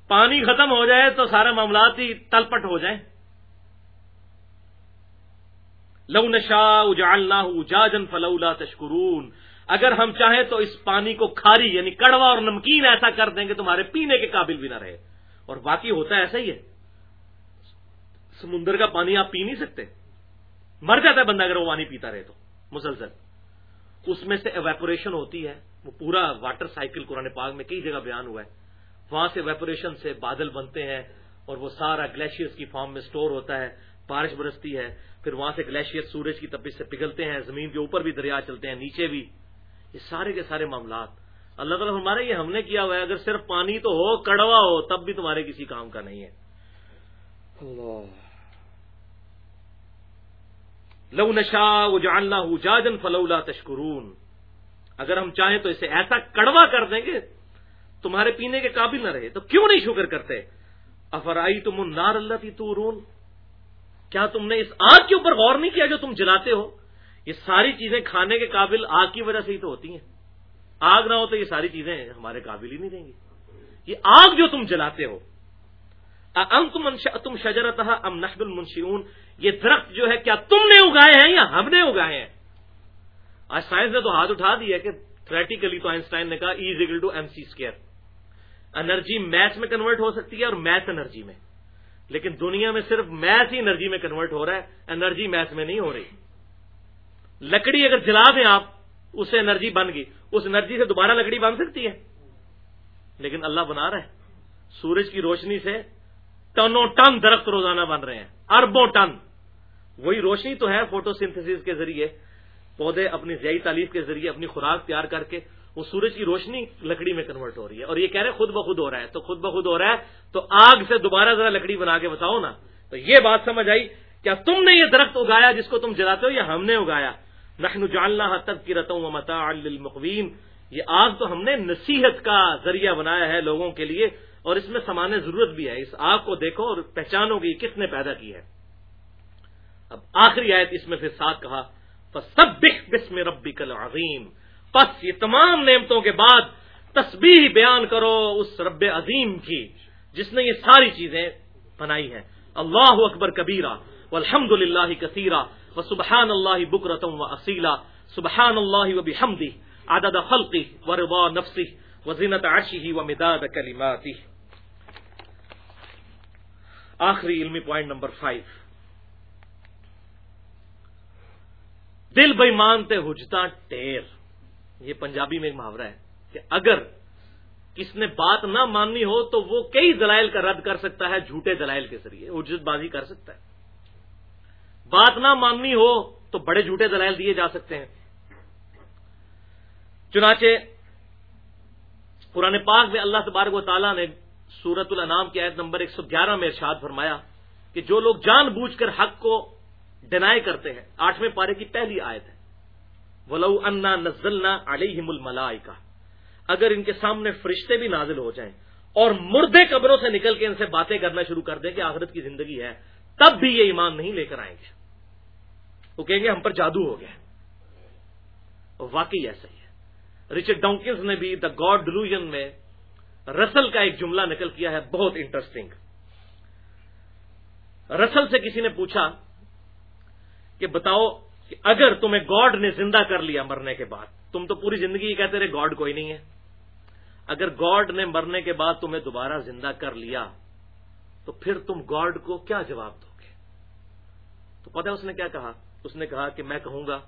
پانی ختم ہو جائے تو سارے معاملات ہی تلپٹ ہو جائیں۔ لو نشا اجالنا اجاجن فلولا تشکرون۔ اگر ہم چاہیں تو اس پانی کو کھاری یعنی کڑوا اور نمکین ایسا کر دیں کہ تمہارے پینے کے قابل بھی نہ رہے۔ اور باقی ہوتا ہے، ایسا ہی ہے۔ سمندر کا پانی آپ پی نہیں سکتے۔ مر جاتا ہے بندہ اگر وہ پانی پیتا رہے تو، مسلسل۔ اس میں سے ایویپوریشن ہوتی ہے، وہ پورا واٹر سائیکل قرآن پاک میں کئی جگہ بیان ہوا ہے۔ وہاں سے ایویپوریشن سے بادل بنتے ہیں اور وہ سارا گلیشیئرس کی فارم میں سٹور ہوتا ہے، بارش برستی ہے، پھر وہاں سے گلیشیئر سورج کی تپش سے پگھلتے ہیں، زمین کے اوپر بھی دریا چلتے ہیں، نیچے بھی۔ یہ سارے کے سارے معاملات۔ اللہ تعالیٰ ہمارے یہ ہم نے کیا ہوا ہے، اگر صرف پانی تو ہو، کڑوا ہو، تب بھی تمہارے کسی کام کا نہیں ہے۔ لو نشا وہ جاننا جاجن فلولا تشکرون۔ اگر ہم چاہیں تو اسے ایسا کڑوا کر دیں گے، تمہارے پینے کے قابل نہ رہے، تو کیوں نہیں شکر کرتے؟ افرائی تم النار اللہ تی تو کیا تم نے اس آگ کے اوپر غور نہیں کیا جو تم جلاتے ہو؟ یہ ساری چیزیں کھانے کے قابل آگ کی وجہ سے ہی تو ہوتی ہیں۔ آگ نہ ہو تو یہ ساری چیزیں ہمارے قابل ہی نہیں دیں گی۔ یہ آگ جو تم جلاتے ہو تم تم شجرت ام نحد المنشیون یہ درخت جو ہے، کیا تم نے اگائے ہیں یا ہم نے اگائے ہیں؟ آج سائنس نے تو ہاتھ اٹھا دیا کہ تھریٹیکلی تو آئنسٹائن نے کہا is equal to M C square energy matter میں کنورٹ ہو سکتی ہے اور میتھ انرجی میں. لیکن دنیا میں صرف میتھ ہی انرجی میں کنورٹ ہو رہا ہے انرجی میتھ میں نہیں ہو رہی. لکڑی اگر جلا دیں آپ، اس سے انرجی بن گئی. اس انرجی سے دوبارہ لکڑی بن سکتی ہے. لیکن اللہ بنا رہا ہے. سورج کی روشنی سے ٹنوں ٹن درخت روزانہ بن رہے ہیں، اربوں ٹن۔ وہی روشنی تو ہے فوٹو سنتھس کے ذریعے، پودے اپنی ضیائی تعلیف کے ذریعے، اپنی خوراک تیار کر کے، وہ سورج کی روشنی لکڑی میں کنورٹ ہو رہی ہے۔ اور یہ کہہ رہے خود بخود ہو رہا ہے، تو خود بخود ہو رہا ہے، تو آگ سے دوبارہ ذرا لکڑی بنا کے بتاؤ نا۔ تو یہ بات سمجھ آئی، کیا تم نے یہ درخت اگایا جس کو تم جلاتے ہو یا ہم نے اگایا؟ نحن جعلناها تذکرتا ومتاعا للمقوین۔ یہ آگ تو ہم نے نصیحت کا ذریعہ بنایا ہے لوگوں کے لیے اور اس میں سامان ضرورت بھی ہے، اس آگ کو دیکھو اور پہچانو گی کس نے پیدا کی ہے۔ اب آخری آیت اس میں پھر ساتھ کہا سب بسم ربک العظیم پس یہ تمام نعمتوں کے بعد تسبیح بیان کرو اس رب عظیم کی، جس نے یہ ساری چیزیں بنائی ہیں۔ اللہ اکبر کبیرہ والحمد للہ کثیرہ و سبحان اللہ بکرتم و اصیلا سبحان اللہ و بحمدی عدد خلقی و رضا نفسی و زینت عرشی و مداد کلماتی۔ آخری علمی پوائنٹ نمبر فائیو دل بے مانتے ہجتا ٹیر یہ پنجابی میں ایک محاورہ ہے کہ اگر کس نے بات نہ ماننی ہو تو وہ کئی دلائل کا رد کر سکتا ہے، جھوٹے دلائل کے ذریعے اجت بازی کر سکتا ہے۔ بات نہ ماننی ہو تو بڑے جھوٹے دلائل دیے جا سکتے ہیں۔ چنانچہ قرآن پاک میں اللہ تبارک و تعالیٰ نے سورت الانام کی عید نمبر ایک سو گیارہ میں ارشاد فرمایا کہ جو لوگ جان بوجھ کر حق کو ڈینائی کرتے ہیں، آٹھویں پارے کی پہلی آیت ہے۔ ولو انا نزلنا علیہم الملائکہ اگر ان کے سامنے فرشتے بھی نازل ہو جائیں اور مردے قبروں سے نکل کے ان سے باتیں کرنا شروع کر دیں کہ آخرت کی زندگی ہے، تب بھی یہ ایمان نہیں لے کر آئیں گے۔ وہ کہیں گے ہم پر جادو ہو گیا۔ واقعی ایسا ہی ہے۔ رچرڈ ڈونکنس نے بھی دا گاڈ ڈلوژن میں رسل کا ایک جملہ نکل کیا ہے، بہت انٹرسٹنگ رسل سے کسی نے پوچھا کہ بتاؤ کہ اگر تمہیں گاڈ نے زندہ کر لیا مرنے کے بعد، تم تو پوری زندگی یہ کہتے رہے گاڈ کوئی نہیں ہے۔ اگر گاڈ نے مرنے کے بعد تمہیں دوبارہ زندہ کر لیا، تو پھر تم گاڈ کو کیا جواب دو گے؟ تو پتہ اس نے کیا کہا؟ اس نے کہا کہ میں کہوں گا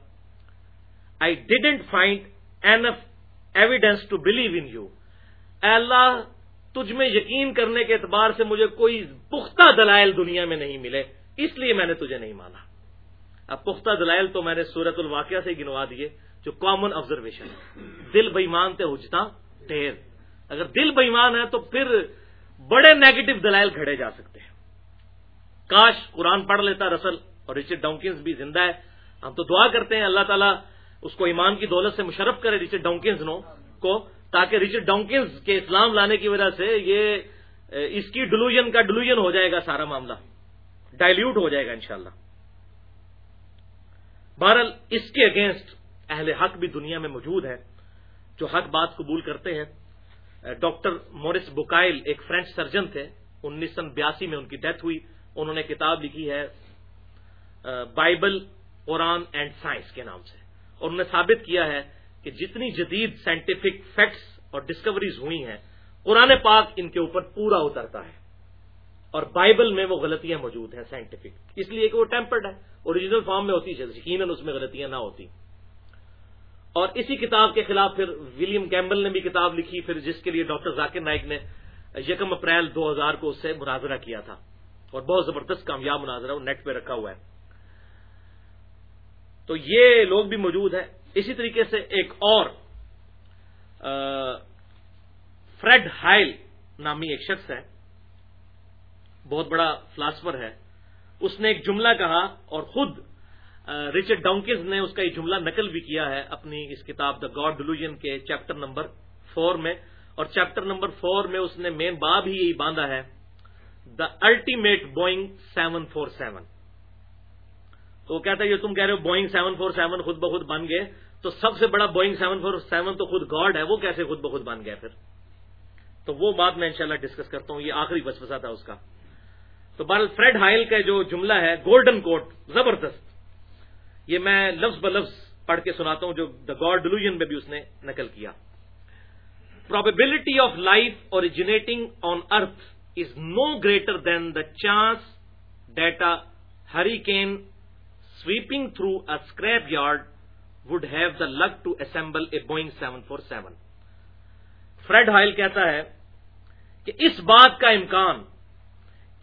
I didn't find enough evidence to believe in you Allah, تجھ میں یقین کرنے کے اعتبار سے مجھے کوئی پختہ دلائل دنیا میں نہیں ملے، اس لیے میں نے تجھے نہیں مانا۔ اب پختہ دلائل تو میں نے سورت الواقعہ سے گنوا دیے، جو کامن آبزرویشن ہے۔ دل بےمان تے اجتا، ڈھیر۔ اگر دل بےمان ہے تو پھر بڑے نیگیٹو دلائل کھڑے جا سکتے ہیں۔ کاش قرآن پڑھ لیتا رسل اور رچرڈ ڈاؤنکنز بھی زندہ ہے۔ ہم تو دعا کرتے ہیں اللہ تعالیٰ اس کو ایمان کی دولت سے مشرف کرے، رچرڈ ڈاؤنکنز نو کو تاکہ رچرڈ ڈاؤنکنز کے اسلام لانے کی وجہ سے یہ اس کی ڈلوژن کا ڈلوژن ہو جائے گا سارا معاملہ۔ ڈائلیوٹ ہو جائے گا انشاءاللہ۔ بہرحال اس کے اگینسٹ اہل حق بھی دنیا میں موجود ہے جو حق بات قبول کرتے ہیں۔ ڈاکٹر مورس بکائل ایک فرینچ سرجن تھے، انیس سو بیاسی میں ان کی ڈیتھ ہوئی۔ انہوں نے کتاب لکھی ہے بائبل، قرآن اینڈ سائنس کے نام سے۔ اور انہوں نے ثابت کیا ہے کہ جتنی جدید سائنٹیفک فیکٹس اور ڈسکوریز ہوئی ہیں، قرآن پاک ان کے اوپر پورا اترتا ہے۔ اور بائبل میں وہ غلطیاں موجود ہیں سائنٹیفک اس لیے کہ وہ ٹیمپرڈ ہے اوریجنل فارم میں ہوتی ہے یقیناً اس میں غلطیاں نہ ہوتی۔ اور اسی کتاب کے خلاف پھر ولیم کیمبل نے بھی کتاب لکھی، پھر جس کے لیے ڈاکٹر ذاکر نائک نے یکم اپریل دو ہزار کو اس سے مناظرہ کیا تھا۔ اور بہت زبردست کامیاب مناظرہ وہ نیٹ پہ رکھا ہوا ہے۔ تو یہ لوگ بھی موجود ہیں۔ اسی طریقے سے ایک اور فریڈ ہائل نامی ایک شخص ہے، بہت بڑا فلاسفر ہے۔ اس نے ایک جملہ کہا اور خود رچرڈ ڈاؤنکز نے اس کا یہ جملہ نقل بھی کیا ہے اپنی اس کتاب دا گاڈ ڈلوژن کے چیپٹر نمبر فور میں۔ اور چیپٹر نمبر فور میں اس نے مین باب ہی یہی باندھا ہے the ultimate Boeing seven four seven تو وہ کہتا ہے، یہ تم کہہ رہے ہو بوئنگ سیون فور سیون خود بخود بن گئے۔ تو سب سے بڑا بوئنگ سیون فور سیون تو خود گاڈ ہے، وہ کیسے خود بخود بن گیا پھر؟ تو وہ بات میں انشاءاللہ ڈسکس کرتا ہوں، یہ آخری وسوسہ تھا اس کا۔ تو بہرحال فریڈ ہائل کا جو جملہ ہے گولڈن کوٹ زبردست۔ یہ میں لفظ ب لفظ پڑھ کے سناتا ہوں، جو دا گاڈ ڈلوژن میں بھی اس نے نقل کیا۔ Probability of life originating on earth is no greater than the chance that a hurricane sweeping through a scrapyard would have the luck to assemble a Boeing seven four seven Fred Hoyle کہتا ہے کہ اس بات کا امکان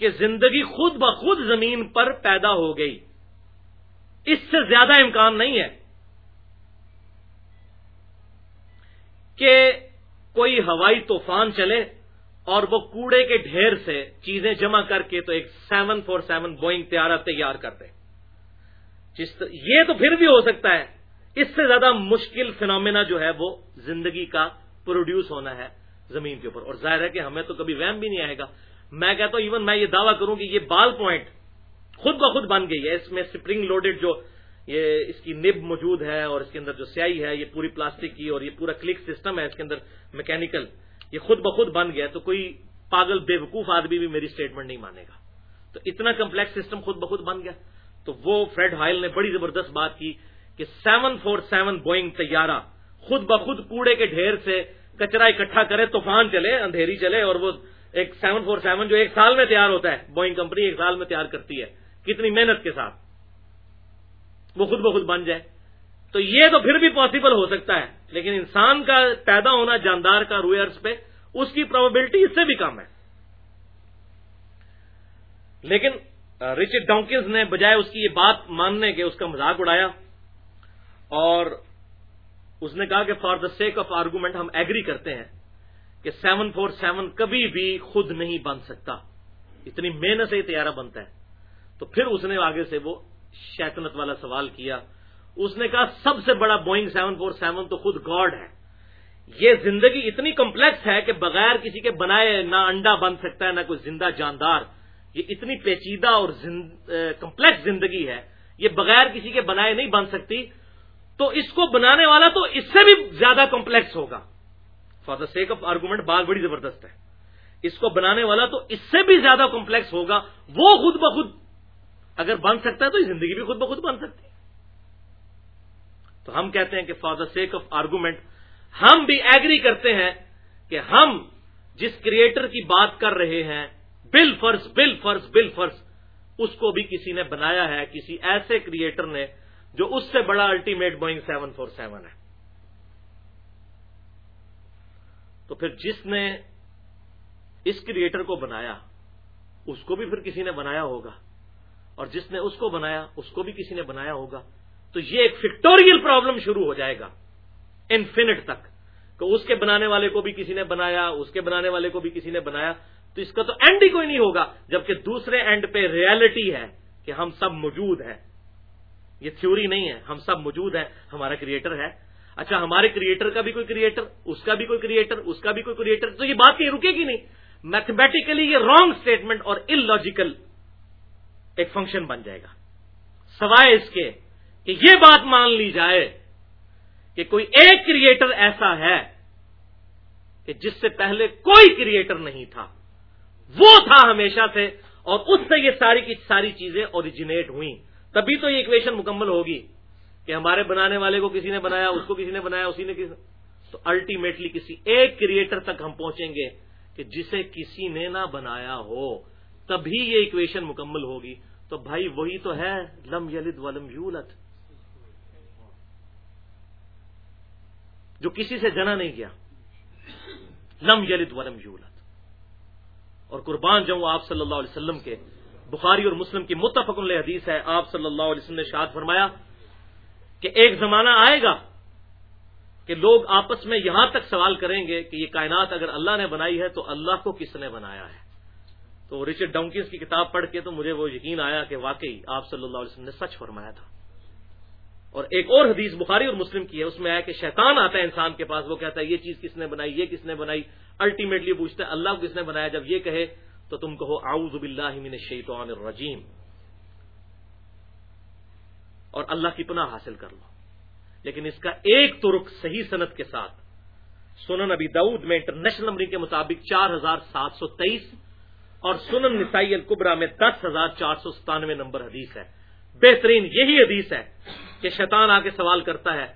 کہ زندگی خود بخود زمین پر پیدا ہو گئی اس سے زیادہ امکان نہیں ہے کہ کوئی ہوائی طوفان چلے اور وہ کوڑے کے ڈھیر سے چیزیں جمع کر کے تو ایک سیون فور سیون بوئنگ تیارہ تیار کر دے جس یہ تو پھر بھی ہو سکتا ہے۔ اس سے زیادہ مشکل فنومینا جو ہے وہ زندگی کا پروڈیوس ہونا ہے زمین کے اوپر۔ اور ظاہر ہے کہ ہمیں تو کبھی ویم بھی نہیں آئے گا۔ میں کہتا ہوں ایون میں یہ دعویٰ کروں کہ یہ بال پوائنٹ خود بخود بن گئی ہے۔ اس میں سپرنگ لوڈڈ جو یہ اس کی نب موجود ہے اور اس کے اندر جو سیائی ہے، یہ پوری پلاسٹک کی اور یہ پورا کلک سسٹم ہے، اس کے اندر میکینکل یہ خود بخود بن گیا تو کوئی پاگل بے وقوف آدمی بھی میری اسٹیٹمنٹ نہیں مانے گا۔ تو اتنا کمپلیکس سسٹم خود بخود بن گیا۔ تو وہ فریڈ ہائل نے بڑی زبردست بات کی کہ سیون فور سیون بوئنگ طیارہ خود بخود کوڑے کے ڈھیر سے کچرا اکٹھا کرے، طوفان چلے، اندھیری چلے اور وہ ایک سیون فور سیون جو ایک سال میں تیار ہوتا ہے، بوئنگ کمپنی ایک سال میں تیار کرتی ہے، کتنی محنت کے ساتھ وہ خود بخود بن جائے۔ تو یہ تو پھر بھی پاسبل ہو سکتا ہے، لیکن انسان کا پیدا ہونا، جاندار کا روئے پہ، اس کی پروبلٹی اس سے بھی کم ہے۔ لیکن رچرڈ ڈونکنز نے بجائے اس کی یہ بات ماننے کے اس کا مذاق اڑایا اور اس نے کہا کہ for the sake of argument ہم ایگری کرتے ہیں کہ سیون فور سیون کبھی بھی خود نہیں بن سکتا۔ اتنی محنت سے یہ بنتا ہے۔ تو پھر اس نے آگے سے وہ شیطنت والا سوال کیا۔ اس نے کہا، سب سے بڑا بوئنگ سیون فور سیون تو خود گاڈ ہے۔ یہ زندگی اتنی کمپلیکس ہے کہ بغیر کسی کے بنائے نہ انڈا بن سکتا ہے، نہ کوئی زندہ جاندار۔ یہ اتنی پیچیدہ اور کمپلیکس زندگی ہے، یہ بغیر کسی کے بنائے نہیں بن سکتی۔ تو اس کو بنانے والا تو اس سے بھی زیادہ کمپلیکس ہوگا۔ For the sake of argument بات بڑی زبردست ہے۔ اس کو بنانے والا تو اس سے بھی زیادہ کمپلیکس ہوگا۔ وہ خود بخود، اگر بن سکتا ہے تو یہ زندگی بھی خود بخود بن سکتی۔ ہے تو ہم کہتے ہیں کہ for the sake of argument ہم بھی ایگری کرتے ہیں کہ ہم جس کریٹر کی بات کر رہے ہیں بل فرض بل فرض بل فرض۔ اس کو بھی کسی نے بنایا ہے، کسی ایسے کریٹر نے جو اس سے بڑا ultimate Boeing seven four seven ہے۔ تو پھر جس نے اس کریٹر کو بنایا، اس کو بھی پھر کسی نے بنایا ہوگا۔ اور جس نے اس کو بنایا، اس کو بھی کسی نے بنایا ہوگا۔ تو یہ ایک فکٹوریل پرابلم شروع ہو جائے گا انفینٹ تک۔ کہ اس کے بنانے والے کو بھی کسی نے بنایا، اس کے بنانے والے کو بھی کسی نے بنایا۔ تو اس کا تو اینڈ ہی کوئی نہیں ہوگا، جبکہ دوسرے اینڈ پہ ریالٹی ہے کہ ہم سب موجود ہیں۔ یہ تھیوری نہیں ہے، ہم سب موجود ہیں، ہمارا کریٹر ہے۔ اچھا ہمارے کریٹر کا بھی کوئی کریٹر اس کا بھی کوئی کریٹر اس کا بھی کوئی کریٹر تو یہ بات کہیں رکے گی نہیں۔ میتھمیٹیکلی یہ رانگ اسٹیٹمنٹ اور ان لاجیکل ایک فنکشن بن جائے گا۔ سوائے اس کے کہ یہ بات مان لی جائے کہ کوئی ایک کریٹر ایسا ہے کہ جس سے پہلے کوئی کریٹر نہیں تھا۔ وہ تھا ہمیشہ سے اور اس سے یہ ساری کی ساری چیزیں اوریجنیٹ ہوئیں۔ تبھی تو یہ اکویشن مکمل ہوگی کہ ہمارے بنانے والے کو کسی نے بنایا، اس کو کسی نے بنایا، اسی نے کسی تو الٹیمیٹلی کسی ایک کریٹر تک ہم پہنچیں گے کہ جسے کسی نے نہ بنایا ہو۔ تبھی یہ اکویشن مکمل ہوگی۔ تو بھائی وہی تو ہے، لم یلد ولم یولت جو کسی سے جنا نہیں گیا لم یلد ولم یولت اور قربان جاؤں آپ صلی اللہ علیہ وسلم کے۔ بخاری اور مسلم کی متفق علیہ حدیث ہے، آپ صلی اللہ علیہ وسلم نے شاد فرمایا کہ ایک زمانہ آئے گا کہ لوگ آپس میں یہاں تک سوال کریں گے کہ یہ کائنات اگر اللہ نے بنائی ہے تو اللہ کو کس نے بنایا ہے۔ تو رچرڈ ڈونکینس کی کتاب پڑھ کے تو مجھے وہ یقین آیا کہ واقعی آپ صلی اللہ علیہ وسلم نے سچ فرمایا تھا۔ اور ایک اور حدیث بخاری اور مسلم کی ہے، اس میں آیا کہ شیطان آتا ہے انسان کے پاس، وہ کہتا ہے، یہ چیز کس نے بنائی، یہ کس نے بنائی؟ الٹیمیٹلی پوچھتا ہے، اللہ کو کس نے بنایا؟ جب یہ کہے تو تم کہو، اعوذ باللہ من الشیطان الرجیم. اور اللہ کی پناہ حاصل کر لو۔ لیکن اس کا ایک ترک صحیح صنعت کے ساتھ، سنن ابی دعود میں انٹرنیشنل نمبر کے مطابق چار ہزار سات سو تیئیس اور سنن نسائی القبرا میں دس ہزار چار سو ستانوے نمبر حدیث ہے۔ بہترین یہی حدیث ہے کہ شیطان آ کے سوال کرتا ہے،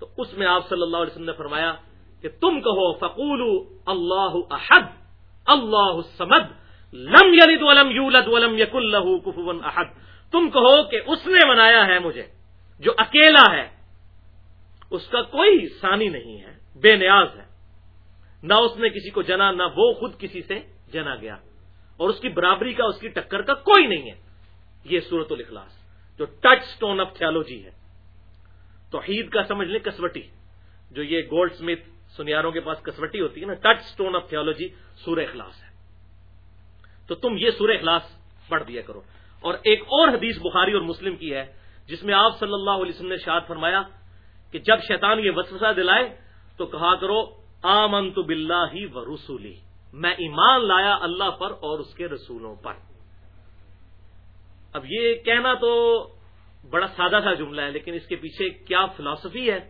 تو اس میں آپ صلی اللہ علیہ وسلم نے فرمایا کہ تم کہو فقول اللہ احد اللہ سمد لم یلد ولم یولد ولم یق اللہ کفون احد تم کہو کہ اس نے بنایا ہے مجھے، جو اکیلا ہے، اس کا کوئی ثانی نہیں ہے، بے نیاز ہے۔ نہ اس نے کسی کو جنا، نہ وہ خود کسی سے جنا گیا۔ اور اس کی برابری کا، اس کی ٹکر کا کوئی نہیں ہے۔ یہ صورت الاخلاص جو ٹچ سٹون آف تھیالوجی ہے۔ توحید کا سمجھ لیں کسوٹی۔ جو یہ گولڈ سمتھ سنیاروں کے پاس کسوٹی ہوتی ہے نا، ٹچ سٹون آف تھیولوجی سور اخلاص ہے۔ تو تم یہ سور اخلاص پڑھ دیا کرو۔ اور ایک اور حدیث بخاری اور مسلم کی ہے، جس میں آپ صلی اللہ علیہ وسلم نے شاد فرمایا کہ جب شیطان یہ وسوسہ دلائے تو کہا کرو آمن تو بلّہ ہی و رسولی۔ میں ایمان لایا اللہ پر اور اس کے رسولوں پر۔ اب یہ کہنا تو بڑا سادہ سا جملہ ہے، لیکن اس کے پیچھے کیا فلاسفی ہے؟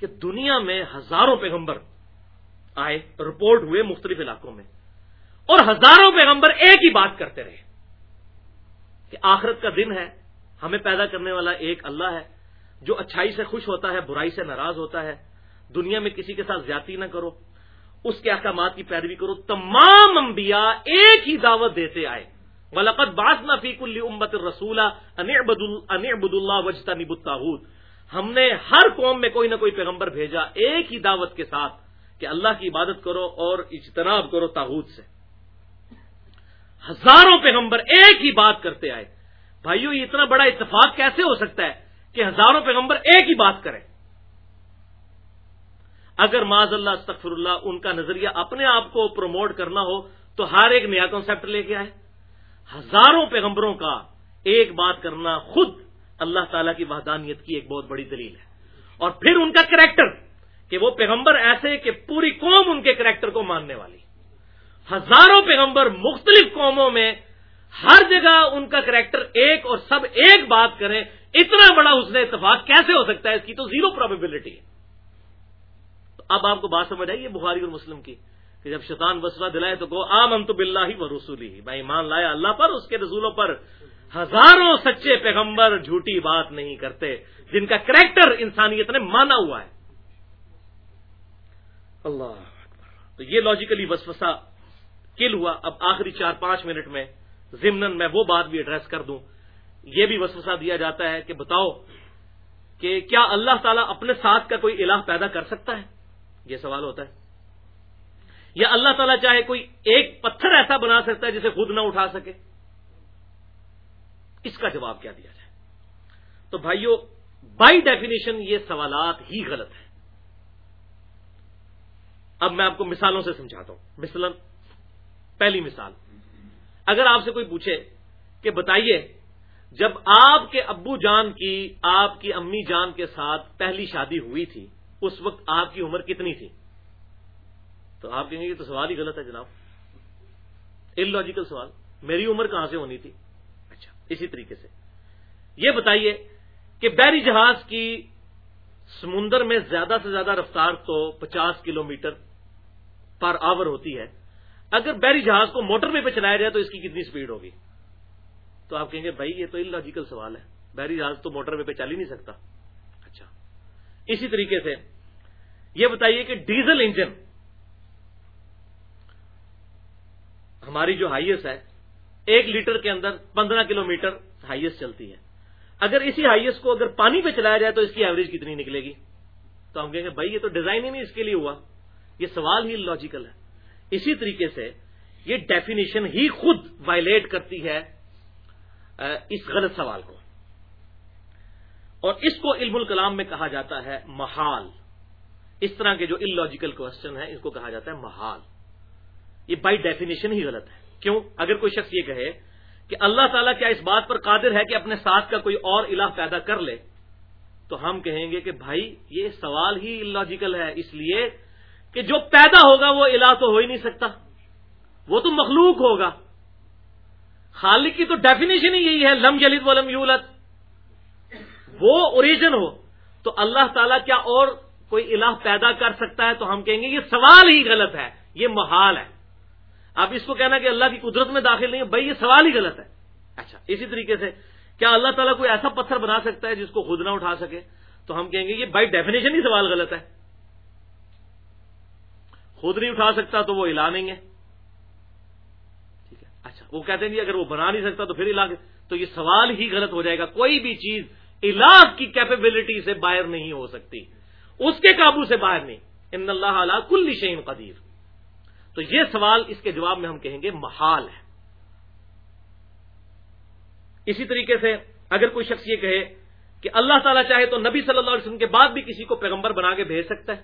کہ دنیا میں ہزاروں پیغمبر آئے رپورٹ ہوئے مختلف علاقوں میں، اور ہزاروں پیغمبر ایک ہی بات کرتے رہے کہ آخرت کا دن ہے، ہمیں پیدا کرنے والا ایک اللہ ہے، جو اچھائی سے خوش ہوتا ہے، برائی سے ناراض ہوتا ہے، دنیا میں کسی کے ساتھ زیادتی نہ کرو، اس کے احکامات کی پیروی کرو، تمام انبیاء ایک ہی دعوت دیتے آئے۔ ولقت باس نہ فیق امت رسولہ انبد اللہ وجتا نب ہم نے ہر قوم میں کوئی نہ کوئی پیغمبر بھیجا ایک ہی دعوت کے ساتھ کہ اللہ کی عبادت کرو اور اجتناب کرو تاحود سے۔ ہزاروں پیغمبر ایک ہی بات کرتے آئے۔ بھائیو، یہ اتنا بڑا اتفاق کیسے ہو سکتا ہے کہ ہزاروں پیغمبر ایک ہی بات کریں؟ اگر معذ اللہ استغفر اللہ، ان کا نظریہ اپنے آپ کو پروموٹ کرنا ہو تو ہر ایک نیا کنسپٹ لے کے آئے۔ ہزاروں پیغمبروں کا ایک بات کرنا خود اللہ تعالی کی وحدانیت کی ایک بہت بڑی دلیل ہے۔ اور پھر ان کا کریکٹر کہ وہ پیغمبر ایسے کہ پوری قوم ان کے کریکٹر کو ماننے والی۔ ہزاروں پیغمبر مختلف قوموں میں ہر جگہ ان کا کریکٹر ایک اور سب ایک بات کریں، اتنا بڑا اس نے اتفاق کیسے ہو سکتا ہے؟ اس کی تو زیرو پرابیبلٹی ہے۔ تو اب آپ کو بات سمجھ آئی ہے بخاری اور مسلم کی؟ کہ جب شیطان وسوا دلائے تو کو عام امت بلّہ ہی و رسولی۔ ہی بھائی مان لایا اللہ پر، اس کے رسولوں پر ہزاروں سچے پیغمبر جھوٹی بات نہیں کرتے، جن کا کریکٹر انسانیت نے مانا ہوا ہے۔ اللہ۔ تو یہ لاجیکلی وسوسہ کل ہوا۔ اب آخری چار پانچ منٹ میں ضمن میں وہ بات بھی ایڈریس کر دوں۔ یہ بھی وسوسہ دیا جاتا ہے کہ بتاؤ کہ کیا اللہ تعالیٰ اپنے ساتھ کا کوئی الہ پیدا کر سکتا ہے؟ یہ سوال ہوتا ہے۔ یا اللہ تعالیٰ چاہے کوئی ایک پتھر ایسا بنا سکتا ہے جسے خود نہ اٹھا سکے؟ اس کا جواب کیا دیا جائے؟ تو بھائیوں بائی ڈیفینیشن یہ سوالات ہی غلط ہیں۔ اب میں آپ کو مثالوں سے سمجھاتا ہوں۔ مثلا، پہلی مثال۔ اگر آپ سے کوئی پوچھے کہ بتائیے، جب آپ کے ابو جان کی، آپ کی امی جان کے ساتھ پہلی شادی ہوئی تھی، اس وقت آپ کی عمر کتنی تھی؟ تو آپ کہیں گے یہ تو سوال ہی غلط ہے جناب۔ ان لاجیکل سوال۔ میری عمر کہاں سے ہونی تھی؟ اچھا۔ اسی طریقے سے۔ یہ بتائیے کہ بحری جہاز کی سمندر میں زیادہ سے زیادہ رفتار تو پچاس کلو میٹر پر آور ہوتی ہے۔ اگر بحری جہاز کو موٹر وے پہ چلایا جائے تو اس کی کتنی سپیڈ ہوگی؟ تو آپ کہیں گے بھائی یہ تو ان لاجیکل سوال ہے۔ بحری جہاز تو موٹر وے پہ چل ہی نہیں سکتا۔ اچھا۔ اسی طریقے سے یہ بتائیے کہ ڈیزل انجن ہماری جو ہائیسٹ ہے، ایک لیٹر کے اندر پندرہ کلو میٹر ہائیسٹ چلتی ہے۔ اگر اسی ہائیسٹ کو اگر پانی پہ چلایا جائے تو اس کی ایوریج کتنی نکلے گی؟ تو ہم کہیں گے، بھائی یہ تو ڈیزائن ہی نہیں اس کے لیے ہوا۔ یہ سوال ہی لاجیکل ہے۔ اسی طریقے سے یہ ڈیفینیشن ہی خود وائلیٹ کرتی ہے اس غلط سوال کو۔ اور اس کو علم الکلام میں کہا جاتا ہے محال۔ اس طرح کے جو ان لاجیکل کوشچن ہے اس کو کہا جاتا ہے محال۔ یہ بائی ڈیفینیشن ہی غلط ہے۔ کیوں؟ اگر کوئی شخص یہ کہے کہ اللہ تعالیٰ کیا اس بات پر قادر ہے کہ اپنے ساتھ کا کوئی اور الہ پیدا کر لے، تو ہم کہیں گے کہ بھائی، یہ سوال ہی لاجیکل ہے۔ اس لیے کہ جو پیدا ہوگا وہ الہ تو ہو ہی نہیں سکتا۔ وہ تو مخلوق ہوگا۔ خالق کی تو ڈیفینیشن ہی یہی ہے، لم جلد ولم یولت وہ اوریجن ہو، تو اللہ تعالیٰ کیا اور کوئی الہ پیدا کر سکتا ہے تو ہم کہیں گے یہ سوال ہی غلط ہے، یہ محال ہے۔ اب اس کو کہنا کہ اللہ کی قدرت میں داخل نہیں ہے بھائی یہ سوال ہی غلط ہے۔ اچھا اسی طریقے سے، کیا اللہ تعالیٰ کوئی ایسا پتھر بنا سکتا ہے جس کو خود نہ اٹھا سکے؟ تو ہم کہیں گے یہ بائی ڈیفینیشن ہی سوال غلط ہے۔ خود نہیں اٹھا سکتا تو وہ ہلا نہیں ہے۔ ٹھیک ہے۔ اچھا وہ کہتے ہیں جی اگر وہ بنا نہیں سکتا تو پھر ہلا تو یہ سوال ہی غلط ہو جائے گا۔ کوئی بھی چیز علاج کی کیپیبلٹی سے باہر نہیں ہو سکتی۔ اس کے قابو سے باہر نہیں۔ ان اللہ کل شعین قدیر۔ تو یہ سوال اس کے جواب میں ہم کہیں گے محال ہے۔ اسی طریقے سے اگر کوئی شخص یہ کہے کہ اللہ تعالیٰ چاہے تو نبی صلی اللہ علیہ وسلم کے بعد بھی کسی کو پیغمبر بنا کے بھیج سکتا ہے۔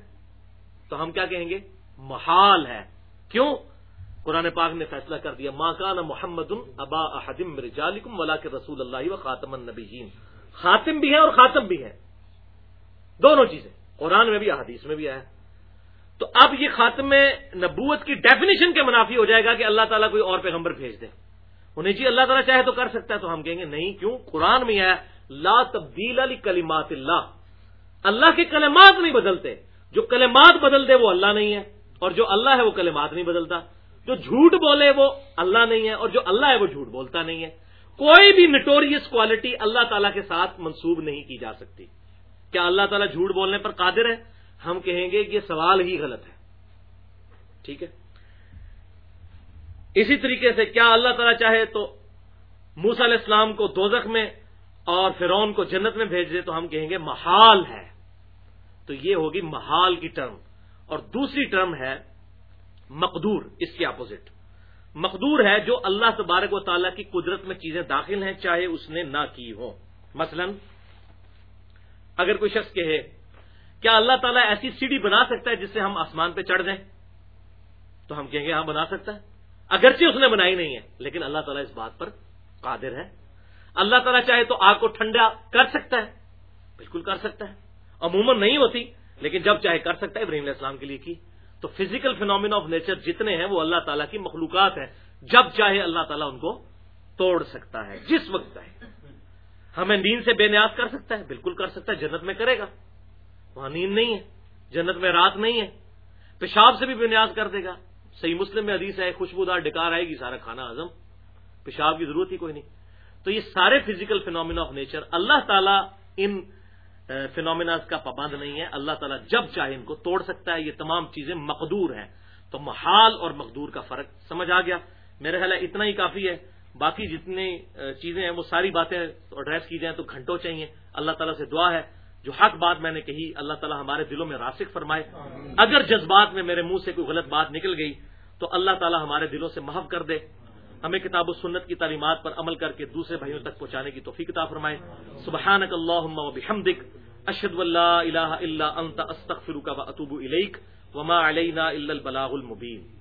تو ہم کیا کہیں گے؟ محال ہے۔ کیوں؟ قرآن پاک نے فیصلہ کر دیا ماکان محمد ابا احدم رجالکم ولا کے رسول اللہ و خاتم النبی خاتم بھی ہے اور خاتم بھی ہے دونوں چیزیں۔ قرآن میں بھی، احادیث میں بھی آیا۔ تو اب یہ خاتم نبوت کی ڈیفینیشن کے منافی ہو جائے گا کہ اللہ تعالیٰ کوئی اور پیغمبر بھیج دے۔ انہیں جی اللہ تعالیٰ چاہے تو کر سکتا ہے تو ہم کہیں گے نہیں، کیوں؟ قرآن میں آیا لا تبدیل علی کلیمات اللہ۔ اللہ کے کلمات نہیں بدلتے۔ جو کلمات بدل دے وہ اللہ نہیں ہے، اور جو اللہ ہے وہ کلمات نہیں بدلتا۔ جو جھوٹ بولے وہ اللہ نہیں ہے، اور جو اللہ ہے وہ جھوٹ بولتا نہیں ہے۔ کوئی بھی نٹوریس کوالٹی اللہ تعالیٰ کے ساتھ منسوب نہیں کی جا سکتی۔ کیا اللہ تعالیٰ جھوٹ بولنے پر قادر ہے؟ ہم کہیں گے کہ یہ سوال ہی غلط ہے۔ ٹھیک ہے؟ اسی طریقے سے کیا اللہ تعالیٰ چاہے تو موسا علیہ السلام کو دوزخ میں اور فرون کو جنت میں بھیج دے تو ہم کہیں گے محال ہے۔ تو یہ ہوگی محال کی ٹرم۔ اور دوسری ٹرم ہے مقدور، اس کے اپوزٹ۔ مقدور ہے جو اللہ تبارک و تعالیٰ کی قدرت میں چیزیں داخل ہیں، چاہے اس نے نہ کی ہو مثلا، اگر کوئی شخص کہے کیا اللہ تعالیٰ ایسی سیڑھی بنا سکتا ہے جس سے ہم آسمان پہ چڑھ جائیں؟ تو ہم کہیں گے ہاں بنا سکتا ہے۔ اگرچہ اس نے بنائی نہیں ہے، لیکن اللہ تعالیٰ اس بات پر قادر ہے۔ اللہ تعالیٰ چاہے تو آگ کو ٹھنڈا کر سکتا ہے، بالکل کر سکتا ہے۔ عموماً نہیں ہوتی، لیکن جب چاہے کر سکتا ہے، ابراہیم علیہ السلام کے لیے کی۔ تو فزیکل فینومین آف نیچر جتنے ہیں، وہ اللہ تعالیٰ کی مخلوقات ہیں۔ جب چاہے اللہ تعالیٰ ان کو توڑ سکتا ہے، جس وقت چاہے۔ ہمیں نیند سے بے نیاز کر سکتا ہے، بالکل کر سکتا ہے، جنت میں کرے گا۔ وہاں نیند نہیں ہے، جنت میں رات نہیں ہے۔ پیشاب سے بھی بے نیاز کر دے گا۔ صحیح مسلم میں حدیث ہے، خوشبودار ڈکار آئے گی سارا کھانا ہزم پیشاب کی ضرورت ہی کوئی نہیں۔ تو یہ سارے فزیکل فینومینا آف نیچر اللہ تعالیٰ ان فینومیناز کا پابند نہیں ہے۔ اللہ تعالیٰ جب چاہے ان کو توڑ سکتا ہے۔ یہ تمام چیزیں مقدور ہیں۔ تو محال اور مقدور کا فرق سمجھ آ گیا۔ میرے خیال ہے اتنا ہی کافی ہے۔ باقی جتنی چیزیں ہیں، وہ ساری باتیں ایڈریس کی جائیں تو گھنٹوں چاہیے۔ اللہ تعالیٰ سے دعا ہے۔ جو حق بات میں نے کہی، اللہ تعالیٰ ہمارے دلوں میں راسک فرمائے۔ اگر جذبات میں میرے منہ سے کوئی غلط بات نکل گئی، تو اللہ تعالیٰ ہمارے دلوں سے محف کر دے۔ ہمیں کتاب و سنت کی تعلیمات پر عمل کر کے دوسرے بھائیوں تک پہنچانے کی توفیق عطا فرمائے۔ سبحانک اللہم و بحمدک اشهد ان لا اله الا انت استغفرك واتوب اليك وما علينا الا البلاغ المبين